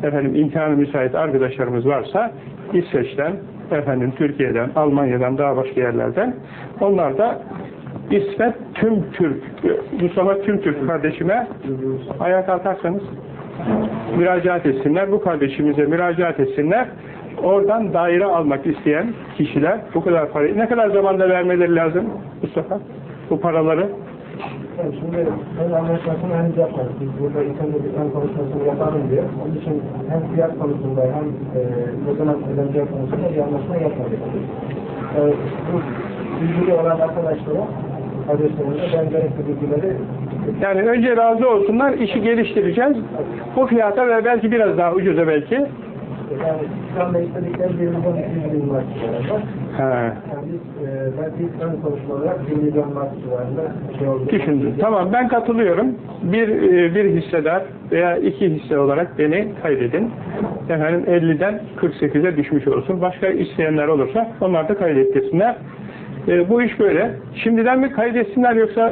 A: efendim imkanı müsait arkadaşlarımız varsa İsveç'ten efendim Türkiye'den, Almanya'dan daha başka yerlerden onlar da İsmet Tüm Türk Mustafa Tüm Türk kardeşime ayağa kalkarsanız müracaat etsinler. Bu kardeşimize müracaat etsinler. Oradan daire almak isteyen kişiler bu kadar parayı ne kadar zamanda vermeleri lazım Mustafa? Bu paraları
B: Yani şimdi anlaşmasını henüz yapmadık. Biz burada internet ön konuşmasını yapalım diye. Onun için hem fiyat konusunda hem e, ne zaman ödeneceği konusunda bir anlaşma yapmadık. E, bu bilgili olan arkadaşlara kardeşlerimize ben gerekli bilgileri
A: yani önce razı olsunlar işi geliştireceğiz. Bu fiyata ve belki biraz daha ucuza belki.
B: Yani şu anda istedikleri 1 milyon 200 bin mark civarında.
A: He.
B: Yani biz, e, ben ilk ön konuşma olarak 1 milyon mark civarında şey oldu.
A: Düşündüm. Tamam ben katılıyorum. Bir, e, bir hissedar veya iki hisse olarak beni kaydedin. Efendim 50'den 48'e düşmüş olsun. Başka isteyenler olursa onlar da kaydettirsinler. E, bu iş böyle. Şimdiden mi kaydetsinler yoksa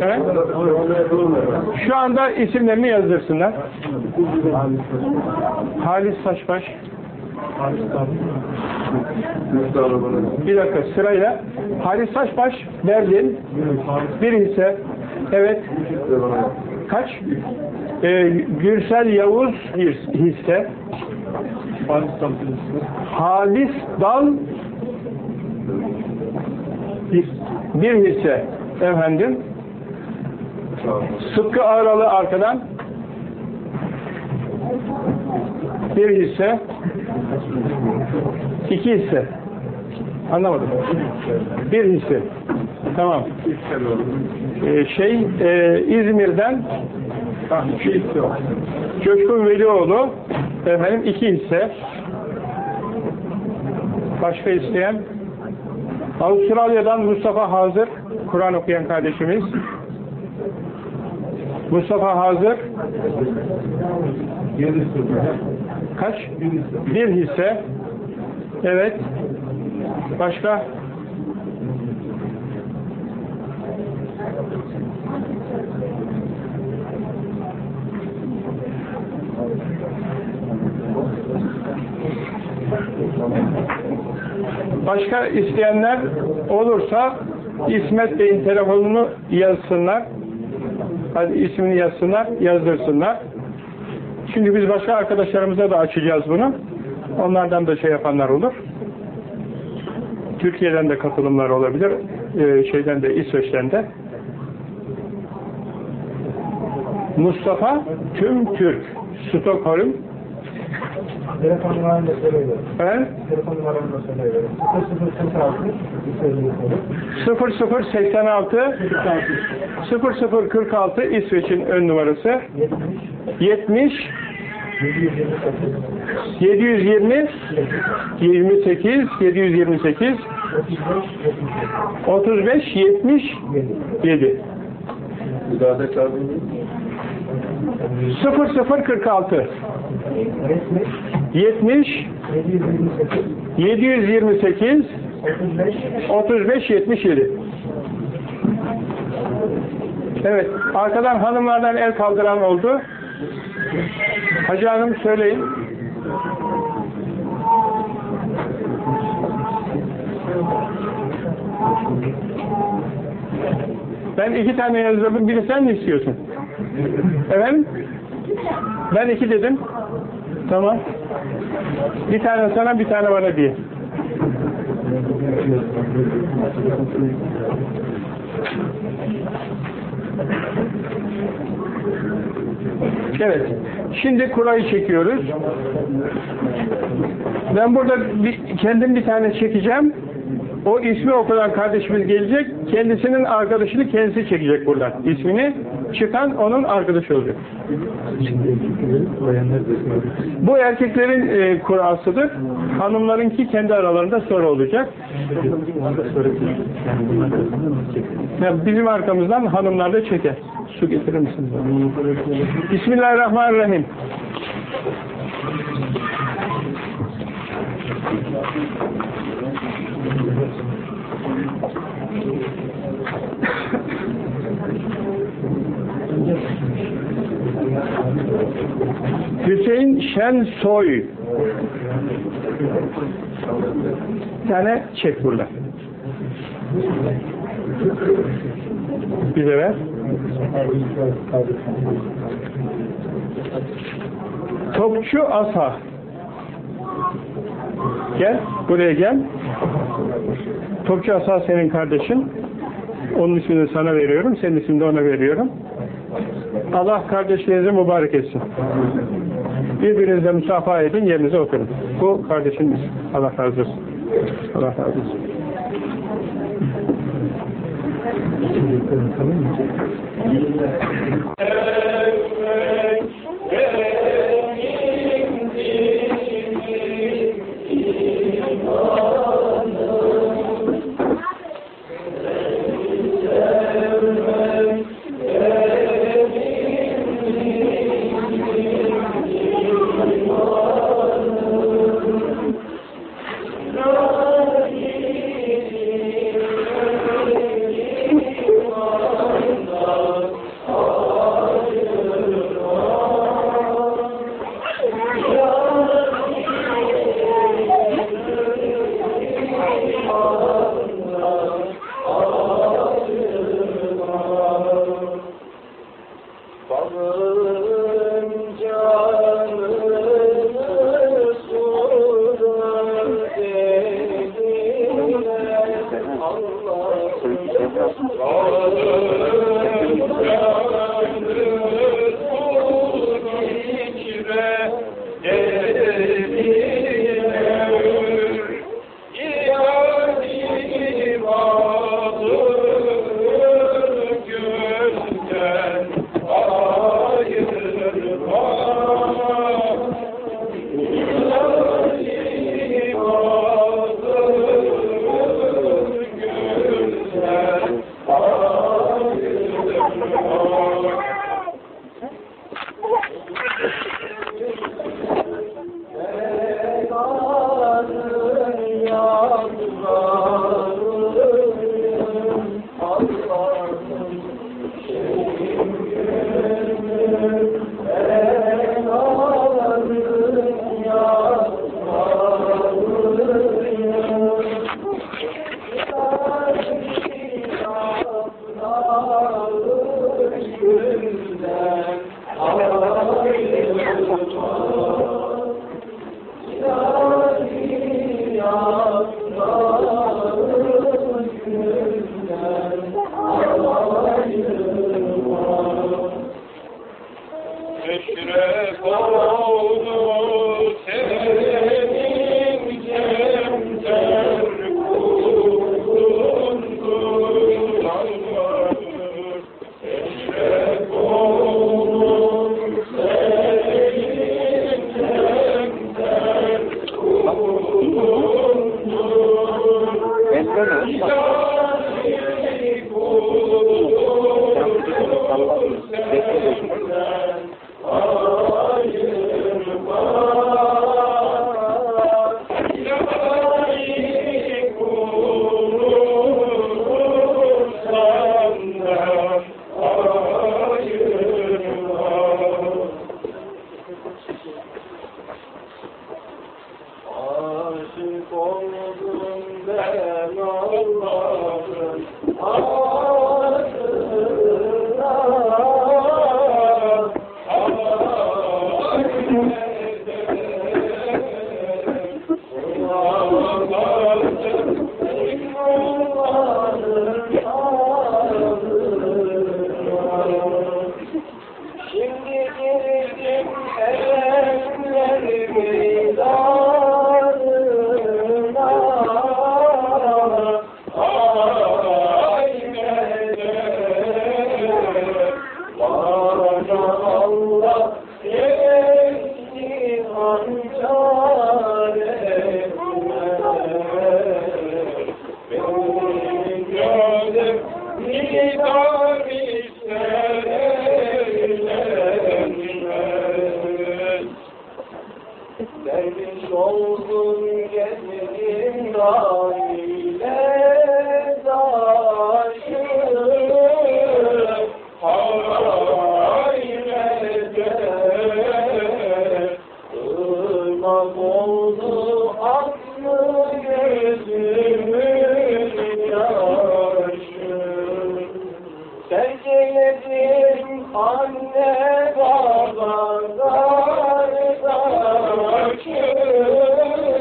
A: He? şu anda isimlerini yazdırsınlar. Halis Saçbaş. Bir dakika sırayla. Halis Saçbaş Berlin. Bir hisse. Evet. Kaç? Ee, Gürsel Yavuz bir hisse. Halis Dal bir, hisse. Efendim. Sıtkı Ağralı arkadan. Bir hisse. İki hisse. Anlamadım. Bir hisse. Tamam. Ee, şey e, İzmir'den ah, şey, Coşkun Velioğlu efendim iki hisse. Başka isteyen Avustralya'dan Mustafa Hazır Kur'an okuyan kardeşimiz. Mustafa Hazır kaç? Bir hisse. Evet. Başka? Başka isteyenler olursa İsmet Bey'in telefonunu yazsınlar. Hadi ismini yazsınlar, yazdırsınlar. Şimdi biz başka arkadaşlarımıza da açacağız bunu. Onlardan da şey yapanlar olur. Türkiye'den de katılımlar olabilir. Ee, şeyden de İsveç'ten de. Mustafa Tüm Türk Stockholm
B: Telefon numaramı da söyleyelim.
A: ben
B: Telefon numaramı da söyleyelim. 0046
A: 0086 0046 İsveç'in ön numarası.
B: 70
A: 70
B: 728
A: 720 28 728 35 70 7 0046 70
B: 728
A: 728
B: 35
A: 35 77 Evet, arkadan hanımlardan el kaldıran oldu. Hacı Hanım söyleyin. Ben iki tane yazdım, biri sen mi istiyorsun? Efendim? Ben iki dedim. Tamam. Bir tane sana, bir tane bana diye. Evet. Şimdi kurayı çekiyoruz. Ben burada bir, kendim bir tane çekeceğim. O ismi okunan kardeşimiz gelecek. Kendisinin arkadaşını kendisi çekecek buradan. İsmini çıkan onun arkadaşı olacak. Bu erkeklerin e, kurasıdır. Hanımlarınki kendi aralarında sonra olacak. Ya bizim arkamızdan hanımlar da çeker. Su getirir misiniz? Bismillahirrahmanirrahim. Hüseyin Şensoy. Bir tane çek burada. Bize ver. Topçu Asa. Gel, buraya gel. Topçu Asa senin kardeşin. Onun ismini sana veriyorum, senin ismini de ona veriyorum. Allah kardeşlerinizi mübarek etsin. Birbirinizle müsafaha edin, yerinize oturun. Bu kardeşiniz. Allah razı olsun. Allah razı olsun.
C: Eşref